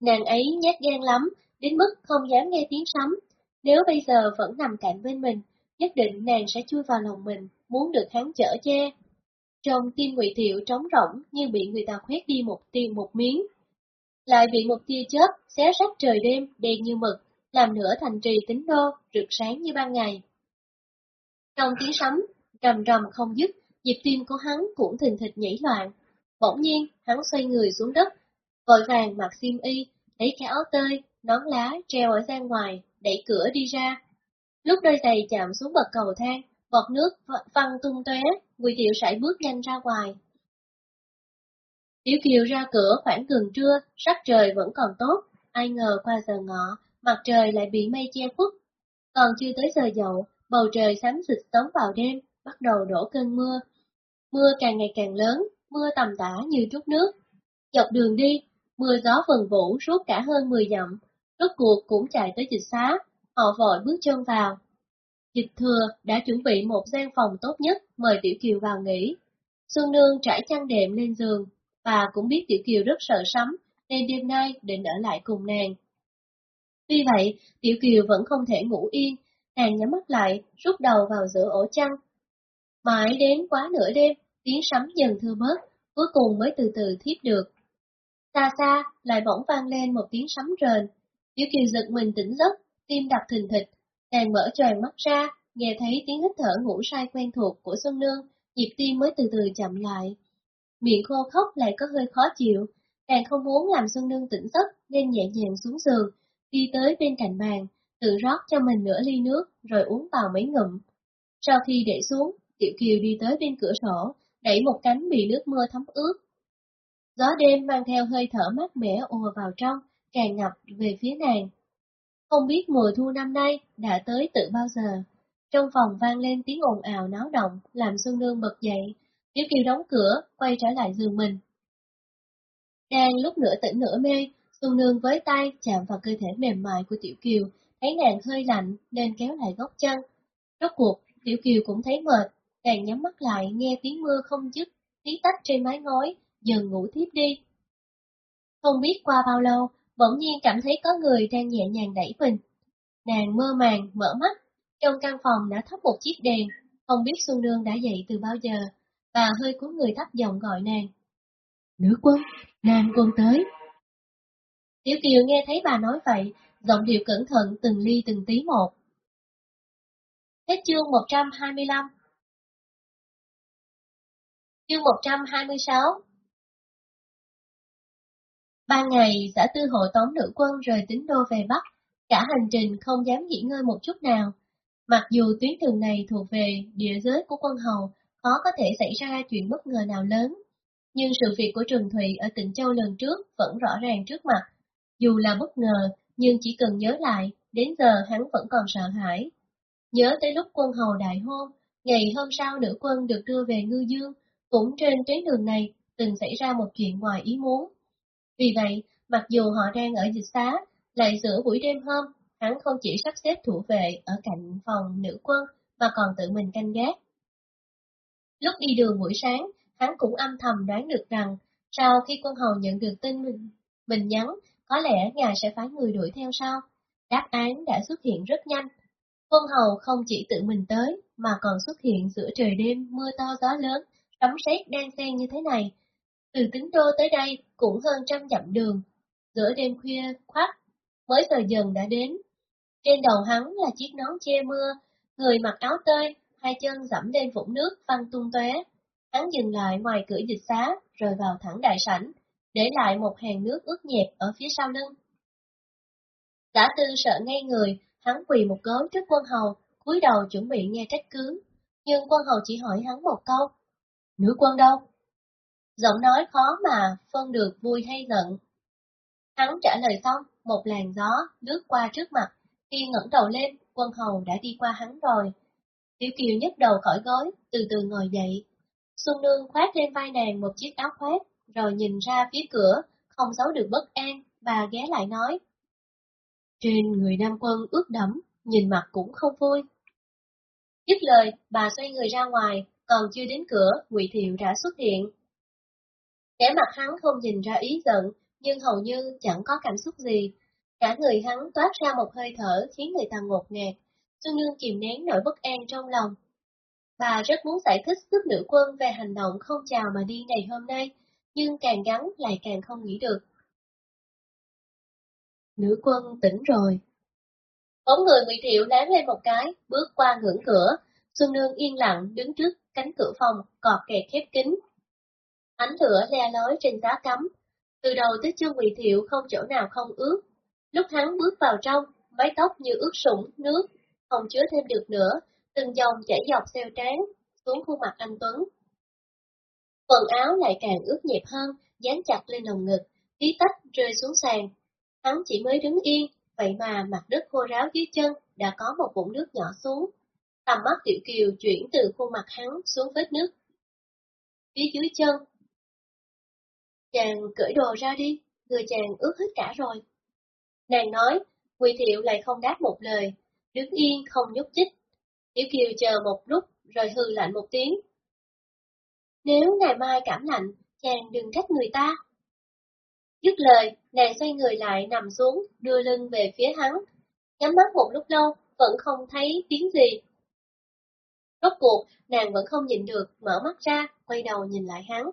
Nàng ấy nhát gan lắm, đến mức không dám nghe tiếng sấm, nếu bây giờ vẫn nằm cạnh bên mình, nhất định nàng sẽ chui vào lòng mình, muốn được hắn chở che. Trong tim Ngụy Thiệu trống rỗng như bị người ta khoét đi một tiền một miếng. Lại bị một tia chớp xé rách trời đêm đen như mực, làm nửa thành trì tính đô rực sáng như ban ngày. Trong tiếng sấm, rầm rầm không dứt, nhịp tim của hắn cũng thình thịch nhảy loạn. Bỗng nhiên, hắn xoay người xuống đất, vội vàng mặc xiêm y, lấy cái áo tơi, nón lá treo ở ra ngoài, đẩy cửa đi ra. Lúc đôi giày chạm xuống bậc cầu thang, bọt nước văng tung tóe, Ngụy Thiệu sải bước nhanh ra ngoài. Tiểu Kiều ra cửa khoảng gần trưa, sắc trời vẫn còn tốt, ai ngờ qua giờ ngọ, mặt trời lại bị mây che khuất. Còn chưa tới giờ dậu, bầu trời xám xịt tống vào đêm, bắt đầu đổ cơn mưa. Mưa càng ngày càng lớn, mưa tầm tã như trút nước. Dọc đường đi, mưa gió vần vũ suốt cả hơn 10 dặm, rốt cuộc cũng chạy tới dịch xá, họ vội bước chân vào. Dịch thừa đã chuẩn bị một gian phòng tốt nhất mời Tiểu Kiều vào nghỉ. Xuân Nương trải chăn đệm lên giường, bà cũng biết Tiểu Kiều rất sợ sấm, nên đêm nay định ở lại cùng nàng. Tuy vậy, Tiểu Kiều vẫn không thể ngủ yên, nàng nhắm mắt lại, rút đầu vào giữa ổ chăn. Mãi đến quá nửa đêm, tiếng sấm dần thưa bớt, cuối cùng mới từ từ thiếp được. Xa xa, lại bỗng vang lên một tiếng sấm rền. Tiểu Kiều giật mình tỉnh giấc, tim đập thình thịch, nàng mở tròn mắt ra, nghe thấy tiếng hít thở ngủ say quen thuộc của Xuân Nương, nhịp tim mới từ từ chậm lại. Miệng khô khóc lại có hơi khó chịu, nàng không muốn làm Xuân Nương tỉnh giấc nên nhẹ nhàng xuống giường, đi tới bên cạnh bàn, tự rót cho mình nửa ly nước rồi uống vào mấy ngụm. Sau khi để xuống, Tiểu Kiều đi tới bên cửa sổ, đẩy một cánh bị nước mưa thấm ướt. Gió đêm mang theo hơi thở mát mẻ ùa vào trong, tràn ngập về phía nàng. Không biết mùa thu năm nay đã tới từ bao giờ. Trong phòng vang lên tiếng ồn ào náo động, làm Xuân Nương bật dậy. Tiểu Kiều đóng cửa, quay trở lại giường mình. Đang lúc nửa tỉnh nửa mê, Xuân Nương với tay chạm vào cơ thể mềm mại của Tiểu Kiều, thấy nàng hơi lạnh nên kéo lại góc chân. Rốt cuộc, Tiểu Kiều cũng thấy mệt, nàng nhắm mắt lại nghe tiếng mưa không dứt, tí tách trên mái ngói, dần ngủ thiếp đi. Không biết qua bao lâu, bỗng nhiên cảm thấy có người đang nhẹ nhàng đẩy mình. Nàng mơ màng, mở mắt, trong căn phòng đã thắp một chiếc đèn, không biết Xuân Nương đã dậy từ bao giờ, và hơi cúi người thấp giọng gọi nàng. Nữ quân, nàng quân tới. Tiểu Kiều nghe thấy bà nói vậy, giọng điệu cẩn thận từng ly từng tí một. Hết chương 125 Chương 126 Ba ngày, xã tư hộ tóm nữ quân rời tính đô về Bắc, cả hành trình không dám nghỉ ngơi một chút nào. Mặc dù tuyến đường này thuộc về địa giới của quân hầu, khó có thể xảy ra chuyện bất ngờ nào lớn. Nhưng sự việc của Trường Thụy ở tỉnh Châu lần trước vẫn rõ ràng trước mặt. Dù là bất ngờ, nhưng chỉ cần nhớ lại, đến giờ hắn vẫn còn sợ hãi. Nhớ tới lúc quân hầu đại hôn, ngày hôm sau nữ quân được đưa về Ngư Dương, cũng trên tuyến đường này từng xảy ra một chuyện ngoài ý muốn. Vì vậy, mặc dù họ đang ở dịch xá, lại giữa buổi đêm hôm, hắn không chỉ sắp xếp thủ vệ ở cạnh phòng nữ quân, mà còn tự mình canh gác. Lúc đi đường buổi sáng, hắn cũng âm thầm đoán được rằng, sau khi quân hầu nhận được tin mình, mình nhắn, có lẽ ngài sẽ phái người đuổi theo sau. Đáp án đã xuất hiện rất nhanh. Quân hầu không chỉ tự mình tới, mà còn xuất hiện giữa trời đêm mưa to gió lớn, sấm sét đen xen như thế này. Từ tính đô tới đây cũng hơn trăm dặm đường. Giữa đêm khuya khoắt, mới giờ dần đã đến. Trên đầu hắn là chiếc nón che mưa, người mặc áo tơi, hai chân dẫm lên vũng nước văng tung tóe. Hắn dừng lại ngoài cửa dịch xá, rồi vào thẳng đại sảnh, để lại một hàng nước ướt nhẹp ở phía sau lưng. Giả tư sợ ngay người, hắn quỳ một gối trước quân hầu, cúi đầu chuẩn bị nghe trách cứ. Nhưng quân hầu chỉ hỏi hắn một câu. Nữ quân đâu? Giọng nói khó mà phân được vui hay giận. Hắn trả lời xong, một làn gió lướt qua trước mặt, khi ngẩng đầu lên, quân hầu đã đi qua hắn rồi. Tiểu Kiều nhấc đầu khỏi gối, từ từ ngồi dậy. Xuân Nương khoác lên vai nàng một chiếc áo khoác, rồi nhìn ra phía cửa, không giấu được bất an, và ghé lại nói. Trên người nam quân ướt đẫm, nhìn mặt cũng không vui. Dứt lời, bà xoay người ra ngoài, còn chưa đến cửa, Ngụy Thiệu đã xuất hiện. Kẻ mặt hắn không nhìn ra ý giận, nhưng hầu như chẳng có cảm xúc gì. Cả người hắn toát ra một hơi thở khiến người ta ngột ngạt. Xuân Nương kìm nén nỗi bất an trong lòng. Bà rất muốn giải thích giúp nữ quân về hành động không chào mà đi ngày hôm nay, nhưng càng gắn lại càng không nghĩ được. Nữ quân tỉnh rồi. Bóng người Ngụy Thiệu lán lên một cái, bước qua ngưỡng cửa. Xuân Nương yên lặng đứng trước cánh cửa phòng, cọt kẹt khép kín. Ánh lửa le lói trên giá cắm. Từ đầu tới chân Ngụy Thiệu không chỗ nào không ướt. Lúc hắn bước vào trong, mái tóc như ướt sũng nước, không chứa thêm được nữa, từng dòng chảy dọc xeo trán, xuống khuôn mặt anh Tuấn. Quần áo lại càng ướt nhẹp hơn, dán chặt lên lồng ngực, tí tách rơi xuống sàn. Hắn chỉ mới đứng yên, vậy mà mặt đất khô ráo dưới chân đã có một vũng nước nhỏ xuống. Tầm mắt Tiểu Kiều chuyển từ khuôn mặt hắn xuống vết nước. Phía dưới chân. Chàng cởi đồ ra đi, người chàng ướt hết cả rồi. Nàng nói, Quỳ Thiệu lại không đáp một lời, đứng yên không nhúc chích. Tiểu Kiều chờ một lúc rồi hư lạnh một tiếng. Nếu ngày mai cảm lạnh, chàng đừng trách người ta. Dứt lời, nàng xoay người lại nằm xuống, đưa lưng về phía hắn. Nhắm mắt một lúc lâu, vẫn không thấy tiếng gì. Rốt cuộc, nàng vẫn không nhìn được, mở mắt ra, quay đầu nhìn lại hắn.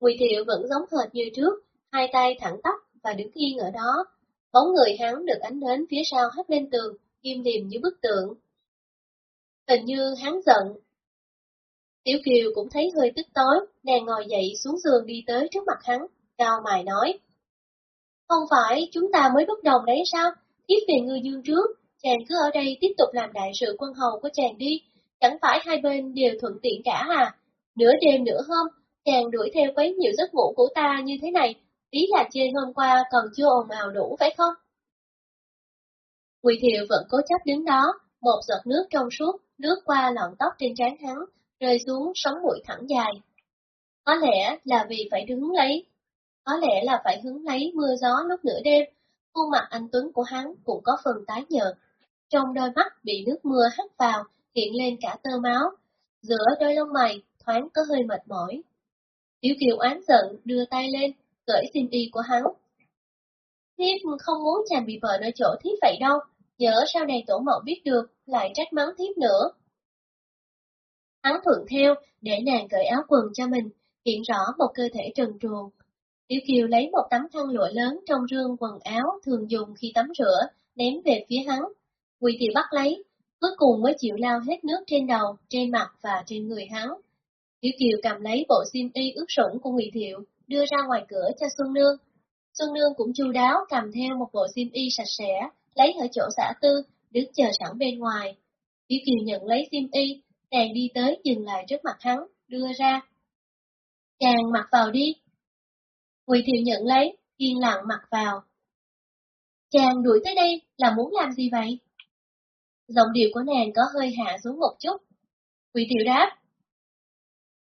Ngụy Thiệu vẫn giống hệt như trước, hai tay thẳng tắp và đứng yên ở đó. Bóng người hắn được ánh đến phía sau hắt lên tường, im liềm như bức tượng. Hình như hắn giận. Tiểu Kiều cũng thấy hơi tức tối, nàng ngồi dậy xuống giường đi tới trước mặt hắn, cao mài nói. Không phải chúng ta mới bất đồng đấy sao? Tiếp về Ngư dương trước, chàng cứ ở đây tiếp tục làm đại sự quân hầu của chàng đi, chẳng phải hai bên đều thuận tiện cả à? Nửa đêm nửa hôm, chàng đuổi theo quấy nhiều giấc ngủ của ta như thế này, ý là chê hôm qua còn chưa ồn ào đủ phải không? Quỳ thiệu vẫn cố chấp đứng đó, một giọt nước trong suốt lướt qua lọn tóc trên trán hắn, rơi xuống sống mũi thẳng dài. Có lẽ là vì phải đứng lấy, có lẽ là phải hứng lấy mưa gió lúc nửa đêm, khuôn mặt anh Tuấn của hắn cũng có phần tái nhợt. Trong đôi mắt bị nước mưa hắt vào, hiện lên cả tơ máu, giữa đôi lông mày thoáng có hơi mệt mỏi. Tiểu Kiều oán giận đưa tay lên, cởi xiêm y của hắn. Thiếp không muốn chàng bị vợ nơi chỗ thiếp vậy đâu, nhớ sau này tổ mẫu biết được, lại trách mắng thiếp nữa. Hắn thuận theo, để nàng cởi áo quần cho mình, hiện rõ một cơ thể trần truồng. Tiểu Kiều lấy một tấm khăn lụa lớn trong rương quần áo thường dùng khi tắm rửa, ném về phía hắn. Quỳ thì bắt lấy, cuối cùng mới chịu lao hết nước trên đầu, trên mặt và trên người hắn. Tiểu Kiều cầm lấy bộ xiêm y ướt sũng của Ngụy Thiệu, đưa ra ngoài cửa cho Xuân Nương. Xuân Nương cũng chu đáo cầm theo một bộ xiêm y sạch sẽ, lấy ở chỗ xã tư, đứng chờ sẵn bên ngoài. Tiểu Kiều nhận lấy xiêm y, nàng đi tới dừng lại trước mặt hắn, đưa ra. Chàng mặc vào đi. Ngụy Thiệu nhận lấy, yên lặng mặc vào. Chàng đuổi tới đây là muốn làm gì vậy? Giọng điệu của nàng có hơi hạ xuống một chút. Ngụy Thiệu đáp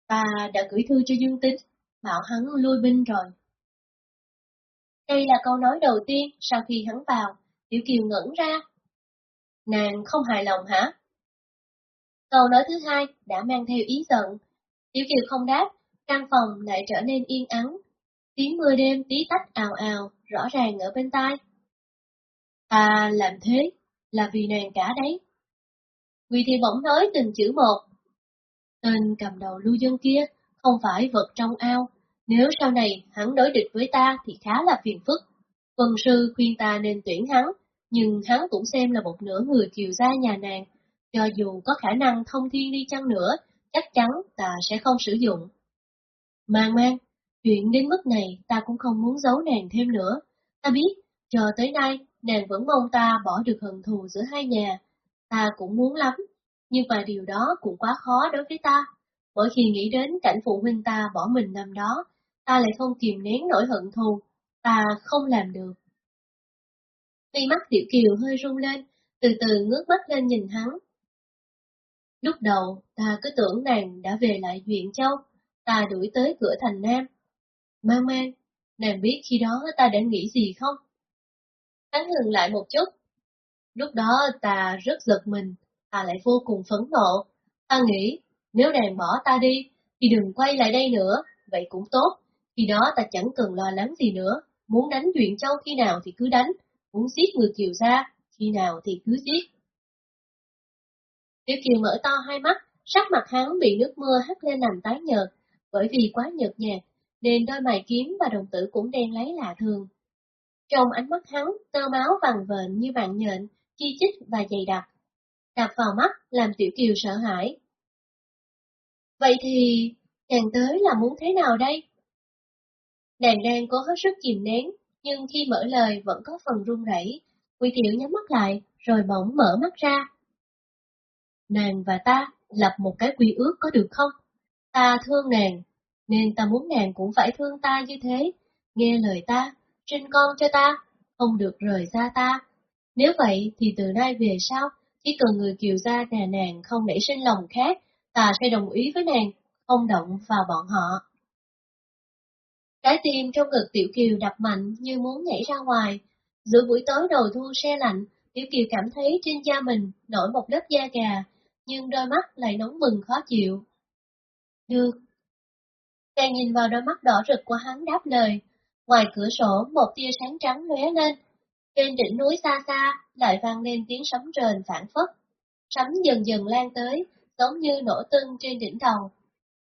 bà đã gửi thư cho Dương Tính, bảo hắn lui binh rồi. Đây là câu nói đầu tiên sau khi hắn vào, Tiểu Kiều ngẩn ra. Nàng không hài lòng hả? Câu nói thứ hai đã mang theo ý giận. Tiểu Kiều không đáp, căn phòng lại trở nên yên ắng. Tiếng mưa đêm tí tách ào ào, rõ ràng ở bên tai. À, làm thế là vì nàng cả đấy. nguy thì bỗng nói từng chữ một. Tên cầm đầu lưu dân kia không phải vật trong ao, nếu sau này hắn đối địch với ta thì khá là phiền phức. Quân sư khuyên ta nên tuyển hắn, nhưng hắn cũng xem là một nửa người kiều gia nhà nàng. Cho dù có khả năng thông thiên đi chăng nữa, chắc chắn ta sẽ không sử dụng. Mang mang, chuyện đến mức này ta cũng không muốn giấu nàng thêm nữa. Ta biết, chờ tới nay, nàng vẫn mong ta bỏ được hận thù giữa hai nhà. Ta cũng muốn lắm, nhưng mà điều đó cũng quá khó đối với ta. Mỗi khi nghĩ đến cảnh phụ huynh ta bỏ mình năm đó, ta lại không kìm nén nỗi hận thù, ta không làm được. Mi mắt Tiểu Kiều hơi rung lên, từ từ ngước mắt lên nhìn hắn. Lúc đầu, ta cứ tưởng nàng đã về lại Duyện Châu, ta đuổi tới cửa thành Nam. Mang mang, nàng biết khi đó ta đã nghĩ gì không? Hắn ngừng lại một chút. Lúc đó ta rất giật mình, ta lại vô cùng phẫn nộ. Ta nghĩ, nếu nàng bỏ ta đi, thì đừng quay lại đây nữa, vậy cũng tốt. Khi đó ta chẳng cần lo lắng gì nữa, muốn đánh Duyện Châu khi nào thì cứ đánh, muốn giết người Kiều ra khi nào thì cứ giết. Tiểu Kiều mở to hai mắt, sắc mặt hắn bị nước mưa hắt lên làm tái nhợt, bởi vì quá nhợt nhạt, nên đôi mày kiếm và đồng tử cũng đen lấy lạ thường. Trong ánh mắt hắn, tơ máu vằn vện như bạn nhện, chi chít và dày đặc. Đập vào mắt làm Tiểu Kiều sợ hãi. Vậy thì, nàng tới là muốn thế nào đây? Nàng đang cố hết sức kìm nén, nhưng khi mở lời vẫn có phần run rẩy. Quỷ Tiểu nhắm mắt lại, rồi bỗng mở mắt ra. Nàng và ta lập một cái quy ước có được không? Ta thương nàng, nên ta muốn nàng cũng phải thương ta như thế, nghe lời ta, sinh con cho ta, không được rời xa ta. Nếu vậy thì từ nay về sau, chỉ cần người kiều gia nhà nàng không nảy sinh lòng khác, ta sẽ đồng ý với nàng, không động vào bọn họ. Trái tim trong ngực Tiểu Kiều đập mạnh như muốn nhảy ra ngoài. Giữa buổi tối đầu thu xe lạnh, Tiểu Kiều cảm thấy trên da mình nổi một lớp da gà, nhưng đôi mắt lại nóng bừng khó chịu. Được. Càng nhìn vào đôi mắt đỏ rực của hắn đáp lời, ngoài cửa sổ một tia sáng trắng lóe lên. Trên đỉnh núi xa xa lại vang lên tiếng sấm rền phản phất. Sấm dần dần lan tới, giống như nổ tưng trên đỉnh đầu.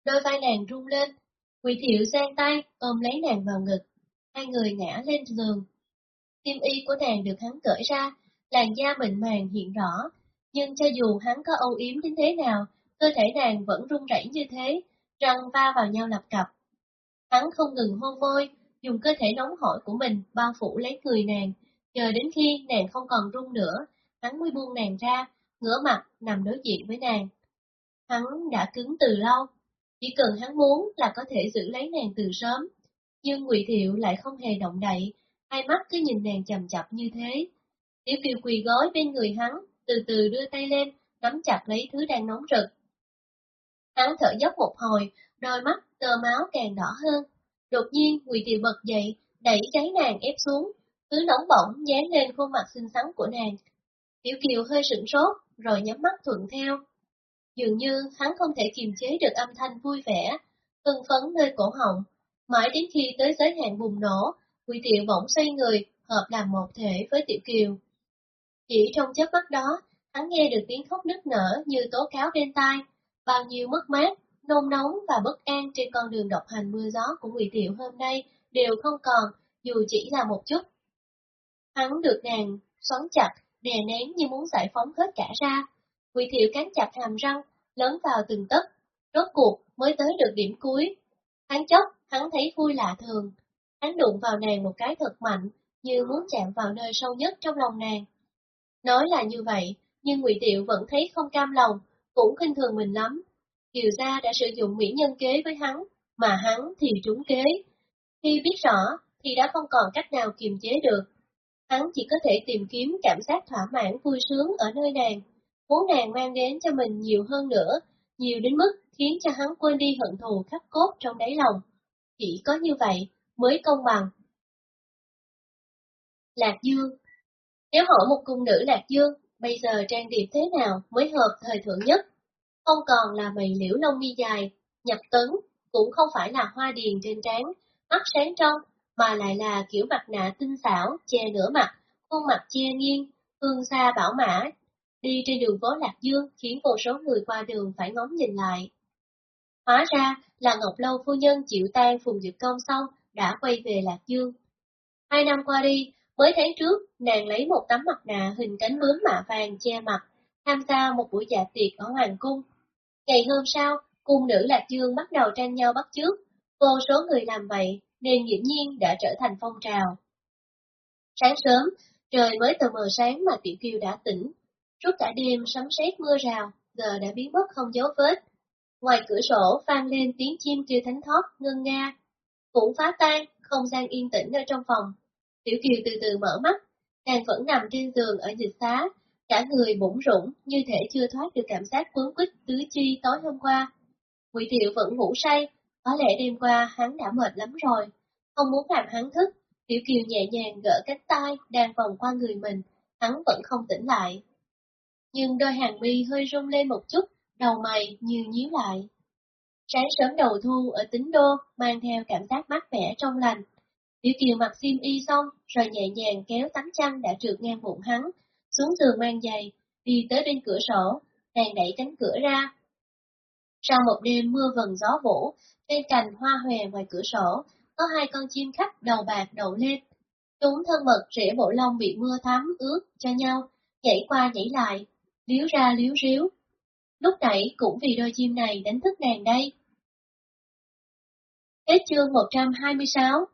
Đôi vai nàng rung lên, Quỷ thiệu giang tay ôm lấy nàng vào ngực, hai người ngã lên giường. Tim y của nàng được hắn cởi ra, làn da mịn màng hiện rõ, nhưng cho dù hắn có âu yếm đến thế nào, cơ thể nàng vẫn run rẩy như thế, răng va vào nhau lập cập. Hắn không ngừng hôn môi, dùng cơ thể nóng hổi của mình bao phủ lấy người nàng, chờ đến khi nàng không còn run nữa, hắn mới buông nàng ra, ngửa mặt nằm đối diện với nàng. Hắn đã cứng từ lâu, chỉ cần hắn muốn là có thể giữ lấy nàng từ sớm. Nhưng Ngụy Thiệu lại không hề động đậy, hai mắt cứ nhìn nàng chầm chập như thế. Tiểu Kiều quỳ gối bên người hắn, từ từ đưa tay lên, nắm chặt lấy thứ đang nóng rực. Hắn thở dốc một hồi, đôi mắt tơ máu càng đỏ hơn. Đột nhiên Ngụy Thiệu bật dậy, đẩy cháy nàng ép xuống, thứ nóng bỏng dán lên khuôn mặt xinh xắn của nàng. Tiểu Kiều hơi sửng sốt, rồi nhắm mắt thuận theo. Dường như hắn không thể kiềm chế được âm thanh vui vẻ, hưng phấn nơi cổ họng, mãi đến khi tới giới hạn bùng nổ, Quỷ Tiệu bỗng xoay người, hợp làm một thể với Tiểu Kiều. Chỉ trong chớp mắt đó, hắn nghe được tiếng khóc nức nở như tố cáo bên tai, bao nhiêu mất mát, nôn nóng và bất an trên con đường độc hành mưa gió của Quỷ Tiệu hôm nay đều không còn, dù chỉ là một chút. Hắn được nàng xoắn chặt, đè nén như muốn giải phóng hết cả ra. Quỳ Thiệu cắn chặt hàm răng, lớn vào từng tấc, rốt cuộc mới tới được điểm cuối. Hắn chốc, hắn thấy vui lạ thường. Hắn đụng vào nàng một cái thật mạnh, như muốn chạm vào nơi sâu nhất trong lòng nàng. Nói là như vậy, nhưng Ngụy Tiệu vẫn thấy không cam lòng, cũng khinh thường mình lắm. Kiều gia đã sử dụng mỹ nhân kế với hắn, mà hắn thì trúng kế. Khi biết rõ, thì đã không còn cách nào kiềm chế được. Hắn chỉ có thể tìm kiếm cảm giác thỏa mãn vui sướng ở nơi nàng muốn nàng mang đến cho mình nhiều hơn nữa, nhiều đến mức khiến cho hắn quên đi hận thù khắc cốt trong đáy lòng. Chỉ có như vậy mới công bằng. Lạc Dương Nếu hỏi một cung nữ Lạc Dương, bây giờ trang điểm thế nào mới hợp thời thượng nhất? Không còn là mày liễu lông mi dài, nhập tấn, cũng không phải là hoa điền trên trán, mắt sáng trong, mà lại là kiểu mặt nạ tinh xảo, che nửa mặt, khuôn mặt che nghiêng, hương xa bảo mã, Đi trên đường phố Lạc Dương khiến vô số người qua đường phải ngóng nhìn lại. Hóa ra là Ngọc Lâu phu nhân chịu tan phùng dược công xong đã quay về Lạc Dương. Hai năm qua đi, mới tháng trước, nàng lấy một tấm mặt nạ hình cánh bướm mạ vàng che mặt, tham gia một buổi dạ tiệc ở Hoàng Cung. Ngày hôm sau, cung nữ Lạc Dương bắt đầu tranh nhau bắt chước, vô số người làm vậy nên dĩ nhiên đã trở thành phong trào. Sáng sớm, trời mới tờ mờ sáng mà Tiểu Kiều đã tỉnh, Suốt cả đêm sấm sét mưa rào, giờ đã biến mất không dấu vết. Ngoài cửa sổ vang lên tiếng chim kêu thánh thót, ngân nga. Cũng phá tan, không gian yên tĩnh ở trong phòng. Tiểu Kiều từ từ mở mắt, nàng vẫn nằm trên giường ở dịch xá, cả người bủng rủng như thể chưa thoát được cảm giác cuốn quýt tứ chi tối hôm qua. Ngụy Thiệu vẫn ngủ say, có lẽ đêm qua hắn đã mệt lắm rồi. Không muốn làm hắn thức, Tiểu Kiều nhẹ nhàng gỡ cánh tay đang vòng qua người mình, hắn vẫn không tỉnh lại nhưng đôi hàng mi hơi rung lên một chút, đầu mày như nhíu lại. Sáng sớm đầu thu ở tính đô mang theo cảm giác mát mẻ trong lành. Tiểu Kiều mặc xiêm y xong, rồi nhẹ nhàng kéo tấm chăn đã trượt ngang bụng hắn, xuống giường mang giày, đi tới bên cửa sổ, nàng đẩy cánh cửa ra. Sau một đêm mưa vần gió vỗ, cây cành hoa hòe ngoài cửa sổ, có hai con chim khách đầu bạc đậu lên. Chúng thân mật rỉa bộ lông bị mưa thấm ướt cho nhau, nhảy qua nhảy lại, liếu ra liếu ríu. Lúc nãy cũng vì đôi chim này đánh thức nàng đây. Hết chương 126